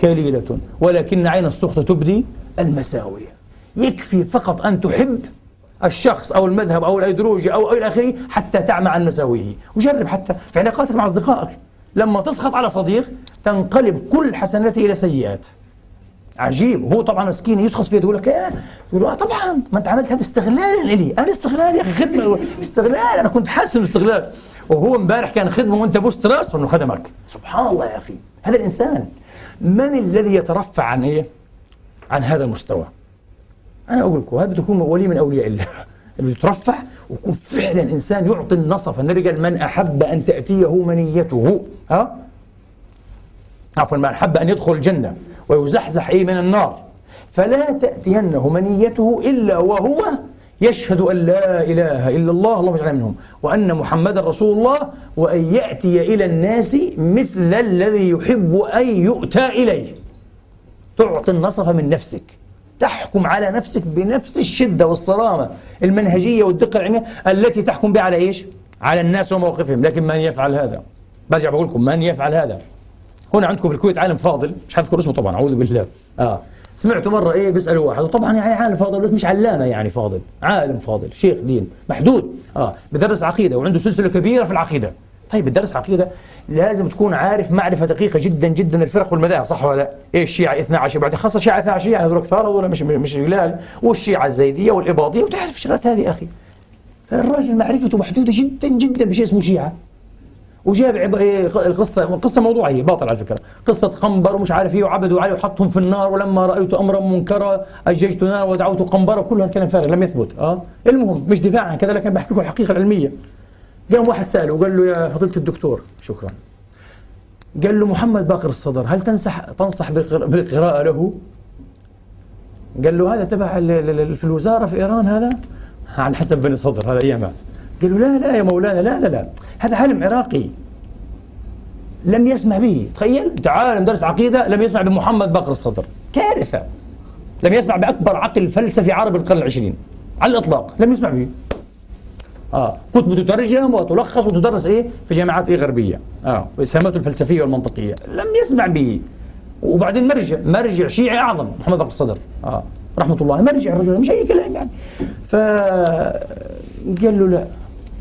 C: كليلة. ولكن عين السخط تبدي المساوية. يكفي فقط أن تحب الشخص أو المذهب أو الأيديولوجيا أو إلى آخره حتى تعمى عن مساويه. وجرب حتى في علاقاتك مع أصدقائك. لما تسخط على صديق تنقلب كل حسناته إلى سيئات. عجيب. هو طبعا مسكين يسخط فيه يقول لك إيه يقول آه طبعا. ما أنت عملت هذا استغلال لي أنا استغلال يا أخي خدمة. استغلال. أنا كنت حاسس إنه استغلال. وهو امبارح كان خدمة وأنت بوست رأسه إنه خدمك. سبحان الله يا أخي. هذا الإنسان من الذي يترفع عن إيه؟ عن هذا المستوى. أنا أقول لكم هذا بده يكون ولي من أولياء الله. اللي يترفع ويكون فعلا إنسان يعطي النصف. النبي قال من أحب أن تأتيه منيته. ها؟ عفوا من أحب أن يدخل الجنة ويزحزح إيه من النار. فلا تأتينه منيته إلا وهو يشهد أن لا إله إلا الله اللهم اجعلنا منهم. وأن محمدا رسول الله وأن يأتي إلى الناس مثل الذي يحب أن يؤتى إليه. تعطي النصف من نفسك. تحكم على نفسك بنفس الشدة والصرامة المنهجية والدقة العلمية التي تحكم بها على إيش؟ على الناس وموقفهم. لكن من يفعل هذا؟ برجع بقول لكم من يفعل هذا؟ هنا عندكم في الكويت عالم فاضل مش حذكر اسمه طبعا أعوذ بالله. آه. سمعته مرة إيه بيسألوا واحد وطبعا يعني عالم فاضل بس مش علامة يعني فاضل عالم فاضل شيخ دين محدود. آه. بدرس عقيدة وعنده سلسلة كبيرة في العقيدة. طيب بدرس عقيده لازم تكون عارف معرفة دقيقة جدا جدا الفرق والمذاهب صح ولا لا؟ إيه الشيعة 12 بعد خاصة الشيعة 12 يعني هذول كثار هذول مش مش قلال والشيعة الزيدية والاباضيه وتعرف الشغلات هذه أخي. فالراجل معرفته محدودة جدا جدا بشيء اسمه شيعة. وجاب. إيه القصة قصة موضوعية باطل على فكرة. قصة خنبر ومش عارف إيه وعبدوا عليه وحطهم في النار ولما رأيت أمرا منكرا أججت نار ودعوت قنبره وكل هذا الكلام فارغ لم يثبت. آه؟ المهم مش دفاع عن كذا لكن بحكي لكم الحقيقة العلمية. قام واحد سأله وقال له يا فضيلة الدكتور شكرا. قال له محمد باقر الصدر هل تنصح تنصح بالقراءه له؟ قال له هذا تبع في الوزارة في إيران هذا؟ عن حسب بن الصدر هذا ايامها قال له لا لا يا مولانا لا لا لا. هذا عالم عراقي. لم يسمع به. تخيل انت عالم درس عقيدة لم يسمع بمحمد باقر الصدر. كارثة. لم يسمع بأكبر عقل فلسفي عربي القرن العشرين. على الإطلاق. لم يسمع به. آه. كتب تترجم وتلخص وتدرس إيه؟ في جامعات إيه غربية. آه. واسهاماته الفلسفية والمنطقية. لم يسمع به وبعدين مرجع مرجع شيعي أعظم محمد باقر الصدر. آه. رحمة الله. مرجع الرجل مش أي كلام يعني. ف قال له لا.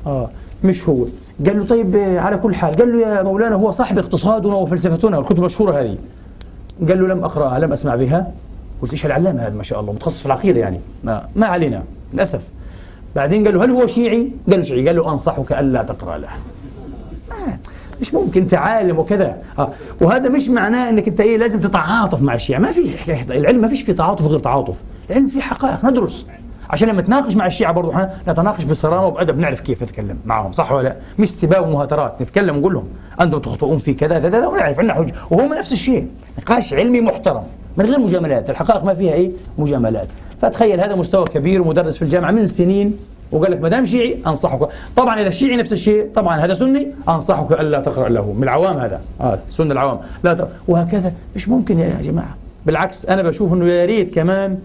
C: آه. مش هو. قال له طيب على كل حال. قال له يا مولانا هو صاحب اقتصادنا وفلسفتنا الكتب المشهورة هذه. قال له لم أقرأها لم أسمع بها. قلت إيش العلامة هذا ما شاء الله. متخصص في العقيدة يعني. ما, ما علينا. للأسف. بعدين قال له هل هو شيعي؟ قال له شيعي. قال له أنصحك ألا تقرأ له. آه مش ممكن أنت عالم وكذا. آه. وهذا مش معناه إنك أنت إيه لازم تتعاطف مع الشيعة. ما في العلم ما فيش فيه تعاطف غير تعاطف. العلم فيه حقائق. ندرس. عشان لما نتناقش مع الشيعة برضه إحنا نتناقش بصرامة وبأدب. نعرف كيف نتكلم معهم. صح ولا لا؟ مش سباب ومهاترات. نتكلم ونقول لهم أنتم تخطئون في كذا كذا ونعرف عندنا حجة وهم نفس الشيء. نقاش علمي محترم. من غير مجاملات. الحقائق ما فيها إيه؟ مجاملات. فتخيل هذا مستوى كبير ومدرس في الجامعة من سنين وقال لك ما دام شيعي أنصحك. طبعا إذا الشيعي نفس الشيء طبعا هذا سني أنصحك ألا تقرأ له. من العوام هذا. آه سنة العوام. لا تقرأ. وهكذا. مش ممكن يا جماعة؟ بالعكس أنا بشوف إنه يا ريت كمان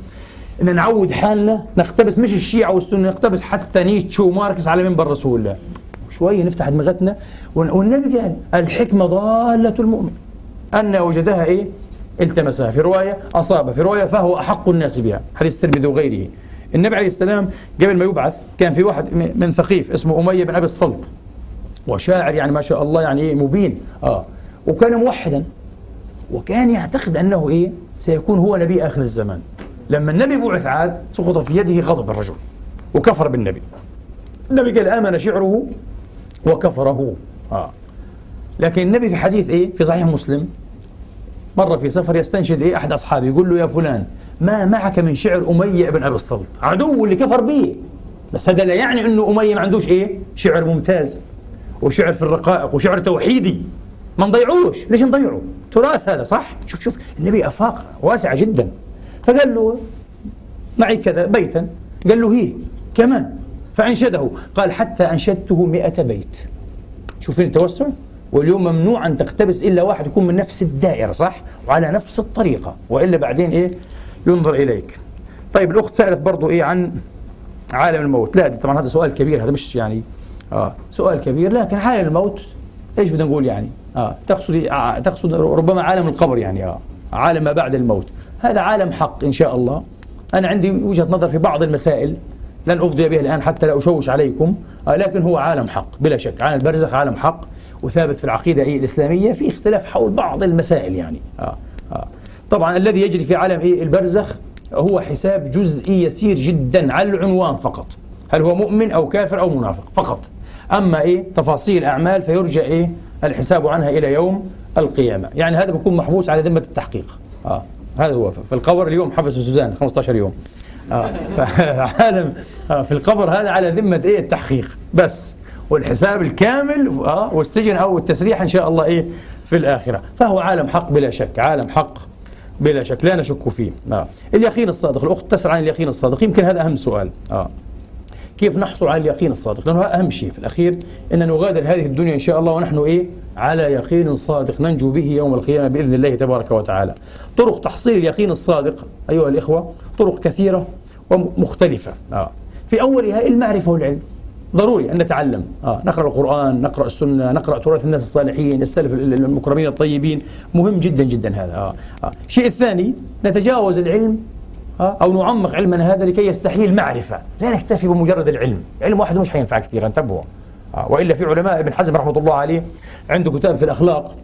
C: إن نعود حالنا نقتبس مش الشيعة والسنة نقتبس حتى نيتشه وماركس على منبر رسول الله. شوية نفتح دماغتنا والنبي قال الحكمة ضالة المؤمن. أن وجدها إيه؟ التمسها في رواية أصاب في رواية فهو أحق الناس بها. حديث الترمذي وغيره. النبي عليه السلام قبل ما يبعث كان في واحد من ثقيف اسمه أمية بن أبي الصلت. وشاعر يعني ما شاء الله يعني إيه مبين. آه. وكان موحدا. وكان يعتقد أنه إيه سيكون هو نبي آخر الزمان. لما النبي بعث عاد سقط في يده غضب الرجل وكفر بالنبي. النبي قال آمن شعره وكفره. آه. لكن النبي في حديث إيه في صحيح مسلم مرة في سفر يستنشد إيه؟ أحد أصحابه. يقول له يا فلان ما معك من شعر أمية بن أبي الصلت؟ عدو اللي كفر به. بس هذا لا يعني أنه أمية ما عندوش إيه؟ شعر ممتاز وشعر في الرقائق وشعر توحيدي. ما نضيعوش. ليش نضيعه؟ تراث هذا صح؟ شوف شوف النبي أفاق واسعة جدا. فقال له معي كذا بيتا. قال له هي كمان. فأنشده. قال حتى أنشدته مئة بيت. شوفين التوسع. واليوم ممنوع أن تقتبس إلا واحد يكون من نفس الدائرة صح؟ وعلى نفس الطريقة. وإلا بعدين إيه؟ ينظر إليك. طيب الأخت سألت برضو إيه عن عالم الموت. لا طبعا هذا سؤال كبير هذا مش يعني آه سؤال كبير لكن عالم الموت إيش بدنا نقول يعني؟ آه تقصد آه تقصد ربما عالم القبر يعني آه عالم ما بعد الموت. هذا عالم حق إن شاء الله. أنا عندي وجهة نظر في بعض المسائل لن أفضي بها الآن حتى لا أشوش عليكم آه، لكن هو عالم حق بلا شك. عالم البرزخ عالم حق. وثابت في العقيدة الإسلامية في اختلاف حول بعض المسائل يعني. آه. آه. طبعا الذي يجري في عالم إيه البرزخ هو حساب جزئي يسير جدا على العنوان فقط. هل هو مؤمن أو كافر أو منافق؟ فقط. أما إيه؟ تفاصيل الأعمال فيرجع إيه؟ الحساب عنها إلى يوم القيامة. يعني هذا بيكون محبوس على ذمة التحقيق. آه. هذا هو في القبر اليوم حبس سوزان 15 يوم. آه. فعالم آه في القبر هذا على ذمة إيه؟ التحقيق. بس. والحساب الكامل آه والسجن أو التسريح إن شاء الله إيه في الآخرة. فهو عالم حق بلا شك عالم حق بلا شك لا نشك فيه. آه. اليقين الصادق الأخت تسأل عن اليقين الصادق يمكن هذا أهم سؤال. آه. كيف نحصل على اليقين الصادق؟ لأنه أهم شيء في الأخير أن نغادر هذه الدنيا إن شاء الله ونحن إيه على يقين صادق ننجو به يوم القيامة بإذن الله تبارك وتعالى. طرق تحصيل اليقين الصادق أيها الإخوة طرق كثيرة ومختلفة. آه. في أولها المعرفة والعلم. ضروري أن نتعلم آه. نقرأ القرآن نقرأ السنة نقرأ تراث الناس الصالحين السلف المكرمين الطيبين مهم جدا جدا هذا آه. آه. الشيء الثاني نتجاوز العلم آه. أو نعمق علمنا هذا لكي يستحيل المعرفة لا نكتفي بمجرد العلم علم واحد مش حينفع كثير انتبهوا آه. وإلا في علماء ابن حزم رحمة الله عليه عنده كتاب في الأخلاق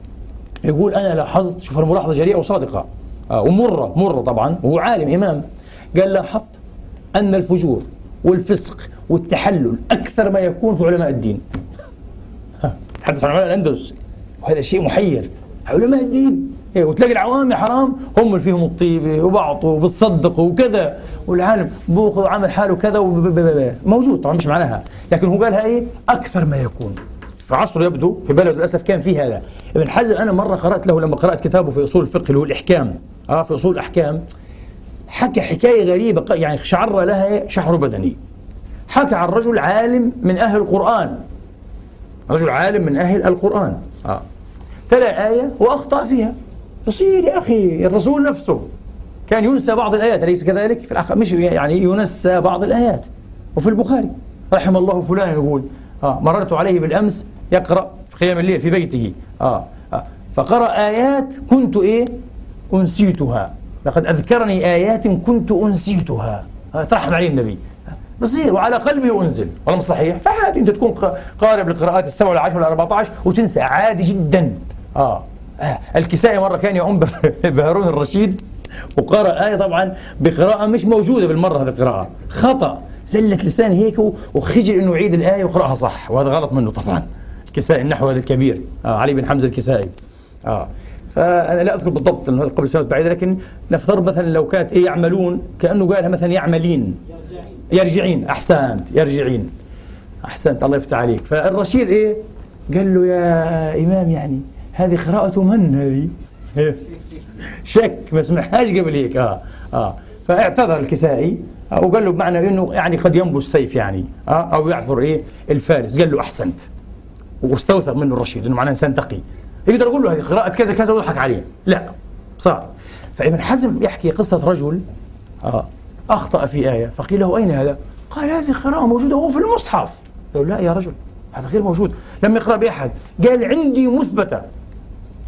C: يقول أنا لاحظت شوف الملاحظة جريئة وصادقة آه. ومرة مرة طبعا وهو عالم إمام قال لاحظت أن الفجور والفسق والتحلل أكثر ما يكون في علماء الدين. تحدث عن علماء الأندلس. وهذا شيء محير. علماء الدين. إيه وتلاقي العوام يا حرام هم اللي فيهم الطيبة وبعطوا وبتصدقوا وكذا. والعالم بوخذ وعمل حاله كذا موجود طبعا مش معناها. لكن هو قالها إيه؟ أكثر ما يكون. في عصره يبدو في بلده للأسف كان في هذا. ابن حزم أنا مرة قرأت له لما قرأت كتابه في أصول الفقه اللي هو الإحكام. آه في أصول الأحكام. حكى حكاية غريبة يعني شعر لها شحر بدني. حكى عن رجل عالم من أهل القرآن رجل عالم من أهل القرآن آه. تلا آية وأخطأ فيها يصير يا أخي الرسول نفسه كان ينسى بعض الآيات أليس كذلك؟ في الأخ... مش يعني ينسى بعض الآيات وفي البخاري رحم الله فلان يقول آه مررت عليه بالأمس يقرأ في قيام الليل في بيته آه. آه. فقرأ آيات كنت إيه أنسيتها لقد أذكرني آيات كنت أنسيتها آه ترحم عليه النبي بصير وعلى قلبه أنزل ولا صحيح. فعادي أنت تكون قارئ بالقراءات السبع والعشر والأربعة عشر وتنسى. عادي جدا. آه. آه. الكسائي مرة كان يؤم بهارون الرشيد وقرأ آية طبعا بقراءة مش موجودة بالمرة هذه القراءة. خطأ. زلت لسانه هيك وخجل إنه يعيد الآية ويقرأها صح. وهذا غلط منه طبعا. الكسائي النحو هذا الكبير. آه. علي بن حمزة الكسائي. آه. فأنا لا أذكر بالضبط لأنه قبل سنوات بعيدة لكن نفترض مثلا لو كانت إيه يعملون كأنه قالها مثلا يعملين. يرجعين أحسنت يرجعين. أحسنت الله يفتح عليك. فالرشيد إيه؟ قال له يا إمام يعني هذه قراءة من هذه؟ شك ما سمعهاش قبل هيك. آه آه. فاعتذر الكسائي آه وقال له بمعنى إنه يعني قد ينبو السيف يعني. آه أو يعثر إيه؟ الفارس. قال له أحسنت. واستوثق منه الرشيد إنه معناه إنسان تقي. يقدر يقول له هذه قراءة كذا كذا ويضحك عليه. لا صار. فإبن حزم يحكي قصة رجل آه أخطأ في آية. فقيل له أين هذا؟ قال هذه قراءة موجودة هو في المصحف. قالوا لا يا رجل هذا غير موجود. لم يقرأ بأحد قال عندي مثبتة.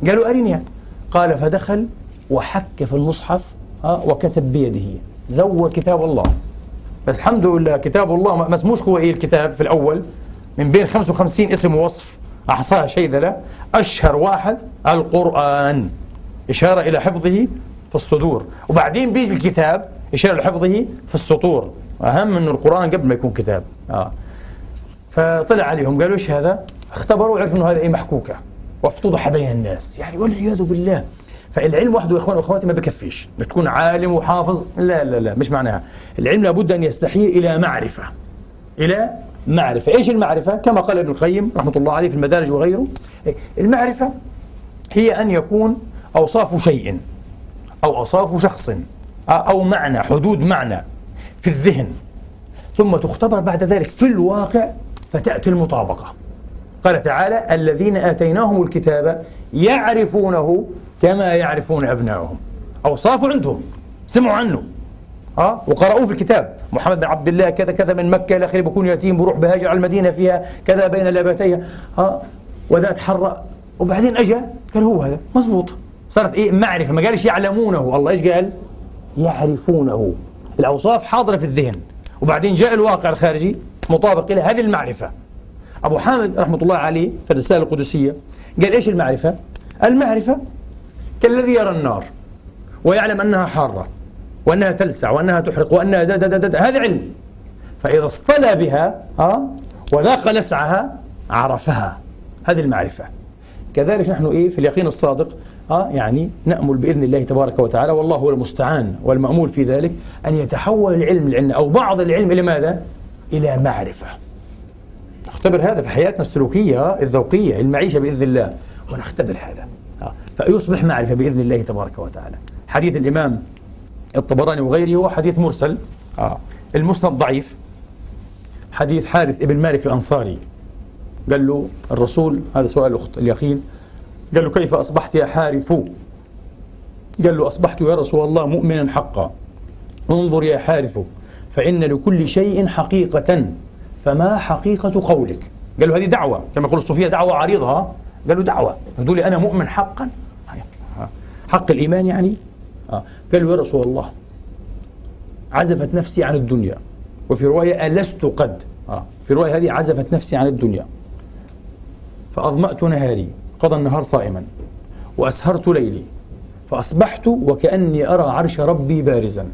C: قالوا أرني قال فدخل وحك في المصحف وكتب بيده. زور كتاب الله. بس الحمد لله كتاب الله ما اسموش هو إيه الكتاب في الأول. من بين 55 اسم ووصف احصاها شيذله أشهر واحد القرآن. إشارة إلى حفظه في الصدور. وبعدين بيجي الكتاب. إشارة لحفظه في السطور. أهم من القرآن قبل ما يكون كتاب. آه. فطلع عليهم قالوا إيش هذا؟ اختبروا وعرفوا أنه هذا إيه محكوكة. وافتضح بين الناس. يعني والعياذ بالله. فالعلم وحده يا اخوان وأخواتي ما بكفيش. تكون عالم وحافظ. لا لا لا مش معناها. العلم لابد أن يستحيل إلى معرفة. إلى معرفة. إيش المعرفة؟ كما قال ابن القيم رحمة الله عليه في المدارج وغيره. المعرفة هي أن يكون أوصاف شيء أو أوصاف شخص. أو معنى حدود معنى في الذهن. ثم تختبر بعد ذلك في الواقع فتأتي المطابقة. قال تعالى الذين آتيناهم الكتاب يعرفونه كما يعرفون أبنائهم أوصاف عندهم سمعوا عنه. آه وقرأوه في الكتاب. محمد بن عبد الله كذا كذا من مكة إلى آخره بكون يتيم بروح بهاجر على المدينة فيها كذا بين لابتيها آه وذات حرة وبعدين أجا قال هو هذا مزبوط صارت إيه؟ معرفة. ما قالش يعلمونه. الله إيش قال؟ يعرفونه. الأوصاف حاضرة في الذهن. وبعدين جاء الواقع الخارجي مطابق إلى هذه المعرفة. أبو حامد رحمة الله عليه في الرسالة القدسية قال إيش المعرفة؟ المعرفة كالذي يرى النار ويعلم أنها حارة وأنها تلسع وأنها تحرق وأنها دا دا دا دا هذا علم. فإذا اصطلى بها ها وذاق لسعها عرفها. هذه المعرفة. كذلك نحن إيه في اليقين الصادق ها يعني نأمل بإذن الله تبارك وتعالى والله هو المستعان والمأمول في ذلك أن يتحول العلم العلم أو بعض العلم إلى ماذا؟ إلى معرفة. نختبر هذا في حياتنا السلوكية الذوقية المعيشة بإذن الله ونختبر هذا. فيصبح معرفة بإذن الله تبارك وتعالى. حديث الإمام الطبراني وغيره هو حديث مرسل. آه. المسند ضعيف. حديث حارث ابن مالك الأنصاري. قال له الرسول هذا سؤال الأخت اليقين قال له كيف أصبحت يا حارث؟ قال له أصبحت يا رسول الله مؤمنا حقا. انظر يا حارث فإن لكل شيء حقيقة فما حقيقة قولك؟ قال له هذه دعوة كما يقول الصوفية دعوة عريضة قال له دعوة. هذول أنا مؤمن حقا؟ حق الإيمان يعني. قال له يا رسول الله عزفت نفسي عن الدنيا. وفي رواية ألست قد. في رواية هذه عزفت نفسي عن الدنيا. فأظمأت نهاري قضى النهار صائما. وأسهرت ليلي. فأصبحت وكأني أرى عرش ربي بارزا.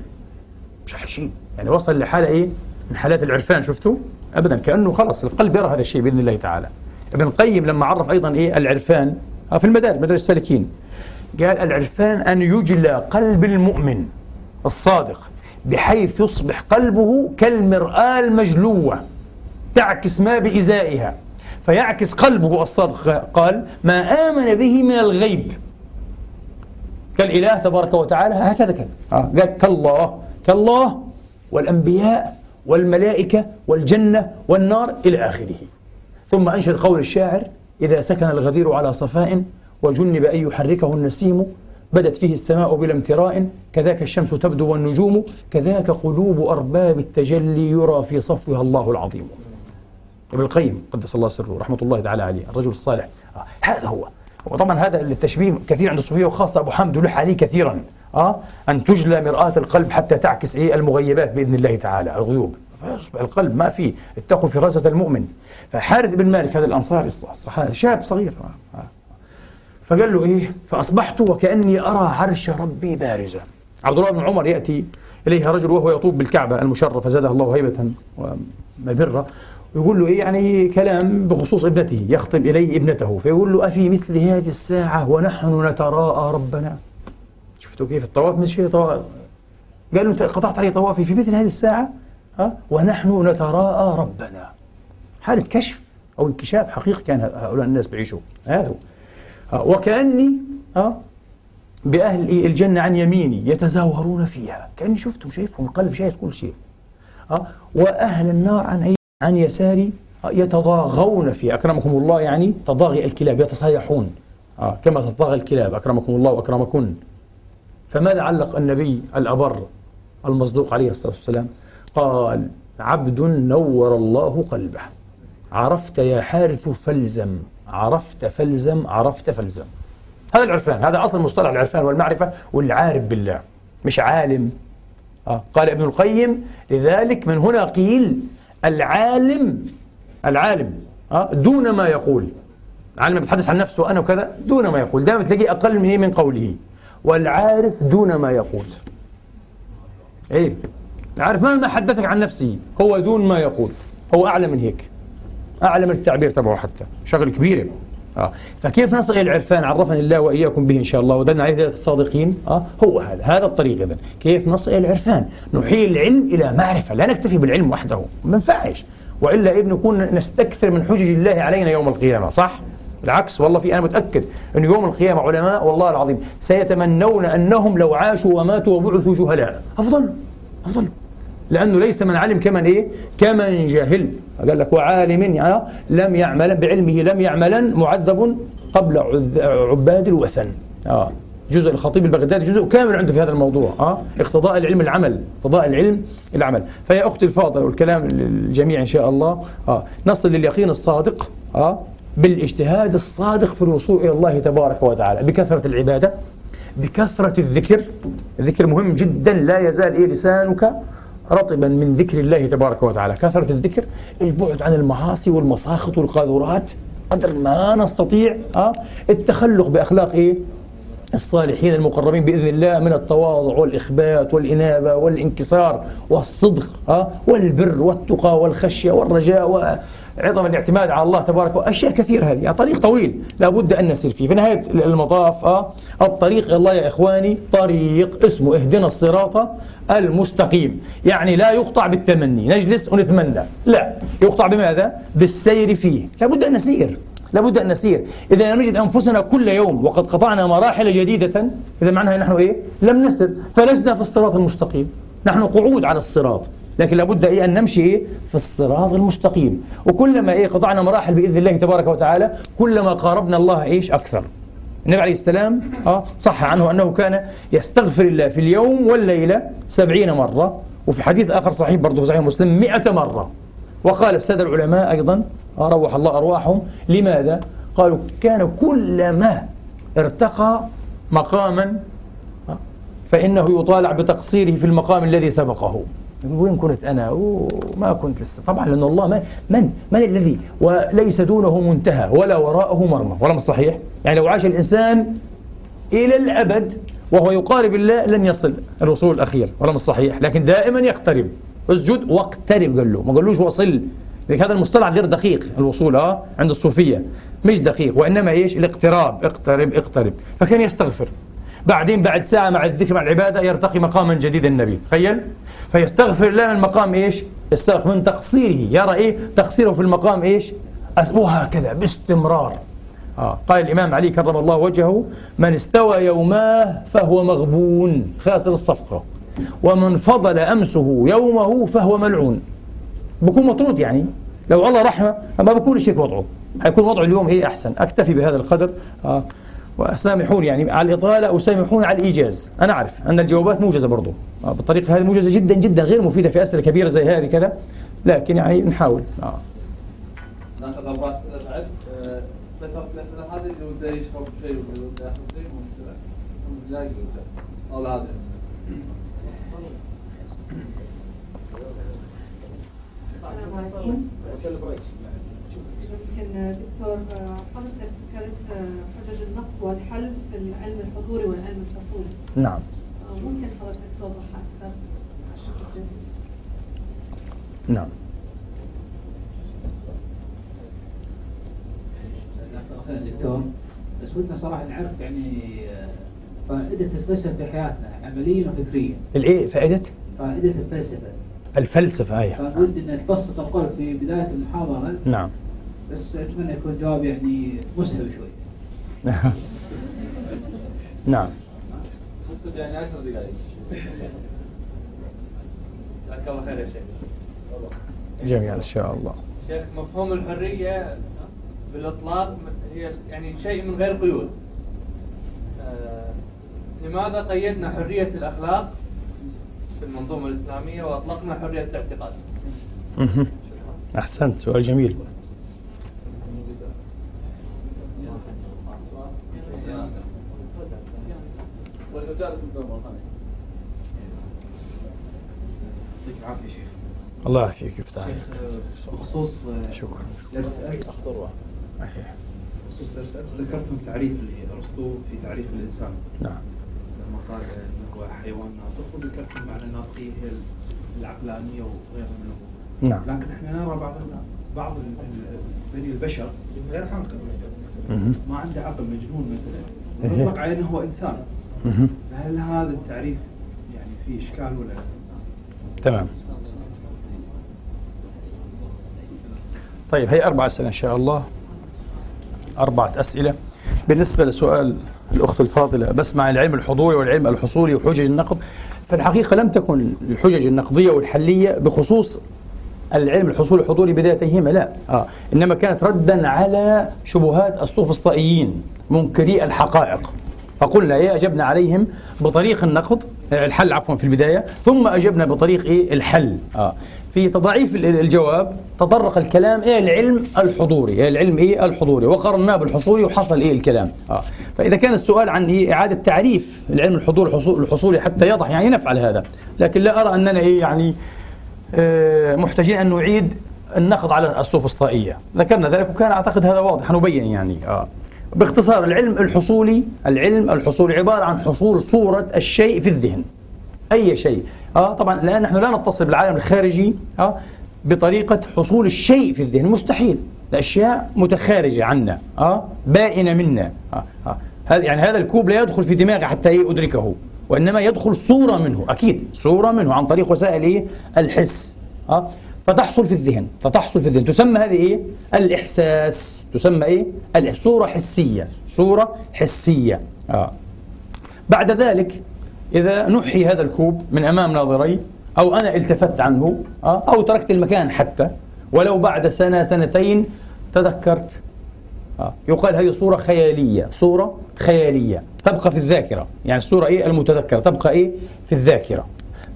C: مش عجيب يعني وصل لحالة إيه؟ من حالات العرفان شفتوا؟ أبدا. كأنه خلاص القلب يرى هذا الشيء بإذن الله تعالى. ابن القيم لما عرف أيضا إيه؟ العرفان آه، في المدارس مدارس السالكين قال العرفان أن يجلى قلب المؤمن الصادق بحيث يصبح قلبه كالمرآة المجلوة تعكس ما بإزائها. فيعكس قلبه الصادق قال ما آمن به من الغيب. كالإله تبارك وتعالى. هكذا كذا آه قال كالله كالله والأنبياء والملائكة والجنة والنار إلى آخره. ثم أنشد قول الشاعر إذا سكن الغدير على صفاء وجنب أن يحركه النسيم بدت فيه السماء بلا امتراء كذاك الشمس تبدو والنجوم كذاك قلوب أرباب التجلي يرى في صفوها الله العظيم. ابن القيم قدس الله سره رحمة الله تعالى عليه الرجل الصالح. آه هذا هو. وطبعا هذا التشبيه كثير عند الصوفية وخاصة أبو حامد يلح عليه كثيرا آه أن تجلى مرآة القلب حتى تعكس إيه المغيبات بإذن الله تعالى الغيوب. فيصبح القلب ما في اتقوا فراسة المؤمن. فحارث بن مالك هذا الأنصاري شاب صغير آه. آه. فقال له إيه فأصبحت وكأني أرى عرش ربي بارزا. عبد الله بن عمر يأتي إليه رجل وهو يطوف بالكعبة المشرفة زادها الله هيبة ومبرة. ويقول له إيه يعني كلام بخصوص ابنته يخطب إليه ابنته فيقول له أفي مثل هذه الساعة ونحن نتراءى ربنا؟ شفتوا كيف الطواف؟ مش شيء طواف؟ قال له قطعت علي طوافي في مثل هذه الساعة؟ ها؟ ونحن نتراءى ربنا. حالة كشف أو انكشاف حقيقي كان هؤلاء الناس بيعيشوا هذا وكأني أه بأهل الجنة عن يميني يتزاورون فيها. كأني شفتهم شايفهم القلب شايف كل شيء. أه وأهل النار عن عن يساري يتضاغون فيها أكرمكم الله يعني تضاغي الكلاب يتصايحون. أه كما تتضاغى الكلاب أكرمكم الله وأكرمكن. فماذا علق النبي الأبر المصدوق عليه الصلاة والسلام؟ قال عبد نور الله قلبه. عرفت يا حارث فالزم عرفت فالزم عرفت فالزم هذا العرفان هذا أصل مصطلح العرفان والمعرفة والعارف بالله مش عالم. آه. قال ابن القيم لذلك من هنا قيل العالم العالم آه. دون ما يقول. العالم يتحدث عن نفسه أنا وكذا دون ما يقول. دائما تلاقيه أقل من من قوله. والعارف دون ما يقول. إيه. العارف مهما حدثك عن نفسه هو دون ما يقول. هو أعلى من هيك. أعلى من التعبير تبعه حتى. شغل كبير. آه. فكيف نصل إلى العرفان عرفني الله وإياكم به إن شاء الله ودلنا عليه ثلاثة الصادقين آه. هو هذا هذا الطريق إذن. كيف نصل إلى العرفان؟ نحيل العلم إلى معرفة لا نكتفي بالعلم وحده ما ينفعش وإلا إيه نكون نستكثر من حجج الله علينا يوم القيامة صح؟ بالعكس والله في أنا متأكد أن يوم القيامة علماء والله العظيم سيتمنون أنهم لو عاشوا وماتوا وبعثوا جهلاء أفضل أفضل. لأنه ليس من علم كمن إيه؟ كمن جهل. قال لك وعالم يعني لم يعمل بعلمه لم يعملا معذب قبل عباد الوثن. آه. جزء الخطيب البغدادي جزء كامل عنده في هذا الموضوع. آه. اقتضاء العلم العمل. اقتضاء العلم العمل. فيا أختي الفاضله والكلام للجميع إن شاء الله. آه. نصل لليقين الصادق. آه. بالاجتهاد الصادق في الوصول إلى الله تبارك وتعالى. بكثرة العبادة. بكثرة الذكر. الذكر مهم جدا. لا يزال إيه لسانك رطبا من ذكر الله تبارك وتعالى. كثرة الذكر البعد عن المعاصي والمساخط والقاذورات قدر ما نستطيع آه التخلق بأخلاق إيه الصالحين المقربين بإذن الله من التواضع والإخبات والإنابة والإنكسار والصدق ها والبر والتقى والخشية والرجاء وعظم الاعتماد على الله تبارك واشياء كثيرة هذه يعني طريق طويل لابد أن نسير فيه. في نهاية المطاف ها الطريق إلى الله يا إخواني طريق اسمه اهدنا الصراط المستقيم. يعني لا يقطع بالتمني. نجلس ونتمنى. لا. يقطع بماذا؟ بالسير فيه. لابد أن نسير. لابد أن نسير. إذا لم نجد أنفسنا كل يوم وقد قطعنا مراحل جديدة إذا معناها نحن إيه؟ لم نسر. فلسنا في الصراط المستقيم. نحن قعود على الصراط. لكن لابد إيه أن نمشي إيه؟ في الصراط المستقيم وكلما إيه قطعنا مراحل بإذن الله تبارك وتعالى كلما قاربنا الله إيش أكثر النبي عليه السلام آه صح عنه أنه كان يستغفر الله في اليوم والليلة سبعين مرة وفي حديث آخر صحيح برضه في صحيح مسلم مئة مرة وقال السادة العلماء أيضا روح الله أرواحهم لماذا؟ قالوا كان كلما ارتقى مقاما فإنه يطالع بتقصيره في المقام الذي سبقه وين كنت أنا؟ أوه ما كنت لسه. طبعا لأن الله من من؟ من الذي؟ وليس دونه منتهى ولا وراءه مرمى. ولا صحيح؟ يعني لو عاش الإنسان إلى الأبد وهو يقارب الله لن يصل الوصول الأخير. ولا مش صحيح؟ لكن دائما يقترب. اسجد واقترب قال له. ما قالوش وصل. هذا المصطلح غير دقيق. الوصول آه عند الصوفية. مش دقيق. وإنما إيش؟ الاقتراب. اقترب اقترب. فكان يستغفر. بعدين بعد ساعة مع الذكر مع العبادة يرتقي مقاما جديدا النبي. تخيل؟ فيستغفر الله من مقام إيش؟ يستغفر من تقصيره. يرى إيه تقصيره في المقام إيش؟ وهكذا باستمرار. آه. قال الإمام علي كرم الله وجهه من استوى يوماه فهو مغبون. خاسر الصفقة. ومن فضل أمسه يومه فهو ملعون. بكون مطرود يعني؟ لو الله رحمه ما بكون هيك وضعه. حيكون وضعه اليوم هي أحسن. أكتفي بهذا القدر. آه وسامحوني يعني على الإطالة وسامحوني على الإيجاز. أنا أعرف أن الجوابات موجزة برضه آه بالطريقة هذه موجزة جدا جدا غير مفيدة في أسئلة كبيرة زي هذه كذا. لكن يعني نحاول.
A: آه. ناخذ أربع أسئلة بعد. آه، فترة الأسئلة هذه اللي وده يشرب شيء ولا وده ياخذ شيء ممكن خمس دقائق أو هذا
G: يمكن دكتور حضرتك ذكرت حجج النقد والحل في العلم الحضوري والعلم الفصولي.
C: نعم.
G: ممكن حضرتك توضح أكثر
C: نعم.
H: دكتور بس ودنا صراحة نعرف يعني فائدة الفلسفة في حياتنا عمليا وفكريا.
C: الإيه فائدة؟
H: فائدة الفلسفة.
C: الفلسفة اي
H: كان ودي ان تبسط القول في بداية المحاضرة
C: نعم
H: بس أتمنى يكون جواب يعني مسهل شوي.
C: نعم.
A: بس يعني 10 دقائق
B: جزاك الله خير يا شيخ.
C: جميعا إن شاء الله.
B: شيخ مفهوم الحرية بالإطلاق هي يعني شيء من غير قيود. آه لماذا قيدنا حرية الأخلاق في المنظومة الإسلامية وأطلقنا حرية الاعتقاد؟
C: أحسنت. سؤال جميل. الله يعافيك يفتح عليك.
I: بخصوص
C: شكرا.
I: درس امس بخصوص درس امس ذكرتم تعريف لارسطو في تعريف الإنسان.
C: نعم.
I: لما قال انه هو حيوان ناطق وذكرتم معنى الناطقيه هي العقلانية وغيرها من
C: نعم.
I: لكن إحنا نرى بعض بعض بني البشر غير عاقل ما عنده عقل مجنون مثلا. يطلق عليه إنه هو إنسان. فهل هذا التعريف يعني فيه إشكال ولا
C: تمام. طيب هي أربع أسئلة إن شاء الله. أربعة أسئلة. بالنسبة لسؤال الأخت الفاضلة بس مع العلم الحضوري والعلم الحصولي وحجج النقد فالحقيقة لم تكن الحجج النقدية والحلية بخصوص العلم الحصولي الحضوري بذاتهما لا. آه. إنما كانت ردا على شبهات السوفسطائيين منكري الحقائق. فقلنا إيه أجبنا عليهم بطريق النقد الحل عفوا في البداية ثم أجبنا بطريق إيه الحل آه. في تضعيف الجواب تطرق الكلام إلى العلم الحضوري إلى العلم إيه الحضوري وقارناه بالحصولي وحصل إيه الكلام آه. فإذا كان السؤال عن إيه إعادة تعريف العلم الحضوري الحصولي حتى يضح يعني نفعل هذا لكن لا أرى أننا إيه يعني آه محتاجين أن نعيد النقد على السوفسطائية ذكرنا ذلك وكان أعتقد هذا واضح نبين يعني آه. باختصار العلم الحصولي العلم الحصولي عبارة عن حصول صورة الشيء في الذهن. أي شيء. آه طبعا الآن نحن لا نتصل بالعالم الخارجي آه بطريقة حصول الشيء في الذهن. مستحيل. الأشياء متخارجة عنا آه بائنة منا آه آه. يعني هذا الكوب لا يدخل في دماغي حتى إيه أدركه. وإنما يدخل صورة منه. أكيد صورة منه عن طريق وسائل إيه؟ الحس آه. فتحصل في الذهن فتحصل في الذهن. تسمى هذه إيه؟ الإحساس. تسمى إيه؟ صورة حسية. صورة حسية. آه. بعد ذلك إذا نحي هذا الكوب من أمام ناظري أو أنا التفت عنه آه. أو تركت المكان حتى ولو بعد سنة سنتين تذكرت. آه. يقال هذه صورة خيالية. صورة خيالية. تبقى في الذاكرة. يعني الصورة إيه؟ المتذكرة. تبقى إيه؟ في الذاكرة.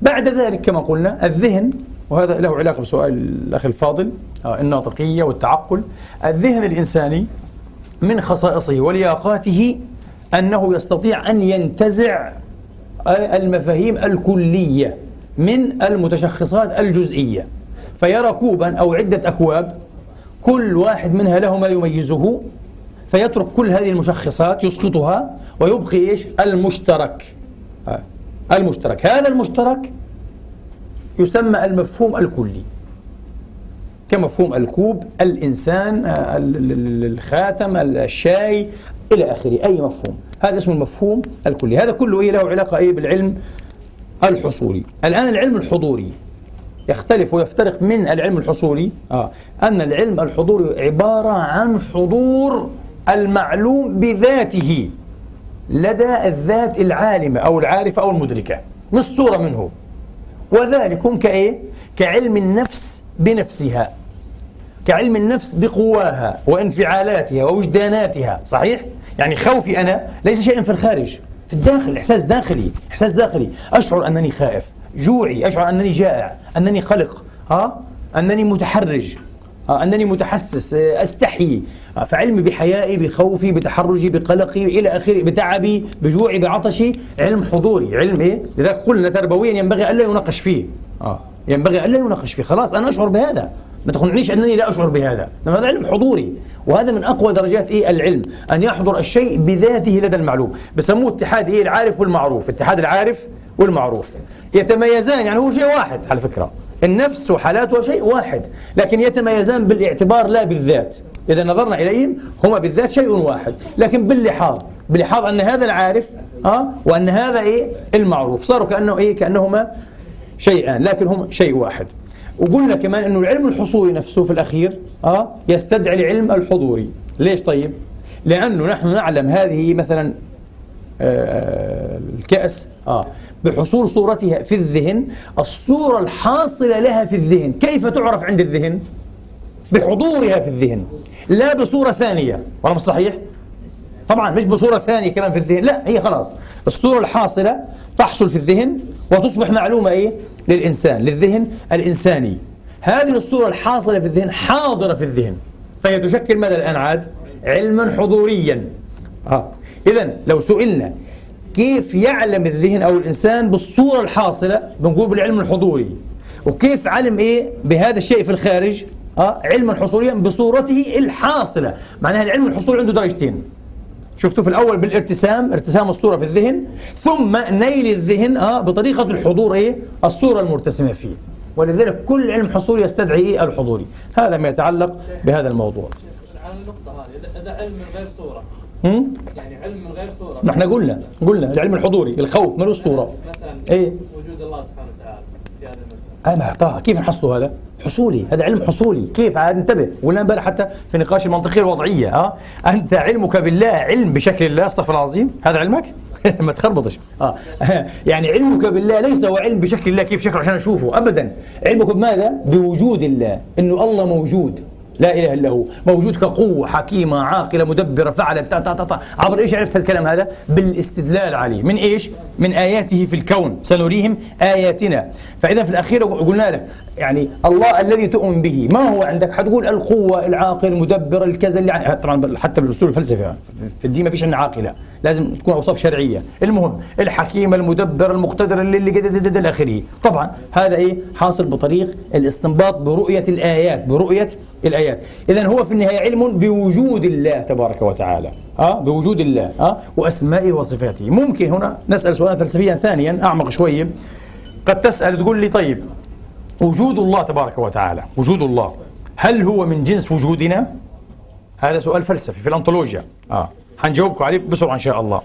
C: بعد ذلك كما قلنا الذهن وهذا له علاقة بسؤال الأخ الفاضل آه، الناطقية والتعقل. الذهن الإنساني من خصائصه ولياقاته أنه يستطيع أن ينتزع المفاهيم الكلية من المتشخصات الجزئية فيرى كوبا أو عدة أكواب كل واحد منها له ما يميزه فيترك كل هذه المشخصات يسقطها ويبقي إيش؟ المشترك. آه، المشترك. هذا المشترك يسمى المفهوم الكلي. كمفهوم الكوب الإنسان الخاتم الشاي إلى آخره. أي مفهوم. هذا اسمه المفهوم الكلي. هذا كله إيه له علاقة إيه بالعلم الحصولي. الآن العلم الحضوري يختلف ويفترق من العلم الحصولي آه أن العلم الحضوري عبارة عن حضور المعلوم بذاته لدى الذات العالمة أو العارفة أو المدركة. مش صورة منه. وذلكم كإيه؟ كعلم النفس بنفسها كعلم النفس بقواها وانفعالاتها ووجداناتها صحيح؟ يعني خوفي أنا ليس شيئا في الخارج في الداخل إحساس داخلي إحساس داخلي أشعر أنني خائف جوعي أشعر أنني جائع أنني قلق ها أنني متحرج أنني متحسس أستحي فعلمي بحيائي بخوفي بتحرجي بقلقي إلى آخره بتعبي بجوعي بعطشي علم حضوري. علم إيه؟ لذلك قلنا تربويا ينبغي ألا يناقش فيه. آه. ينبغي ألا يناقش فيه. خلاص أنا أشعر بهذا. ما تقنعنيش أنني لا أشعر بهذا. هذا علم حضوري. وهذا من أقوى درجات إيه؟ العلم. أن يحضر الشيء بذاته لدى المعلوم. بسموه اتحاد إيه؟ العارف والمعروف. اتحاد العارف والمعروف. يتميزان يعني هو شيء واحد على فكرة. النفس وحالاتها شيء واحد لكن يتميزان بالاعتبار لا بالذات. إذا نظرنا إليهم هما بالذات شيء واحد لكن باللحاظ. بلحاظ أن هذا العارف أه وأن هذا إيه؟ المعروف. صاروا كأنه إيه؟ كأنهما شيئان لكن هم شيء واحد. وقلنا كمان أنه العلم الحصولي نفسه في الأخير أه يستدعي العلم الحضوري. ليش طيب؟ لأنه نحن نعلم هذه مثلا آه الكأس آه بحصول صورتها في الذهن الصورة الحاصلة لها في الذهن كيف تعرف عند الذهن؟ بحضورها في الذهن لا بصورة ثانية ولا مش صحيح؟ طبعا مش بصورة ثانية كمان في الذهن لا هي خلاص الصورة الحاصلة تحصل في الذهن وتصبح معلومة إيه؟ للإنسان للذهن الإنساني هذه الصورة الحاصلة في الذهن حاضرة في الذهن فهي تشكل ماذا الآن عاد؟ علما حضوريا آه. إذا لو سئلنا كيف يعلم الذهن أو الإنسان بالصورة الحاصلة؟ بنقول بالعلم الحضوري. وكيف علم إيه؟ بهذا الشيء في الخارج؟ آه علما حصوليا بصورته الحاصلة. معناها العلم الحصولي عنده درجتين. شفتوا في الأول بالارتسام ارتسام الصورة في الذهن ثم نيل الذهن آه بطريقة الحضور إيه؟ الصورة المرتسمة فيه. ولذلك كل علم حصولي يستدعي إيه؟ الحضوري. هذا ما يتعلق بهذا الموضوع.
J: على النقطة هذه إذا علم من غير صورة؟ يعني علم من غير صورة.
C: نحن قلنا قلنا العلم الحضوري الخوف ملوش صورة.
J: مثلا
C: إيه؟
J: وجود الله سبحانه وتعالى في هذا المثال.
C: أنا طه كيف نحصله هذا؟ حصولي. هذا علم حصولي. كيف؟ عاد انتبه. ولا امبارح حتى في نقاش المنطقيه الوضعية آه أنت علمك بالله علم بشكل الله أستغفر الله العظيم. هذا علمك؟ ما تخربطش. آه. يعني علمك بالله ليس هو علم بشكل الله كيف شكله عشان أشوفه. ابدا. علمك بماذا؟ بوجود الله. إنه الله موجود. لا إله إلا هو. موجود كقوة حكيمة عاقلة مدبرة فعلت تا تا تا. عبر إيش عرفت الكلام هذا؟ بالاستدلال عليه. من إيش؟ من آياته في الكون. سنريهم آياتنا. فإذا في الأخير قلنا لك يعني الله الذي تؤمن به. ما هو عندك؟ حتقول القوة العاقل المدبر الكذا اللي عن- طبعا حتى بالأسلوب الفلسفي في الدين ما فيش عندنا عاقلة. لازم تكون أوصاف شرعية. المهم الحكيم المدبر المقتدر اللي اللي إلى آخره طبعا هذا إيه؟ حاصل بطريق الاستنباط برؤية الآيات برؤية الآيات. إذا هو في النهاية علم بوجود الله تبارك وتعالى. آه؟ بوجود الله. آه؟ وأسمائه وصفاته. ممكن هنا نسأل سؤالا فلسفيا ثانيا أعمق شوية. قد تسأل تقول لي طيب وجود الله تبارك وتعالى. وجود الله. هل هو من جنس وجودنا؟ هذا سؤال فلسفي في الأنطولوجيا. آه. حنجاوبكم عليه بسرعة إن شاء الله.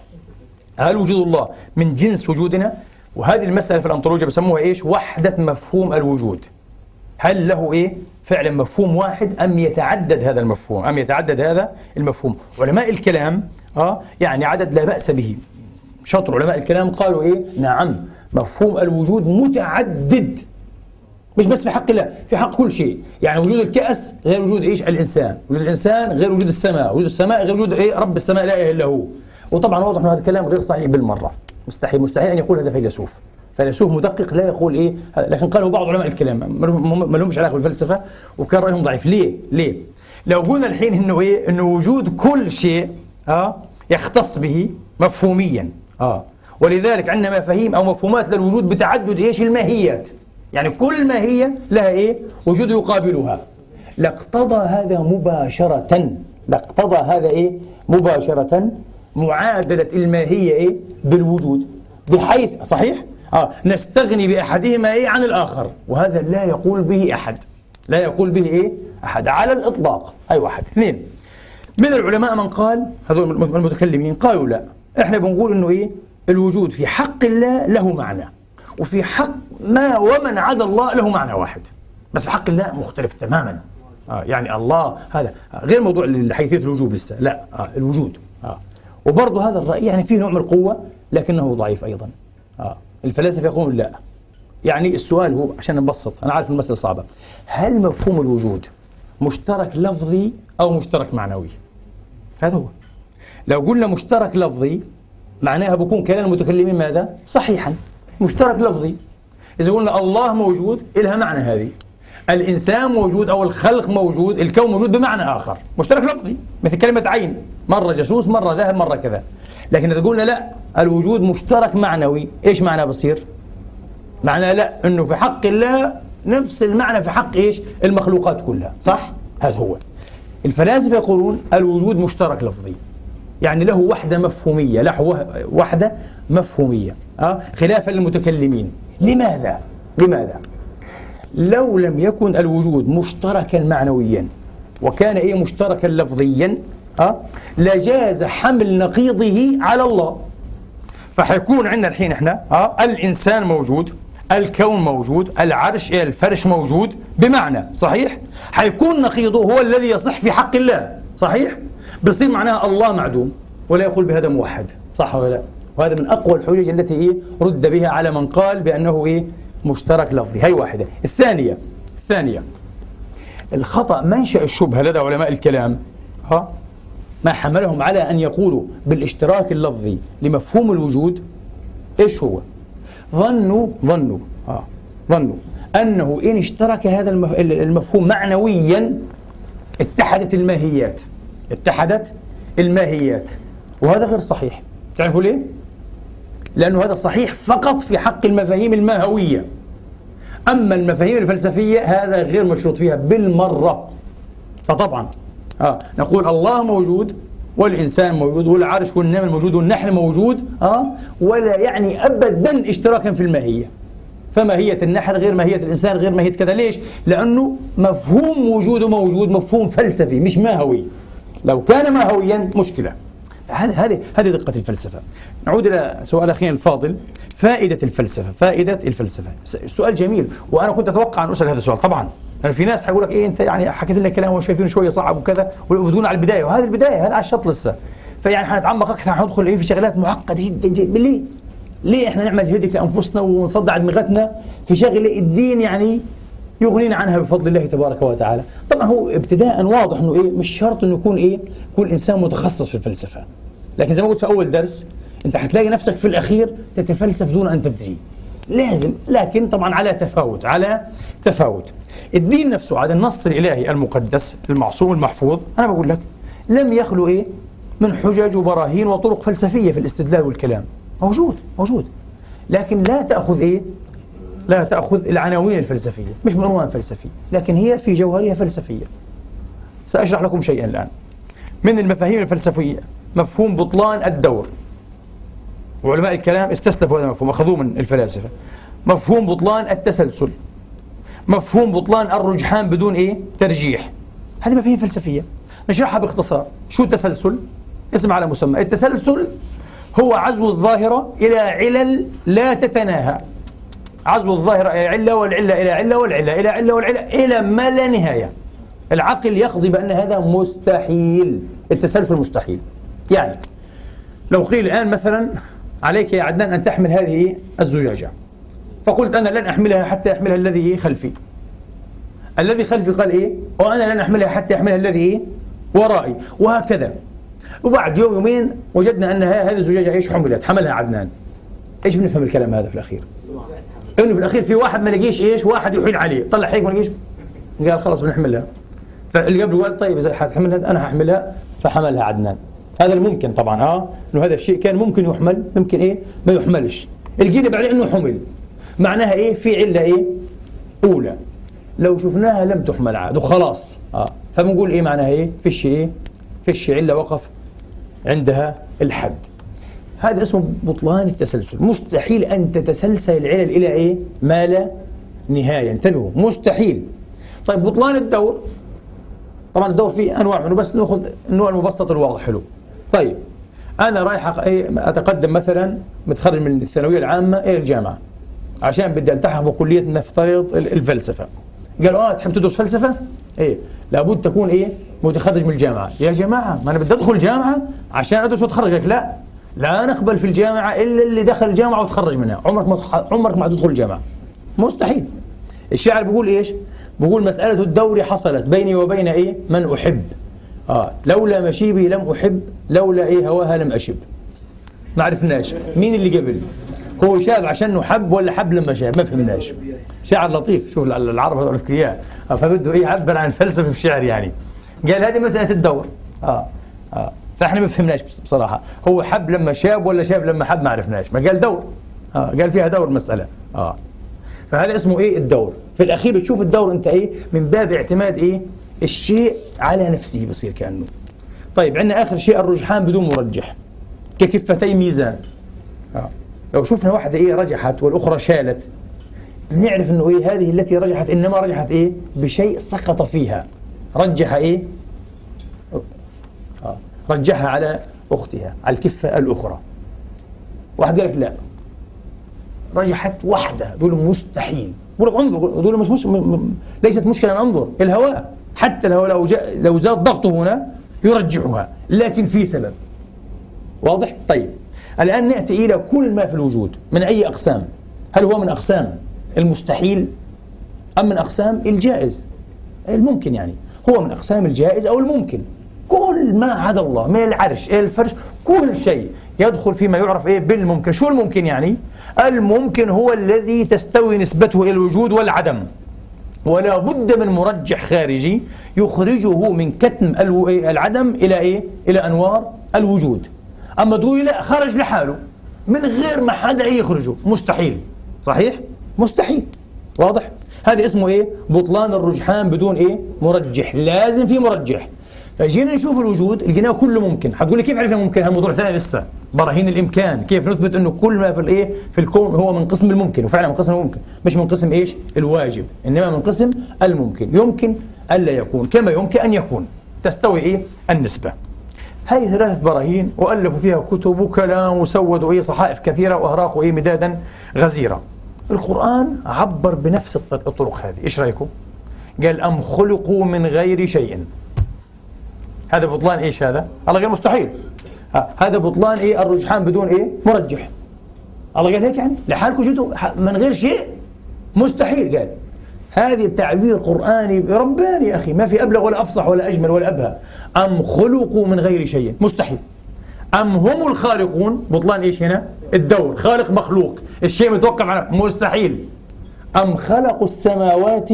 C: هل وجود الله من جنس وجودنا؟ وهذه المسألة في الأنطولوجيا بسموها إيش؟ وحدة مفهوم الوجود. هل له إيه؟ فعلا مفهوم واحد أم يتعدد هذا المفهوم؟ أم يتعدد هذا المفهوم؟ علماء الكلام آه يعني عدد لا بأس به. شطر علماء الكلام قالوا إيه؟ نعم مفهوم الوجود متعدد. مش بس في حق الله في حق كل شيء. يعني وجود الكأس غير وجود إيش؟ الإنسان. وجود الإنسان غير وجود السماء. وجود السماء غير وجود إيه؟ رب السماء لا إله إلا هو. وطبعا واضح إن هذا الكلام غير صحيح بالمرة. مستحيل مستحيل أن يقول هذا فيلسوف. فيلسوف مدقق لا يقول هذا. لكن قاله بعض علماء الكلام. ما لهم- ما لهمش علاقة بالفلسفة وكان رأيهم ضعيف. ليه؟ ليه؟ لو قلنا الحين إنه إيه؟ إنه وجود كل شيء آه يختص به مفهوميا. آه. ولذلك عندنا مفاهيم أو مفهومات للوجود بتعدد إيش؟ الماهيات. يعني كل ماهيه لها إيه؟ وجود يقابلها. لاقتضى هذا مباشرة. لاقتضى هذا إيه؟ مباشرة معادلة الماهية إيه؟ بالوجود. بحيث صحيح؟ آه نستغني بأحدهما إيه؟ عن الآخر. وهذا لا يقول به أحد. لا يقول به إيه؟ أحد. على الإطلاق. أي واحد. اثنين. من العلماء من قال هذول المتكلمين قالوا لا. إحنا بنقول إنه إيه؟ الوجود في حق الله له معنى. وفي حق ما ومن عدا الله له معنى واحد. بس في حق الله مختلف تماما. آه يعني الله هذا آه غير موضوع حيثية الوجوب لسه. لا آه الوجود. آه وبرضه هذا الرأي يعني فيه نوع من القوة لكنه ضعيف أيضا. آه الفلاسفة يقولون لا. يعني السؤال هو عشان نبسط أنا عارف المسألة صعبة. هل مفهوم الوجود مشترك لفظي أو مشترك معنوي؟ هذا هو. لو قلنا مشترك لفظي معناها بكون كلام المتكلمين ماذا؟ صحيحا. مشترك لفظي. إذا قلنا الله موجود إلها معنى هذه. الإنسان موجود أو الخلق موجود الكون موجود بمعنى آخر. مشترك لفظي. مثل كلمة عين. مرة جاسوس مرة ذهب مرة كذا. لكن إذا قلنا لا الوجود مشترك معنوي. إيش معنى بصير؟ معنى لا أنه في حق الله نفس المعنى في حق إيش؟ المخلوقات كلها. صح؟ هذا هو. الفلاسفة يقولون الوجود مشترك لفظي. يعني له وحدة مفهومية له وحدة مفهومية أه؟ خلافا للمتكلمين لماذا؟ لماذا؟ لو لم يكن الوجود مشتركا معنويا وكان إيه مشتركا لفظيا أه؟ لجاز حمل نقيضه على الله فحيكون عندنا الحين إحنا أه؟ الإنسان موجود الكون موجود العرش الفرش موجود بمعنى صحيح حيكون نقيضه هو الذي يصح في حق الله صحيح بصير معناها الله معدوم ولا يقول بهذا موحد. صح ولا لا؟ وهذا من أقوى الحجج التي إيه؟ رد بها على من قال بأنه إيه؟ مشترك لفظي. هي واحدة. الثانية الثانية الخطأ منشا الشبهة. لدى علماء الكلام ها؟ ما حملهم على أن يقولوا بالاشتراك اللفظي لمفهوم الوجود إيش هو؟ ظنوا ظنوا آه ظنوا أنه إن اشترك هذا المفهوم معنويا اتحدت الماهيات. اتحدت الماهيات وهذا غير صحيح. تعرفوا ليه؟ لأنه هذا صحيح فقط في حق المفاهيم الماهوية. أما المفاهيم الفلسفية هذا غير مشروط فيها بالمرة. فطبعا آه نقول الله موجود والإنسان موجود والعرش والنمل موجود والنحل موجود آه ولا يعني أبدا اشتراكا في الماهية. فماهية النحل غير ماهية الإنسان غير ماهية كذا ليش؟ لأنه مفهوم وجوده موجود مفهوم فلسفي مش ماهوي. لو كان ماهويا مشكلة هذه هذه هذه دقة الفلسفة. نعود إلى سؤال أخينا الفاضل فائدة الفلسفة، فائدة الفلسفة، سؤال جميل وأنا كنت أتوقع أن أسأل هذا السؤال طبعا يعني في ناس حيقول لك إيه أنت يعني حكيت لنا كلام وشايفينه شوية صعب وكذا وبتقول على البداية وهذه البداية هذا على الشط لسه. فيعني حنتعمق أكثر حندخل إيه في شغلات معقدة جدا جدا ليه؟ ليه إحنا نعمل هيدك لأنفسنا ونصدع دماغتنا في شغلة الدين يعني يغنينا عنها بفضل الله تبارك وتعالى. طبعا هو ابتداء واضح إنه إيه مش شرط إنه يكون إيه يكون إنسان متخصص في الفلسفة. لكن زي ما قلت في أول درس أنت حتلاقي نفسك في الأخير تتفلسف دون أن تدري. لازم لكن طبعا على تفاوت على تفاوت. الدين نفسه على النص الإلهي المقدس المعصوم المحفوظ أنا بقول لك لم يخلو إيه من حجج وبراهين وطرق فلسفية في الاستدلال والكلام. موجود موجود. لكن لا تأخذ إيه لا تأخذ العناوين الفلسفية مش بعنوان فلسفي لكن هي في جوهرها فلسفية. سأشرح لكم شيئا الآن. من المفاهيم الفلسفية؟ مفهوم بطلان الدور. وعلماء الكلام استسلفوا هذا المفهوم أخذوه من الفلاسفة. مفهوم بطلان التسلسل. مفهوم بطلان الرجحان بدون إيه؟ ترجيح. هذه مفاهيم فلسفية. نشرحها باختصار. شو التسلسل؟ اسم على مسمى. التسلسل هو عزو الظاهرة إلى علل لا تتناهى. عزو الظاهرة إلى علة والعلة إلى علة والعلة إلى علة والعلة إلى ما لا نهاية. العقل يقضي بأن هذا مستحيل التسلسل مستحيل. يعني لو قيل الآن مثلا عليك يا عدنان أن تحمل هذه الزجاجة فقلت أنا لن أحملها حتى يحملها الذي خلفي. الذي خلفي قال إيه؟ وأنا لن أحملها حتى يحملها الذي ورائي. وهكذا. وبعد يوم يومين وجدنا أن هذه الزجاجة إيش حملت؟ حملها عدنان. إيش بنفهم الكلام هذا في الأخير؟ إنه في الأخير في واحد ما لقيش إيش؟ واحد يحيل عليه. طلع هيك ما لقيش؟ قال خلاص بنحملها. فاللي قبله قال طيب إذا حتحملها أنا هحملها فحملها عدنان. هذا الممكن طبعا آه؟ إنه هذا الشيء كان ممكن يحمل. ممكن إيه؟ ما يحملش. الجيل بعدين إنه حمل. معناها إيه؟ في علة إيه؟ أولى. لو شفناها لم تحمل عاد وخلاص. آه. فبنقول إيه معناها إيه؟ فيش إيه؟ فيش علة وقف عندها الحد. هذا اسمه بطلان التسلسل. مستحيل أن تتسلسل العلل إلى إيه؟ ما لا نهاية. انتبهوا مستحيل. طيب بطلان الدور. طبعا الدور فيه أنواع منه بس نأخذ النوع المبسط الواضح. حلو. طيب أنا رايح أتقدم مثلا متخرج من الثانوية العامة إلى الجامعة عشان بدي ألتحق بكلية نفترض الفلسفة. قالوا آه تحب تدرس فلسفة؟ إيه لابد تكون إيه؟ متخرج من الجامعة. يا جماعة ما أنا بدي أدخل جامعة عشان أدرس وأتخرج. لك لا. لا نقبل في الجامعة إلا اللي دخل الجامعة وتخرج منها. عمرك ما عمرك ما تدخل الجامعة. مستحيل. الشاعر بيقول إيش؟ بيقول مسألة الدور حصلت بيني وبين إيه؟ من أحب. آه لولا مشيبي لم أحب لولا إيه؟ هواها لم أشب. ما عرفناش. مين اللي قبل؟ هو شاب عشان حب ولا حب لما شاب؟ ما فهمناش. شعر لطيف. شوف العرب هذول اذكياء آه فبده إيه؟ يعبر عن الفلسفه بشعر يعني. قال هذه مسألة الدور. آه آه. فاحنا ما فهمناش بصراحة. هو حب لما شاب ولا شاب لما حب ما عرفناش. ما قال دور. آه قال فيها دور مساله آه. فهذا اسمه إيه؟ الدور. في الأخير بتشوف الدور أنت إيه؟ من باب اعتماد إيه؟ الشيء على نفسه بصير كأنه. طيب عندنا آخر شيء الرجحان بدون مرجح. ككفتي ميزان. آه. لو شفنا واحدة إيه رجحت والأخرى شالت نعرف أنه إيه؟ هذه التي رجحت إنما رجحت إيه؟ بشيء سقط فيها. رجح آه. رجحها على أختها على الكفة الأخرى. واحد قال لك لا. رجحت واحدة دول مستحيل. بقول انظر دول مش, مش ليست مشكلة أن أنظر. الهواء حتى لو لو, لو زاد ضغطه هنا يرجحها لكن في سبب. واضح؟ طيب. الآن نأتي إلى كل ما في الوجود. من أي أقسام؟ هل هو من أقسام المستحيل أم من أقسام الجائز؟ الممكن يعني. هو من أقسام الجائز أو الممكن. كل ما عدا الله من العرش إلى الفرش كل شيء يدخل فيما يعرف إيه؟ بالممكن. شو الممكن يعني؟ الممكن هو الذي تستوي نسبته إلى الوجود والعدم. ولا بد من مرجح خارجي يخرجه من كتم العدم إلى إيه؟ إلى أنوار الوجود. أما تقولي لا خرج لحاله. من غير ما حدا يخرجه. مستحيل. صحيح؟ مستحيل. واضح؟ هذا اسمه إيه؟ بطلان الرجحان بدون إيه؟ مرجح. لازم في مرجح. فجينا نشوف الوجود لقيناه كله ممكن. حتقول لي كيف عرفنا ممكن؟ هذا موضوع ثاني لسه. براهين الإمكان. كيف نثبت إنه كل ما في الإيه؟ في الكون هو من قسم الممكن وفعلا من قسم الممكن مش من قسم إيش؟ الواجب. إنما من قسم الممكن. يمكن ألا يكون كما يمكن أن يكون. تستوي إيه؟ النسبة. هذه ثلاثة براهين وألفوا فيها كتب وكلام وسودوا إيه؟ صحائف كثيرة وأراقوا إيه؟ مدادا غزيرة. القرآن عبر بنفس الطرق هذه. إيش رأيكم؟ قال أم خلقوا من غير شيء. هذا بطلان إيش هذا؟ الله قال مستحيل. هذا بطلان إيه؟ الرجحان بدون إيه؟ مرجح. الله قال هيك يعني؟ لحالكم جيتوا من غير شيء مستحيل قال. هذه تعبير قرآني رباني يا أخي. ما في أبلغ ولا أفصح ولا أجمل ولا أبهى. أم خلقوا من غير شيء؟ مستحيل. أم هم الخالقون؟ بطلان إيش هنا؟ الدور. خالق مخلوق. الشيء متوقف على مستحيل. أم خلقوا السماوات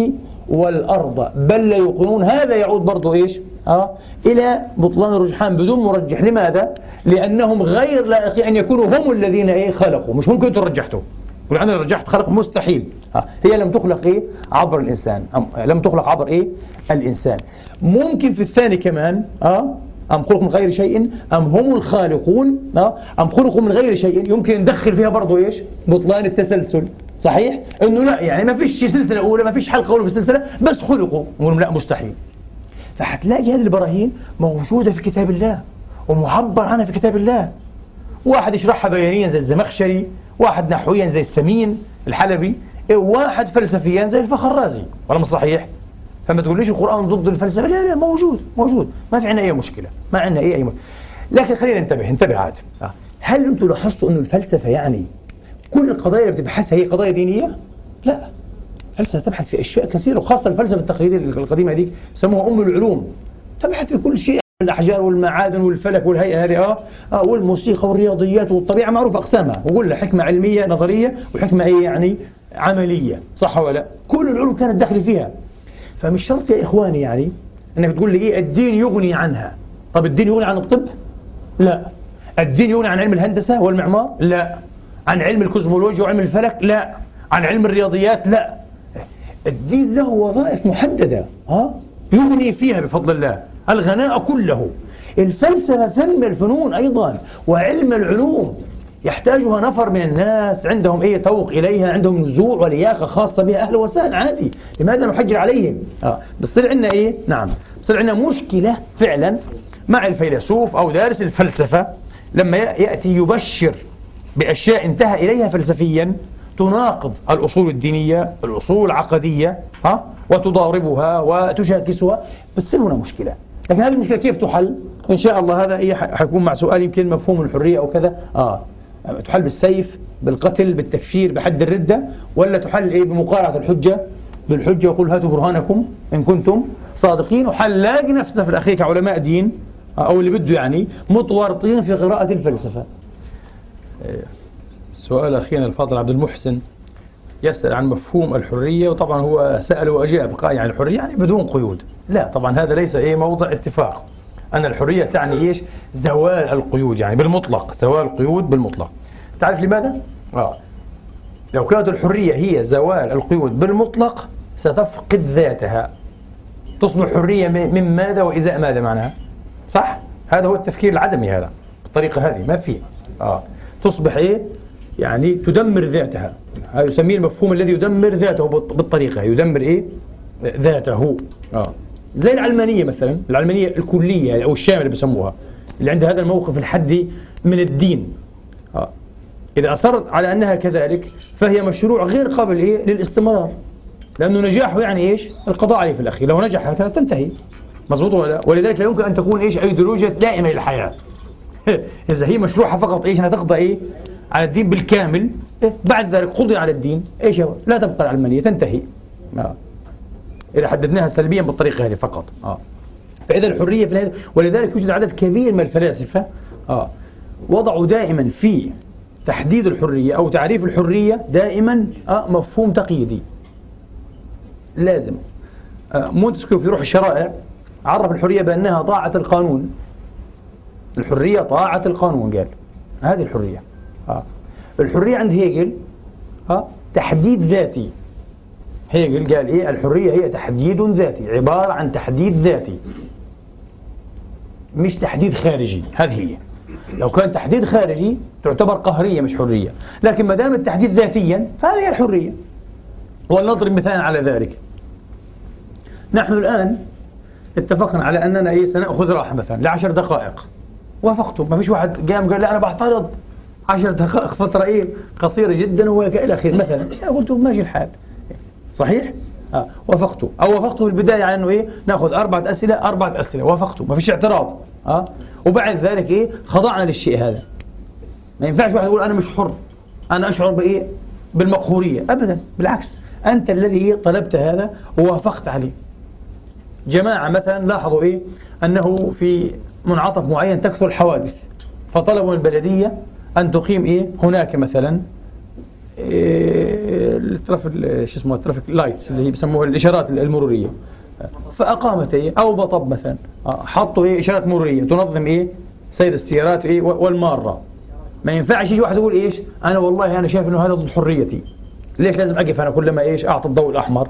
C: والأرض؟ بل لا يوقنون. هذا يعود برضو إيش؟ آه؟ إلى بطلان الرجحان بدون مرجح. لماذا؟ لأنهم غير لائقين أن يكونوا هم الذين إيه خلقوا. مش ممكن أنتم رجحتوا. يقول أنا رجحت خلق مستحيل. آه. هي لم تخلق إيه عبر الإنسان. لم تخلق عبر إيه الإنسان. ممكن في الثاني كمان آه؟ أم خلقوا من غير شيء؟ أم هم الخالقون؟ آه؟ أم خلقوا من غير شيء؟ يمكن ندخل فيها برضو إيش؟ بطلان التسلسل. صحيح؟ إنه لا يعني ما فيش سلسلة أولى ما فيش حلقة أولى في السلسلة بس خلقوا. نقول لا مستحيل. فحتلاقي هذه البراهين موجودة في كتاب الله ومعبر عنها في كتاب الله. واحد يشرحها بيانيا زي الزمخشري واحد نحويا زي السمين الحلبي واحد فلسفيا زي الفخرازي. ولا مش صحيح؟ فما تقوليش القرآن ضد الفلسفة. لا لا موجود موجود. ما في عندنا أي مشكلة ما عندنا أي أي مشكلة. لكن خلينا ننتبه انتبه عاد. هل أنتم لاحظتوا أنه الفلسفة يعني كل القضايا اللي بتبحثها هي قضايا دينية؟ لا. الفلسفة تبحث في أشياء كثيرة وخاصة الفلسفة التقليدية القديمة هذيك يسموها أم العلوم. تبحث في كل شيء الأحجار والمعادن والفلك والهيئة هذه آه, آه والموسيقى والرياضيات والطبيعة معروف أقسامها. وقلنا حكمة علمية نظرية وحكمة إيه يعني عملية صح ولا لا؟ كل العلوم كانت داخلة فيها. فمش شرط يا إخواني يعني أنك تقول لي إيه الدين يغني عنها. طب الدين يغني عن الطب؟ لا. الدين يغني عن علم الهندسة والمعمار؟ لا. عن علم الكوزمولوجيا وعلم الفلك؟ لا. عن علم الرياضيات؟ لا. الدين له وظائف محددة ها؟ يغني فيها بفضل الله الغناء كله. الفلسفة ثم الفنون أيضا وعلم العلوم يحتاجها نفر من الناس عندهم إيه توق إليها عندهم نزوع ولياقة خاصة بها أهلا وسهلا عادي. لماذا نحجر عليهم؟ آه بصير عندنا إيه؟ نعم بصير عندنا مشكلة فعلا مع الفيلسوف أو دارس الفلسفة لما يأتي يبشر بأشياء انتهى إليها فلسفيا تناقض الأصول الدينية الأصول العقدية ها؟ وتضاربها وتشاكسها. بتصير هنا مشكلة. لكن هذه المشكلة كيف تحل؟ إن شاء الله هذا إيه حيكون مع سؤال يمكن مفهوم الحرية أو كذا. آه. تحل بالسيف بالقتل بالتكفير بحد الردة ولا تحل إيه بمقارعة الحجة؟ بالحجة وقل هاتوا برهانكم إن كنتم صادقين. وحل لاقي نفسه في الأخير كعلماء دين أو اللي بده يعني متورطين في قراءة الفلسفة. سؤال أخينا الفاضل عبد المحسن. يسأل عن مفهوم الحرية وطبعا هو سأل وأجاب قال يعني الحرية يعني بدون قيود. لا طبعا هذا ليس أي موضع اتفاق. أن الحرية تعني إيش؟ زوال القيود يعني بالمطلق زوال القيود بالمطلق. تعرف لماذا؟ آه. لو كانت الحرية هي زوال القيود بالمطلق ستفقد ذاتها. تصبح حرية من ماذا وإزاء ماذا معناها؟ صح؟ هذا هو التفكير العدمي هذا بالطريقة هذه ما في آه. تصبح إيه؟ يعني تدمر ذاتها. هذا يسميه المفهوم الذي يدمر ذاته بالطريقة. يدمر إيه؟ ذاته. آه. زي العلمانية مثلا. العلمانية الكلية أو الشاملة بسموها اللي عندها هذا الموقف الحدي من الدين. آه. إذا أصرت على أنها كذلك فهي مشروع غير قابل إيه؟ للاستمرار. لأنه نجاحه يعني إيش؟ القضاء عليه في الأخير. لو نجح هكذا تنتهي. مضبوط ولا ولذلك لا يمكن أن تكون إيش؟ أيديولوجيا دائمة للحياة إذا هي مشروعها فقط إيش؟ أنها تقضى إيه؟ على الدين بالكامل إيه؟ بعد ذلك قضي على الدين. إيش هو؟ لا تبقى العلمانيه تنتهي. آه. إذا حددناها سلبيا بالطريقة هذه فقط. آه. فإذا الحرية في الهدف ولذلك يوجد عدد كبير من الفلاسفة آه وضعوا دائما في تحديد الحرية أو تعريف الحرية دائما آه مفهوم تقييدي. لازم. آه مونتسكيو في روح الشرائع عرف الحرية بأنها طاعة القانون. الحرية طاعة القانون قال. هذه الحرية. آه. الحرية عند هيجل آه. تحديد ذاتي. هيجل قال إيه؟ الحرية هي تحديد ذاتي عبارة عن تحديد ذاتي. مش تحديد خارجي هذه هي. لو كان تحديد خارجي تعتبر قهرية مش حرية. لكن ما دام التحديد ذاتيا فهذه هي الحرية. ولنضرب مثال على ذلك. نحن الآن اتفقنا على أننا إيه؟ سنأخذ راحة مثلا لعشر دقائق. وافقتم ما فيش واحد قام قال لا أنا بعترض. عشر دقائق فترة إيه قصيرة جدا وإلى آخره. مثلا قلت ماشي الحال. صحيح؟ آه وافقته. أو وافقته في البداية على أنه إيه نأخذ أربعة أسئلة أربعة أسئلة. وافقته. ما فيش اعتراض. آه وبعد ذلك إيه خضعنا للشيء هذا. ما ينفعش واحد يقول أنا مش حر. أنا أشعر بإيه؟ بالمقهورية. أبدا. بالعكس. أنت الذي إيه طلبت هذا ووافقت عليه. جماعة مثلا لاحظوا إيه؟ أنه في منعطف معين تكثر الحوادث. فطلبوا من البلدية أن تقيم إيه؟ هناك مثلا إيه ال traffic شو اسمه ال traffic lights اللي هي بسموها الإشارات المرورية. فأقامت إيه؟ أو بطب مثلا. حطوا إيه؟ إشارات مرورية. تنظم إيه؟ سير السيارات إيه؟ والمارة. ما ينفعش يجي واحد يقول إيش؟ أنا والله أنا شايف إنه هذا ضد حريتي. ليش لازم أقف أنا كلما إيش؟ أعطي الضوء الأحمر؟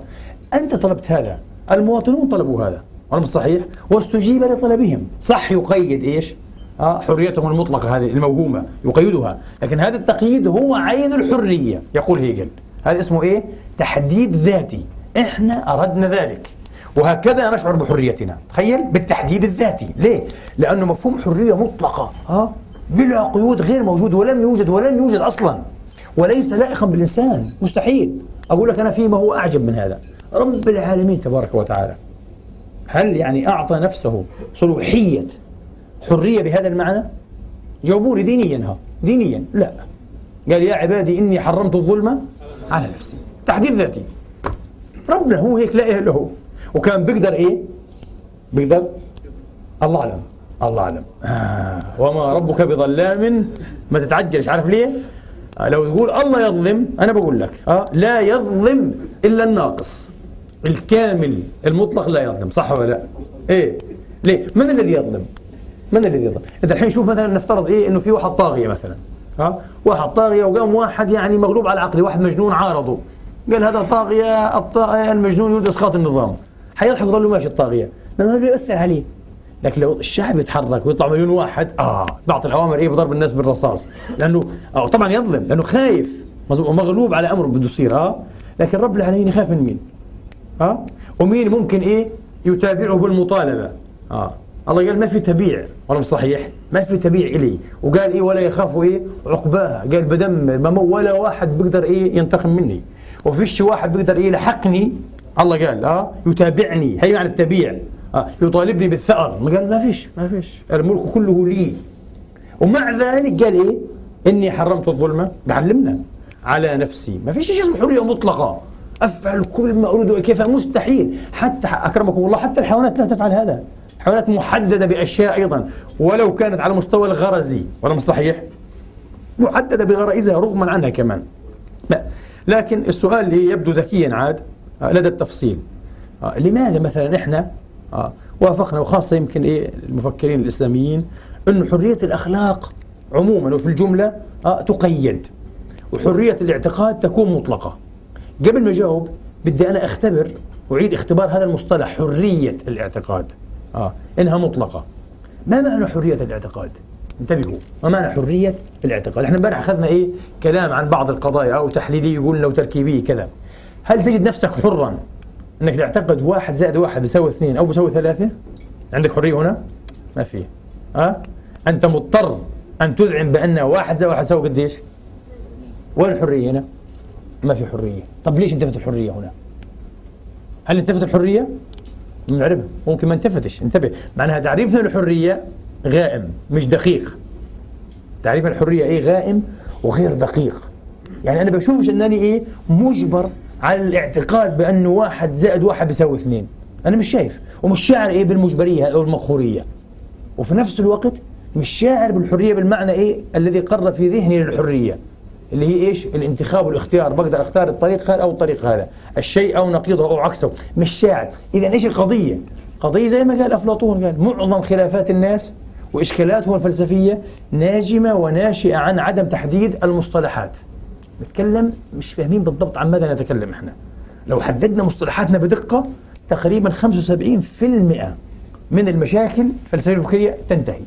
C: أنت طلبت هذا. المواطنون طلبوا هذا. ولا مش صحيح؟ واستجيب لطلبهم. صح يقيد آه حريتهم المطلقة هذه الموهومة يقيدها. لكن هذا التقييد هو عين الحرية يقول هيجل. هذا اسمه إيه؟ تحديد ذاتي. إحنا أردنا ذلك. وهكذا نشعر بحريتنا. تخيل؟ بالتحديد الذاتي. ليه؟ لأنه مفهوم حرية مطلقة. ها بلا قيود غير موجود ولم يوجد ولن يوجد أصلا. وليس لائقا بالإنسان. مستحيل. أقول لك أنا في ما هو أعجب من هذا. رب العالمين تبارك وتعالى هل يعني أعطى نفسه صلوحية حرية بهذا المعنى؟ جاوبوني دينيا ها. دينيا. لا. قال يا عبادي إني حرمت الظلم على نفسي. تحديد ذاتي. ربنا هو هيك لا له وكان بيقدر إيه؟ بيقدر؟ الله أعلم. الله أعلم. آه. وما ربك بظلام ما تتعجلش. عارف ليه؟ آه لو تقول الله يظلم أنا بقول لك آه لا يظلم إلا الناقص. الكامل المطلق لا يظلم. صح ولا لا؟ إيه. ليه؟ من الذي يظلم؟ من الذي يظلم انت الحين شوف مثلا نفترض إيه إنه في واحد طاغية مثلا ها؟ واحد طاغية وقام واحد يعني مغلوب على عقله واحد مجنون عارضه. قال هذا طاغية الطاغية المجنون يريد إسقاط النظام. حيضحك ويظل ماشي الطاغية. لأنه بيأثر عليه. لكن لو الشعب يتحرك ويطلع مليون واحد آه بعطي الاوامر إيه بضرب الناس بالرصاص. لأنه أو طبعا يظلم لأنه خايف. ومغلوب على امره بده يصير آه. لكن رب العالمين يخاف من مين؟ آه. ومين ممكن إيه يتابعه بالمطالبة؟ آه. الله قال ما في تبيع. ولا صحيح. ما في تبيع إلي. وقال إيه ولا يخافوا إيه؟ عقباها قال بدمر ما ولا واحد بيقدر إيه ينتقم مني. وفيش واحد بيقدر إيه يلحقني. الله قال آه يتابعني. هي معنى التبيع. آه يطالبني بالثأر. ما قال ما فيش ما فيش. الملك كله لي. ومع ذلك قال إيه؟ إني حرمت الظلم. بعلمنا. على نفسي. ما فيش شيء اسمه حريه مطلقه أفعل كل ما أريد كيف مستحيل. حتى أكرمكم الله حتى الحيوانات لا تفعل هذا. حيوانات محددة بأشياء أيضا ولو كانت على المستوى الغرزي ولا مش صحيح؟ محددة بغرائزها رغما عنها كمان. لا لكن السؤال اللي يبدو ذكيا عاد آه، لدى التفصيل. آه، لماذا مثلا إحنا آه، وافقنا وخاصة يمكن إيه المفكرين الإسلاميين انه حرية الأخلاق عموما وفي الجملة تقيد. وحرية الاعتقاد تكون مطلقة. قبل ما أجاوب بدي أنا أختبر أعيد اختبار هذا المصطلح حرية الاعتقاد. آه. إنها مطلقة. ما معنى حرية الاعتقاد؟ انتبهوا. ما معنى حرية الاعتقاد؟ إحنا امبارح أخذنا إيه؟ كلام عن بعض القضايا أو تحليليه قلنا وتركيبيه كذا. هل تجد نفسك حرا إنك تعتقد واحد زائد واحد بيساوي اثنين أو بيساوي ثلاثة؟ عندك حرية هنا؟ ما في. أه؟ أنت مضطر أن تذعن بأن واحد زائد واحد يساوي قديش؟ وين الحرية هنا؟ ما في حرية. طب ليش انتفت الحرية هنا؟ هل انتفت الحرية؟ نعرفها ممكن ما انتفتش. انتبه. معناها تعريفنا للحرية غائم مش دقيق. تعريف الحرية إيه؟ غائم وغير دقيق. يعني أنا بشوفش إنني إيه؟ مجبر على الاعتقاد بأنه واحد زائد واحد بيساوي اثنين. أنا مش شايف. ومش شاعر إيه بالمجبرية أو المقهورية. وفي نفس الوقت مش شاعر بالحرية بالمعنى إيه؟ الذي قر في ذهني للحرية. اللي هي إيش؟ الانتخاب والاختيار. بقدر أختار الطريق هذا أو الطريق هذا. الشيء أو نقيضه أو عكسه. مش شاعر إذا إيش القضية؟ قضية زي ما قال أفلاطون قال معظم خلافات الناس وإشكالاتهم الفلسفية ناجمة وناشئة عن عدم تحديد المصطلحات. نتكلم مش فاهمين بالضبط عن ماذا نتكلم إحنا. لو حددنا مصطلحاتنا بدقة تقريبا 75% من المشاكل الفلسفية الفكرية تنتهي.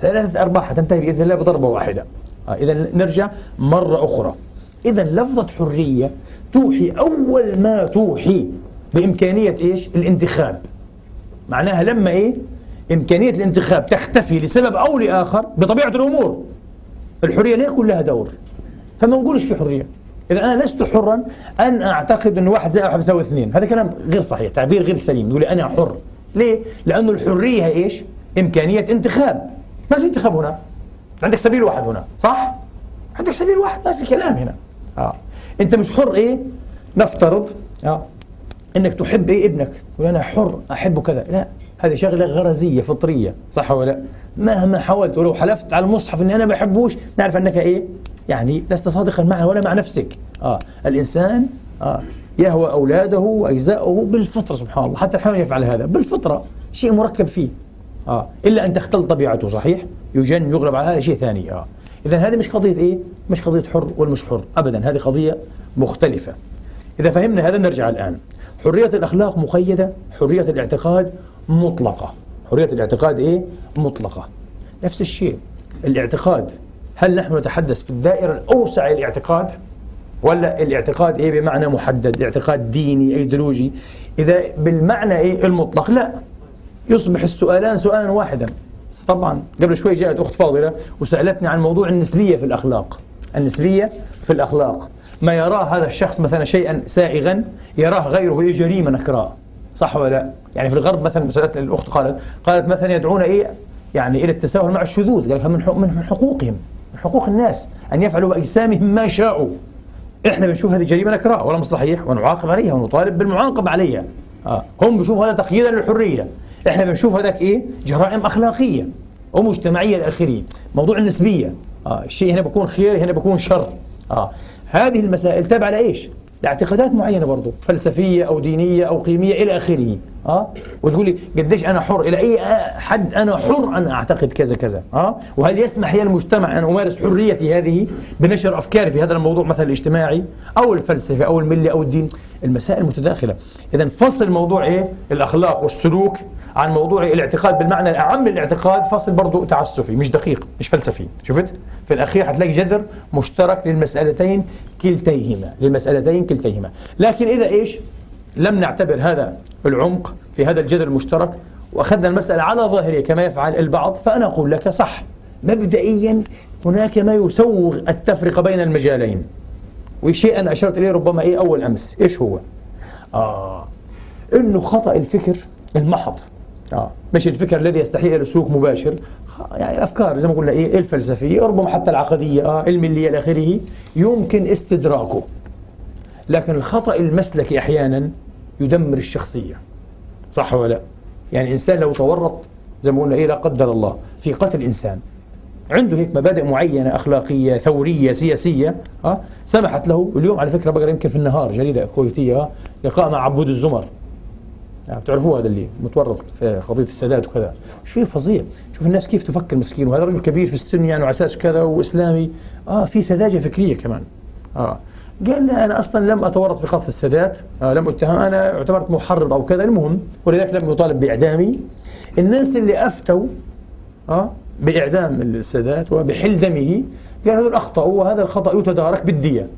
C: ثلاثة أرباعها تنتهي بإذن الله بضربة واحدة. إذا نرجع مرة أخرى. إذا لفظة حرية توحي أول ما توحي بإمكانية إيش؟ الانتخاب. معناها لما إيه؟ إمكانية الانتخاب تختفي لسبب أو لآخر بطبيعة الأمور. الحرية لا يكون لها دور؟ فما نقولش في حرية. إذا أنا لست حرا أن أعتقد انه واحد زائد واحد بيساوي اثنين. هذا كلام غير صحيح تعبير غير سليم. يقول أنا حر. ليه؟ لأنه الحرية هي إيش؟ إمكانية انتخاب. ما في انتخاب هنا. عندك سبيل واحد هنا صح؟ عندك سبيل واحد ما في كلام هنا. آه. أنت مش حر إيه؟ نفترض آه إنك تحب إيه ابنك؟ تقول أنا حر أحب كذا. لا هذه شغلة غرزية فطرية صح ولا لا؟ مهما حاولت ولو حلفت على المصحف إني أنا ما بحبوش نعرف أنك إيه؟ يعني لست صادقا معه ولا مع نفسك. آه. الإنسان آه يهوى أولاده وأجزاؤه بالفطرة سبحان الله. حتى الحيوان يفعل هذا بالفطرة. شيء مركب فيه. آه. إلا أن تختل طبيعته صحيح؟ يجن يغلب على هذا شيء ثاني آه. اذا هذه مش قضية إيه؟ مش قضية حر والمش حر ابدا. هذه قضية مختلفة. إذا فهمنا هذا نرجع الآن. حرية الأخلاق مقيدة حرية الاعتقاد مطلقة. حرية الاعتقاد إيه؟ مطلقة. نفس الشيء. الاعتقاد هل نحن نتحدث في الدائرة الأوسع الاعتقاد؟ ولا الاعتقاد إيه بمعنى محدد؟ اعتقاد ديني إيديولوجي. إذا بالمعنى إيه؟ المطلق لا. يصبح السؤالان سؤالا واحدا. طبعا قبل شوي جاءت أخت فاضلة وسألتني عن موضوع النسبية في الأخلاق. النسبية في الأخلاق. ما يراه هذا الشخص مثلا شيئا سائغا يراه غيره إيه جريمه نكراء صح ولا لا؟ يعني في الغرب مثلا سألت الأخت قالت قالت مثلا يدعون إيه يعني إلى التساهل مع الشذوذ. قال من من حقوقهم من حقوق الناس أن يفعلوا بأجسامهم ما شاءوا. إحنا بنشوف هذه جريمه نكراء ولا مش صحيح ونعاقب عليها ونطالب بالمعاقبة عليها. آه. هم بيشوفوا هذا تقييدا للحرية. إحنا بنشوف هذاك إيه؟ جرائم أخلاقية ومجتمعية إلى اخره موضوع النسبية. آه. الشيء هنا بيكون خير هنا بيكون شر. آه. هذه المسائل تابعة لإيش؟ لاعتقادات معينة برضه فلسفية أو دينية أو قيمية إلى آخره. آه وتقول لي قديش أنا حر إلى أي حد أنا حر أن أعتقد كذا كذا. آه وهل يسمح لي المجتمع أن أمارس حريتي هذه بنشر أفكاري في هذا الموضوع مثلا الاجتماعي أو الفلسفه أو المله أو الدين؟ المسائل متداخلة. اذا فصل موضوع إيه؟ الأخلاق والسلوك. عن موضوع الاعتقاد بالمعنى الأعم الاعتقاد فصل برضه تعسفي مش دقيق مش فلسفي شفت؟ في الأخير حتلاقي جذر مشترك للمسألتين كلتيهما للمسألتين كلتيهما. لكن إذا إيش؟ لم نعتبر هذا العمق في هذا الجذر المشترك وأخذنا المسألة على ظاهرها كما يفعل البعض فأنا أقول لك صح. مبدئيا هناك ما يسوغ التفرقه بين المجالين. وشيء أنا أشرت إليه ربما إيه أول أمس إيش هو؟ آه إنه خطأ الفكر المحض. آه. مش الفكر الذي يستحيل السلوك مباشر. يعني الأفكار زي ما قلنا إيه الفلسفية ربما حتى العقدية آه المليه إلى آخره يمكن استدراكه. لكن الخطأ المسلكي أحيانا يدمر الشخصية. صح ولا لا؟ يعني إنسان لو تورط زي ما قلنا إيه لا قدر الله في قتل إنسان. عنده هيك مبادئ معينة أخلاقية ثورية سياسية ها سمحت له. اليوم على فكرة بقرأ يمكن في النهار جريدة كويتية لقاء مع عبود الزمر. يعني بتعرفوه هذا اللي متورط في قضية السادات وكذا. شيء فظيع. شوف الناس كيف تفكر مسكين وهذا رجل كبير في السن يعني وعلى أساس كذا وإسلامي. آه في سذاجة فكرية كمان. آه. قال لي أنا أصلا لم أتورط في قتل السادات. آه لم أتهم أنا اعتبرت محرض أو كذا. المهم ولذلك لم يطالب بإعدامي. الناس اللي أفتوا آه بإعدام السادات وبحل دمه قال هذول أخطأوا وهذا الخطأ يتدارك بالدية.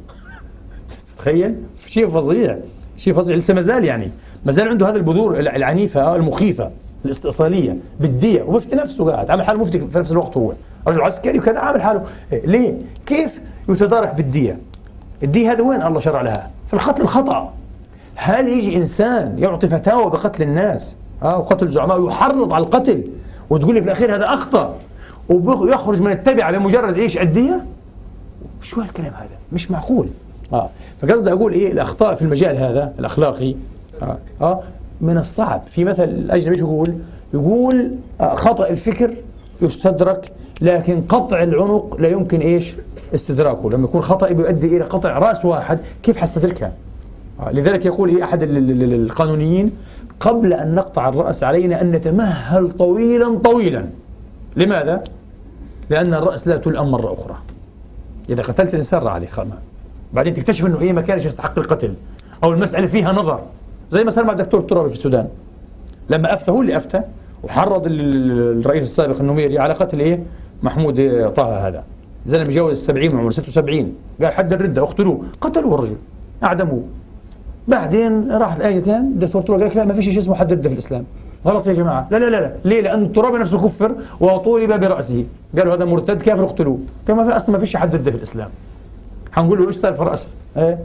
C: تتخيل؟ شيء فظيع. شيء فظيع. لسه ما زال يعني. ما زال عنده هذه البذور العنيفة آه، المخيفة الاستئصالية بالديه وبفتي نفسه قاعد عامل حاله مفتي في نفس الوقت هو رجل عسكري وكذا عامل حاله إيه؟ ليه؟ كيف يتدارك بالديه؟ الديه هذا وين الله شرع لها؟ في القتل الخطأ هل يجي إنسان يعطي فتاوى بقتل الناس آه وقتل الزعماء ويحرض على القتل وتقول لي في الأخير هذا أخطأ ويخرج من التبعه لمجرد إيش الديه؟ شو هالكلام هذا؟ مش معقول آه فقصدي أقول إيه الأخطاء في المجال هذا الأخلاقي آه. آه. من الصعب. في مثل الأجنبي شو يقول؟ يقول آه خطأ الفكر يستدرك لكن قطع العنق لا يمكن إيش؟ استدراكه. لما يكون خطأ بيؤدي إلى قطع رأس واحد. كيف حستدركها؟ آه لذلك يقول إيه أحد القانونيين قبل أن نقطع الرأس علينا أن نتمهل طويلا طويلا. لماذا؟ لأن الرأس لا تلأم مرة أخرى. إذا قتلت الإنسان راح عليك خامة بعدين تكتشف أنه إيه ما كانش يستحق القتل. أو المسألة فيها نظر. زي ما صار مع الدكتور الترابي في السودان. لما افتى هو اللي افتى وحرض الرئيس السابق النميري على قتل إيه؟ محمود طه هذا. زلمه جاوز السبعين عمره 76 قال حد الردة اقتلوه. قتلوه الرجل أعدموه. بعدين راحت الاجتين الدكتور ترابي قال لك لا ما فيش شيء اسمه حد الردة في الإسلام. غلط يا جماعة. لا لا لا, لا. ليه؟ لأن الترابي نفسه كفر وطولب برأسه. قالوا هذا مرتد كافر اقتلوه كما في أصلا ما فيش حد الرده في الإسلام. حنقول له إيش صار في رأسه؟ إيه؟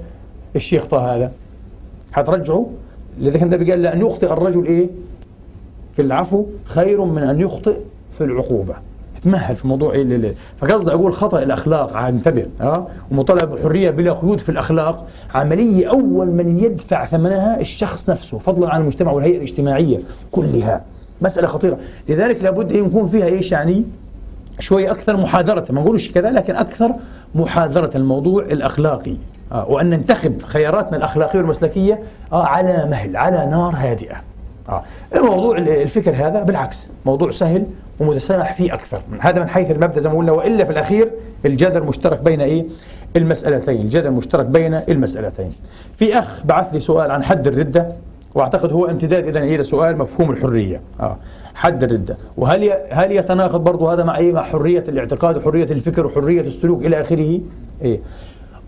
C: الشيخ طه هذا. حترجعه لذلك النبي قال لأن يخطئ الرجل إيه؟ في العفو خير من أن يخطئ في العقوبة. تمهل في موضوع إيه؟ فقصدي أقول خطأ الأخلاق انتبه ها؟ ومطالبة بالحرية بلا قيود في الأخلاق عملية أول من يدفع ثمنها الشخص نفسه فضلا عن المجتمع والهيئة الاجتماعية كلها. مسألة خطيرة. لذلك لابد أن يكون فيها إيش يعني؟ شوي أكثر محاذرة. ما نقولش كذا لكن أكثر محاذرة. الموضوع الأخلاقي. آه وأن ننتخب خياراتنا الأخلاقية والمسلكية آه على مهل على نار هادئة. آه الموضوع الفكر هذا بالعكس موضوع سهل ومتسامح فيه أكثر. من هذا من حيث المبدأ زي ما قلنا وإلا في الأخير الجدل مشترك بين إيه؟ المسألتين. الجدل مشترك بين المسألتين. في أخ بعث لي سؤال عن حد الردة وأعتقد هو امتداد اذا إلى سؤال مفهوم الحرية. آه حد الردة. وهل. هل يتناقض برضه هذا مع إيه؟ مع حرية الاعتقاد وحريه الفكر وحريه السلوك إلى آخره؟ إيه.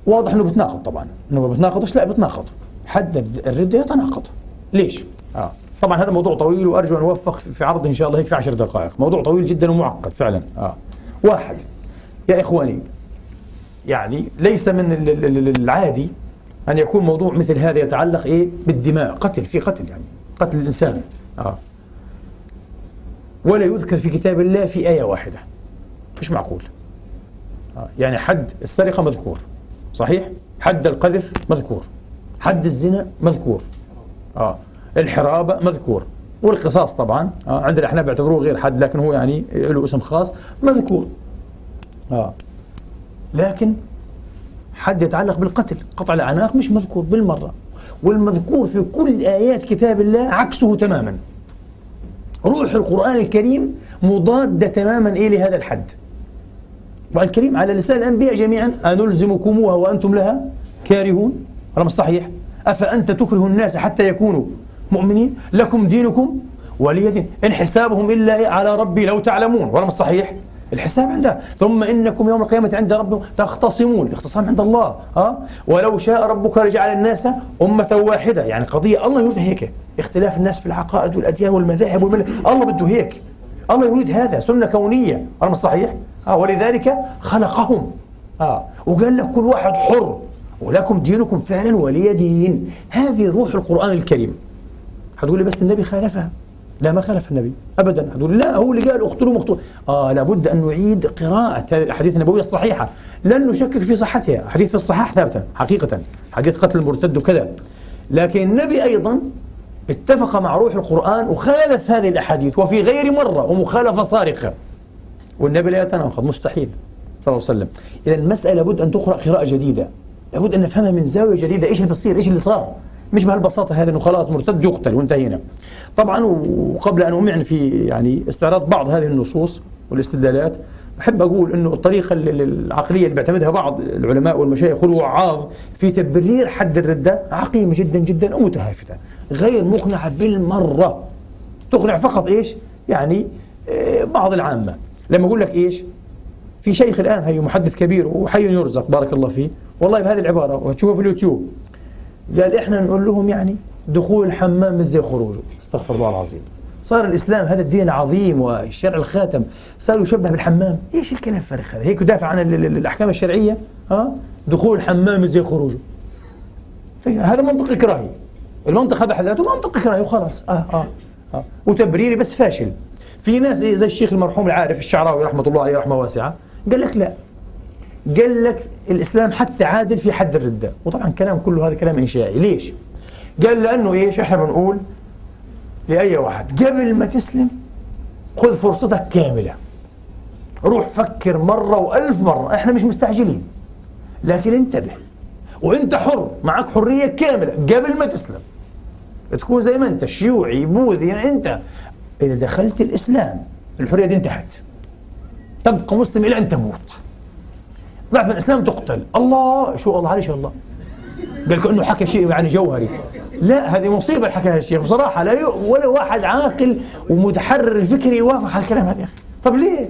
C: واضح إنه بتناقض طبعا. إنه ما بتناقضش لا بتناقض. حد الرده يتناقض ليش؟ آه. طبعا هذا موضوع طويل وأرجو أن اوفق في عرضه إن شاء الله هيك في عشر دقائق. موضوع طويل جدا ومعقد فعلا. آه. واحد يا إخواني يعني ليس من العادي أن يكون موضوع مثل هذا يتعلق إيه؟ بالدماء. قتل في قتل يعني قتل الإنسان. آه. ولا يذكر في كتاب الله في آية واحدة. مش معقول؟ آه. يعني حد السرقة مذكور. صحيح؟ حد القذف مذكور. حد الزنا مذكور. آه. الحرابة مذكور. والقصاص طبعا. آه. عند الأحناف بيعتبروه غير حد لكن هو يعني له اسم خاص مذكور. آه. لكن حد يتعلق بالقتل. قطع الأعناق مش مذكور بالمرة. والمذكور في كل آيات كتاب الله عكسه تماما. روح القرآن الكريم مضادة تماما إيه لهذا الحد. والكريم على لسان الأنبياء جميعا أنلزمكموها وأنتم لها كارهون؟ هذا مش صحيح. أفأنت تكره الناس حتى يكونوا مؤمنين؟ لكم دينكم ولي دين. إن حسابهم إلا على ربي لو تعلمون. ولا مش صحيح. الحساب عنده. ثم إنكم يوم القيامة عند ربكم تختصمون. الاختصام عند الله. ها ولو شاء ربك لجعل الناس أمة واحدة. يعني قضية الله يريد هيك. اختلاف الناس في العقائد والأديان والمذاهب والملل الله بده هيك. الله يريد هذا. سنة كونية. أنا مش صحيح. ها ولذلك خلقهم. ها وقال لك كل واحد حر ولكم دينكم فعلا ولي دين. هذه روح القرآن الكريم. حتقول لي بس النبي خالفها؟ لا ما خالف النبي ابدا. هذول لا هو اللي قال اقتلوا مقتول. آه لابد أن نعيد قراءة هذه الأحاديث النبوية الصحيحة. لن نشكك في صحتها. حديث الصحاح ثابته حقيقة. حديث قتل المرتد وكذا. لكن النبي أيضا اتفق مع روح القرآن وخالف هذه الأحاديث وفي غير مرة ومخالفة صارخة. والنبي لا يتناقض مستحيل. صلى الله عليه وسلم. اذا المسألة لابد أن تقرأ قراءة جديدة. لابد أن نفهمها من زاوية جديدة. إيش اللي بيصير إيش اللي صار مش بهالبساطة هذه إنه خلاص مرتد يقتل وانتهينا. طبعا وقبل أن أمعن في يعني استعراض بعض هذه النصوص والاستدلالات بحب أقول إنه الطريقة العقلية اللي بيعتمدها بعض العلماء والمشايخ والوعاظ في تبرير حد الردة عقيمه جدا جدا ومتهافته غير مقنعة بالمرة. تقنع فقط إيش؟ يعني آه، بعض العامة. لما أقول لك إيش؟ في شيخ الآن هي محدث كبير وحي يرزق بارك الله فيه. والله بهذه العبارة وتشوفها في اليوتيوب. قال إحنا نقول لهم يعني دخول الحمام مش زي خروجه. استغفر الله العظيم. صار الإسلام هذا الدين العظيم والشرع الخاتم. صار يشبه بالحمام. إيش الكلام الفارغ هذا؟ هيك يدافع عن الأحكام الشرعية؟ ها؟ دخول الحمام زي خروجه. طيب، هذا منطق إكراهي. المنطق هذا ذاته منطق إكراهي وخلاص. آه, آه آه. وتبريري بس فاشل. في ناس زي الشيخ المرحوم العارف الشعراوي رحمة الله عليه رحمة واسعة. قال لك لا. قال لك الإسلام حتى عادل في حد الردة. وطبعا كلام كله هذا كلام إنشائي. ليش؟ قال لأنه إيش؟ إحنا بنقول لأي واحد. قبل ما تسلم خذ فرصتك كاملة. روح فكر مرة وألف مرة. إحنا مش مستعجلين. لكن انتبه. وأنت حر. معك حرية كاملة. قبل ما تسلم. تكون زي ما أنت شيوعي بوذي. يعني أنت إذا دخلت الإسلام الحرية دي انتهت. تبقى مسلم إلى أن تموت. طلعت من الإسلام تقتل. الله شو الله عليه شو الله. قال كأنه حكى شيء يعني جوهري. لا هذه اللي حكاها الشيخ بصراحة لا ولا واحد عاقل ومتحرر الفكري يوافق على الكلام هذا يا أخي. طب ليه؟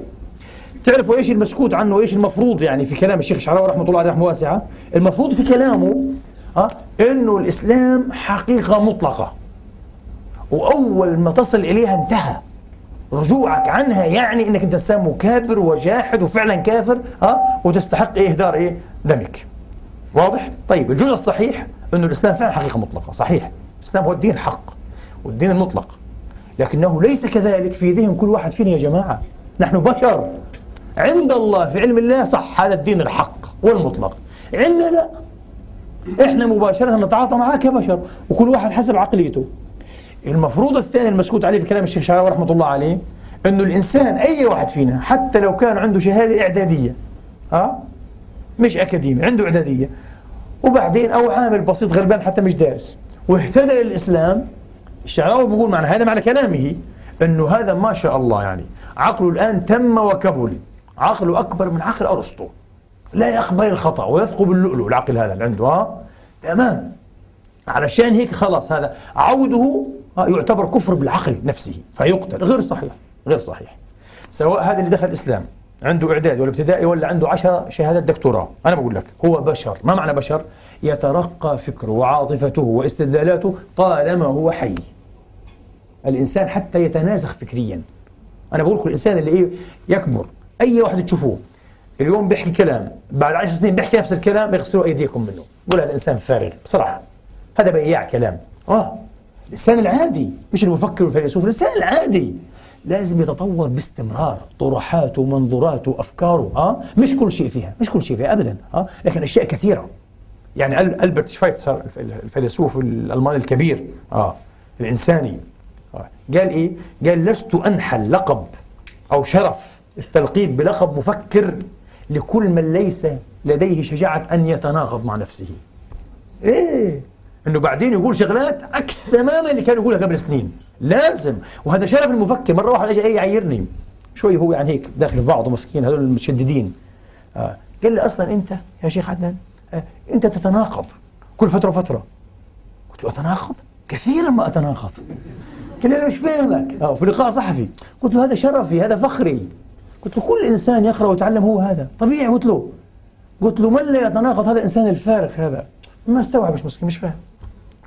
C: تعرفوا إيش المسكوت عنه وإيش المفروض يعني في كلام الشيخ شعراوي رحمة الله عليه رحمة واسعة؟ المفروض في كلامه آه إنه الإسلام حقيقة مطلقة. وأول ما تصل إليها انتهى. رجوعك عنها يعني إنك أنت انسان مكابر وجاحد وفعلا كافر ها؟ وتستحق إيه؟ إهدار إيه؟ دمك. واضح؟ طيب الجزء الصحيح إنه الإسلام فعلا حقيقة مطلقة صحيح. الإسلام هو الدين الحق والدين المطلق. لكنه ليس كذلك في ذهن كل واحد فينا يا جماعة. نحن بشر. عند الله في علم الله صح هذا الدين الحق والمطلق. عندنا لا. إحنا مباشرة نتعاطى معاه كبشر وكل واحد حسب عقليته. المفروض الثاني المسكوت عليه في كلام الشيخ شعراوي رحمة الله عليه إنه الإنسان أي واحد فينا حتى لو كان عنده شهادة إعدادية ها؟ مش أكاديمي عنده إعدادية. وبعدين أو عامل بسيط غلبان حتى مش دارس. واهتدى للإسلام. الشعراوي بيقول معنى هذا معنى كلامه إنه هذا ما شاء الله يعني. عقله الآن تم وكمل عقله أكبر من عقل أرسطو. لا يقبل الخطأ ويثقب اللؤلؤ العقل هذا اللي عنده ها؟ تمام. علشان هيك خلاص هذا عوده يعتبر كفر بالعقل نفسه فيقتل. غير صحيح غير صحيح. سواء هذا اللي دخل الإسلام عنده إعداد ولا ابتدائي ولا عنده عشر شهادات دكتوراه. أنا بقول لك هو بشر. ما معنى بشر؟ يترقى فكره وعاطفته واستدلالاته طالما هو حي. الإنسان حتى يتناسخ فكريا. أنا بقول لكم الإنسان اللي إيه يكبر. أي واحد تشوفوه اليوم بيحكي كلام بعد عشر سنين بيحكي نفس الكلام يغسلوا أيديكم منه. قول هذا الانسان فارغ بصراحة. هذا بياع كلام. آه. الإنسان العادي مش المفكر والفيلسوف الإنسان العادي. لازم يتطور باستمرار. طروحاته ومنظوراته وافكاره آه؟ مش كل شيء فيها مش كل شيء فيها ابدا آه؟ لكن أشياء كثيرة. يعني ألبرت شفايتسر الفيلسوف الألماني الكبير آه الإنساني آه. قال إيه؟ قال لست انحل لقب أو شرف التلقيب بلقب مفكر لكل من ليس لديه شجاعة أن يتناقض مع نفسه. إيه؟ إنه بعدين يقول شغلات عكس تماما اللي كان يقولها قبل سنين. لازم. وهذا شرف المفكر. مرة واحد اجى يعيرني. شوي هو يعني هيك داخل في بعضه مسكين هذول المتشددين. آه. قال لي أصلا أنت يا شيخ عدنان آه. أنت تتناقض كل فترة وفترة. قلت له أتناقض؟ كثيرا ما أتناقض. قال لي أنا مش فاهمك آه. في لقاء صحفي. قلت له هذا شرفي هذا فخري. قلت له كل إنسان يقرأ ويتعلم هو هذا. طبيعي قلت له. قلت له من لا يتناقض؟ هذا الانسان الفارغ هذا. ما استوعب مش مسكين مش فاهم.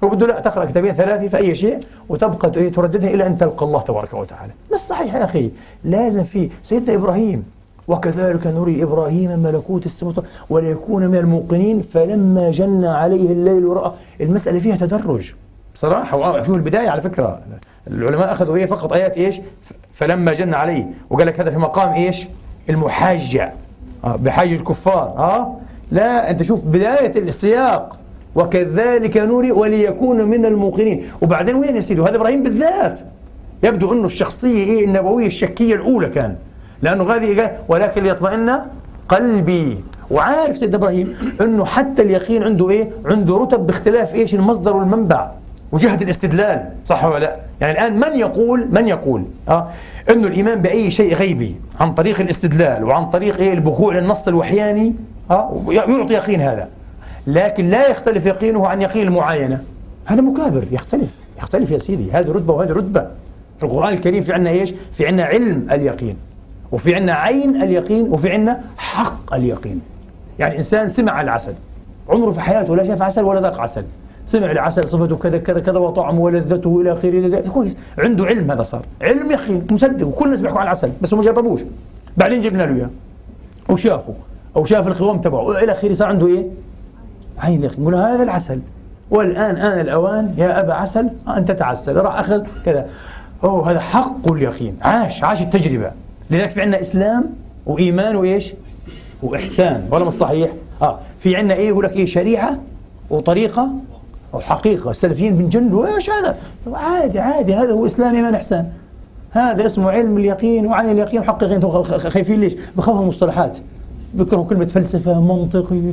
C: هو بده لا تقرأ كتابين ثلاثة في أي شيء وتبقى ترددها إلى أن تلقى الله تبارك وتعالى. مش صحيح يا أخي. لازم في سيدنا إبراهيم. وكذلك نري إبراهيم ملكوت السماوات وليكون من الموقنين. فلما جن عليه الليل راى المسألة فيها تدرج. بصراحة شوف البداية على فكرة. العلماء أخذوا هي فقط آيات إيش؟ فلما جن عليه. وقال لك هذا في مقام إيش؟ المحاجة. آه بحاجة الكفار. آه؟ لا أنت شوف بداية السياق. وكذلك نوري وليكون من الموقنين. وبعدين وين يا سيدي؟ وهذا إبراهيم بالذات. يبدو أنه الشخصية إيه؟ النبوية الشكية الأولى كان. لأنه هذه قال ولكن ليطمئن قلبي. وعارف سيدنا إبراهيم أنه حتى اليقين عنده إيه؟ عنده رتب باختلاف إيش؟ المصدر والمنبع. وجهة الاستدلال صح ولا لا؟ يعني الآن من يقول؟ من يقول؟ آه؟ أنه الإيمان بأي شيء غيبي عن طريق الاستدلال وعن طريق إيه؟ البخوع للنص الوحياني آه؟ يعطي يقين هذا. لكن لا يختلف يقينه عن يقين المعاينة هذا مكابر يختلف يختلف يا سيدي. هذه رتبة وهذه رتبة. في القرآن الكريم في عندنا إيش؟ في عندنا علم اليقين وفي عندنا عين اليقين وفي عندنا حق اليقين. يعني إنسان سمع العسل عمره في حياته لا شاف عسل ولا ذاق عسل. سمع العسل صفته كذا كذا كذا وطعمه ولذته إلى آخره. كويس. عنده علم هذا صار. علم يقين مصدق. وكل الناس بيحكوا عن العسل بس هم ما جربوش. بعدين جبنا له إياه وشافه أو شاف الخوام تبعه. والى آخره صار عنده إيه؟ عين يقين هذا العسل. والآن ان الأوان يا أبا عسل ان تتعسل راح أخذ كذا. أوه هذا حق اليقين. عاش عاش التجربة. لذلك في عندنا إسلام وإيمان وإيش؟ وإحسان. ولا مش صحيح؟ آه في عندنا إيه؟ يقول لك إيه؟ شريعة وطريقة أو حقيقة السلفيين بنجنوا إيش هذا؟ عادي عادي هذا هو إسلام إيمان إحسان. هذا اسمه علم اليقين وعين اليقين وحق اليقين. خايفين ليش؟ بخافوا المصطلحات بيكرهوا كلمة فلسفة منطقي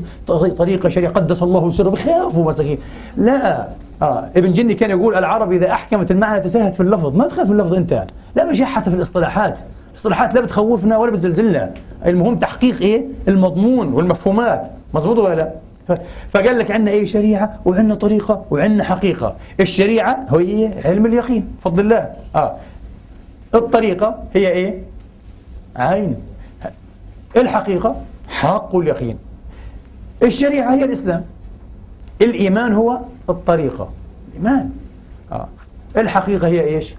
C: طريقة شريعة قدس الله سره. بخافوا مساكين لا. آه ابن جني كان يقول العرب إذا أحكمت المعنى تساهلت في اللفظ. ما تخاف من اللفظ أنت. لا مش حتى في الاصطلاحات. الاصطلاحات لا بتخوفنا ولا بتزلزلنا. المهم تحقيق إيه؟ المضمون والمفهومات. مظبوط ولا لا؟ فقال لك عندنا إيه؟ شريعة وعندنا طريقة وعندنا حقيقة. الشريعة هي علم اليقين. بفضل الله. آه. الطريقة هي إيه؟ عين. الحقيقة حق اليقين. الشريعة هي الإسلام. الإيمان هو الطريقة. الإيمان. آه. الحقيقة هي إيش؟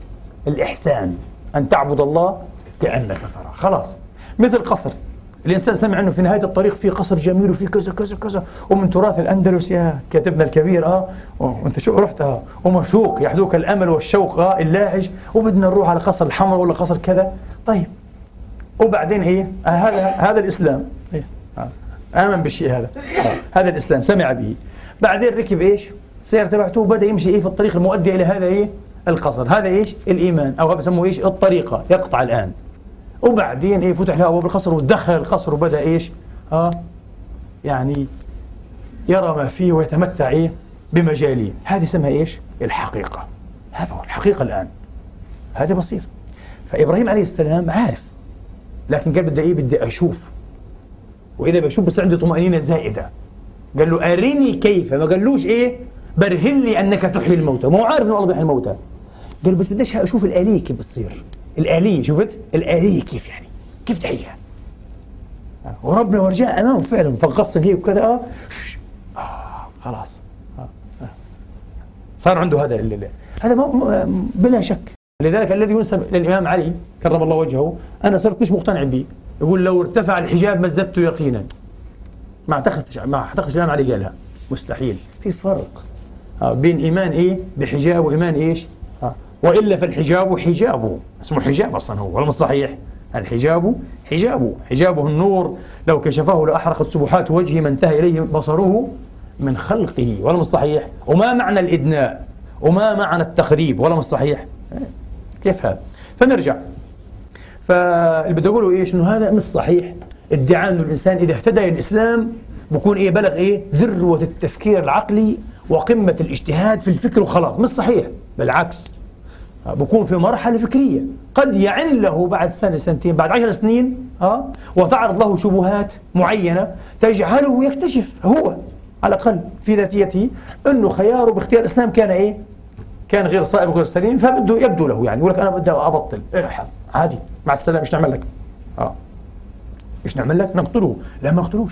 C: الإحسان. أن تعبد الله كأنك ترى خلاص. مثل قصر. الإنسان سمع أنه في نهاية الطريق في قصر جميل وفي كذا كذا كذا. ومن تراث الأندلس يا كاتبنا الكبير آه. وانت شو رحتها آه. ومشوق يحدوك الأمل والشوق آه اللاعج وبدنا نروح على قصر الحمر ولا قصر كذا. طيب. وبعدين إيه آه هذا هذا الإسلام. إيه؟ آه. آمن بالشيء هذا. آه. هذا الإسلام سمع به. بعدين ركب إيش؟ سير تبعته وبدأ يمشي إيه في الطريق المؤدي إلى هذا إيه؟ القصر. هذا إيش؟ الإيمان أو بسموه إيش؟ الطريقة. يقطع الآن. وبعدين إيه؟ فتح له أبواب القصر ودخل القصر وبدأ إيش؟ ها يعني يرى ما فيه ويتمتع إيه؟ بمجاليه هذه اسمها إيش؟ الحقيقة. هذا هو الحقيقة الآن. هذا بصير. فإبراهيم عليه السلام عارف لكن قال بدي إيه؟ بدي أشوف وإذا بشوف بصير عندي طمأنينة زائدة. قال له أرني كيف؟ ما قالوش إيه؟ برهن لي أنك تحيي الموتى. ما هو عارف إنه الله بيحيي الموتى. قال بس بديش أشوف الآلية كيف بتصير. الآلية شفت؟ الآلية كيف يعني؟ كيف تحييها؟ وربنا ورجاه أمامه فعلا. فقص هيك وكذا آه, آه خلاص. آه آه. صار عنده هذا ال- ال- هذا بلا شك. لذلك الذي ينسب للامام علي كرم الله وجهه أنا صرت مش مقتنع به. يقول لو ارتفع الحجاب ما ازددت يقينا. ما اعتقدش ما اعتقدش الامام علي قالها. مستحيل. في فرق. آه، بين إيمان إيه؟ بحجاب وإيمان إيش؟ آه، وإلا فالحجاب حجابه. اسمه حجاب أصلا هو ولا صحيح؟ الحجاب حجابه. حجابه النور. لو كشفه لأحرقت سبحات وجهه ما انتهى إليه بصره من خلقه. ولا صحيح؟ وما معنى الإدناء؟ وما معنى التخريب؟ ولا صحيح؟ آه، كيف هذا فنرجع. فاللي بدي أقوله إيش؟ إنه هذا مش صحيح. ادعاء إنه الإنسان إذا اهتدى الإسلام بكون إيه؟ بلغ إيه؟ ذروة التفكير العقلي وقمة الاجتهاد في الفكر وخلاص. مش صحيح بالعكس. بكون في مرحلة فكرية. قد يعن له بعد سنة سنتين بعد عشر سنين آه؟ وتعرض له شبهات معينة تجعله يكتشف هو على الأقل في ذاتيته إنه خياره باختيار الإسلام كان إيه؟ كان غير صائب وغير سليم فبده يبدو له يعني. يقول لك أنا بدي أبطل. إيه عادي. مع السلامة إيش نعمل لك؟ آه إيش نعمل لك؟ نقتله لا ما نقتلوش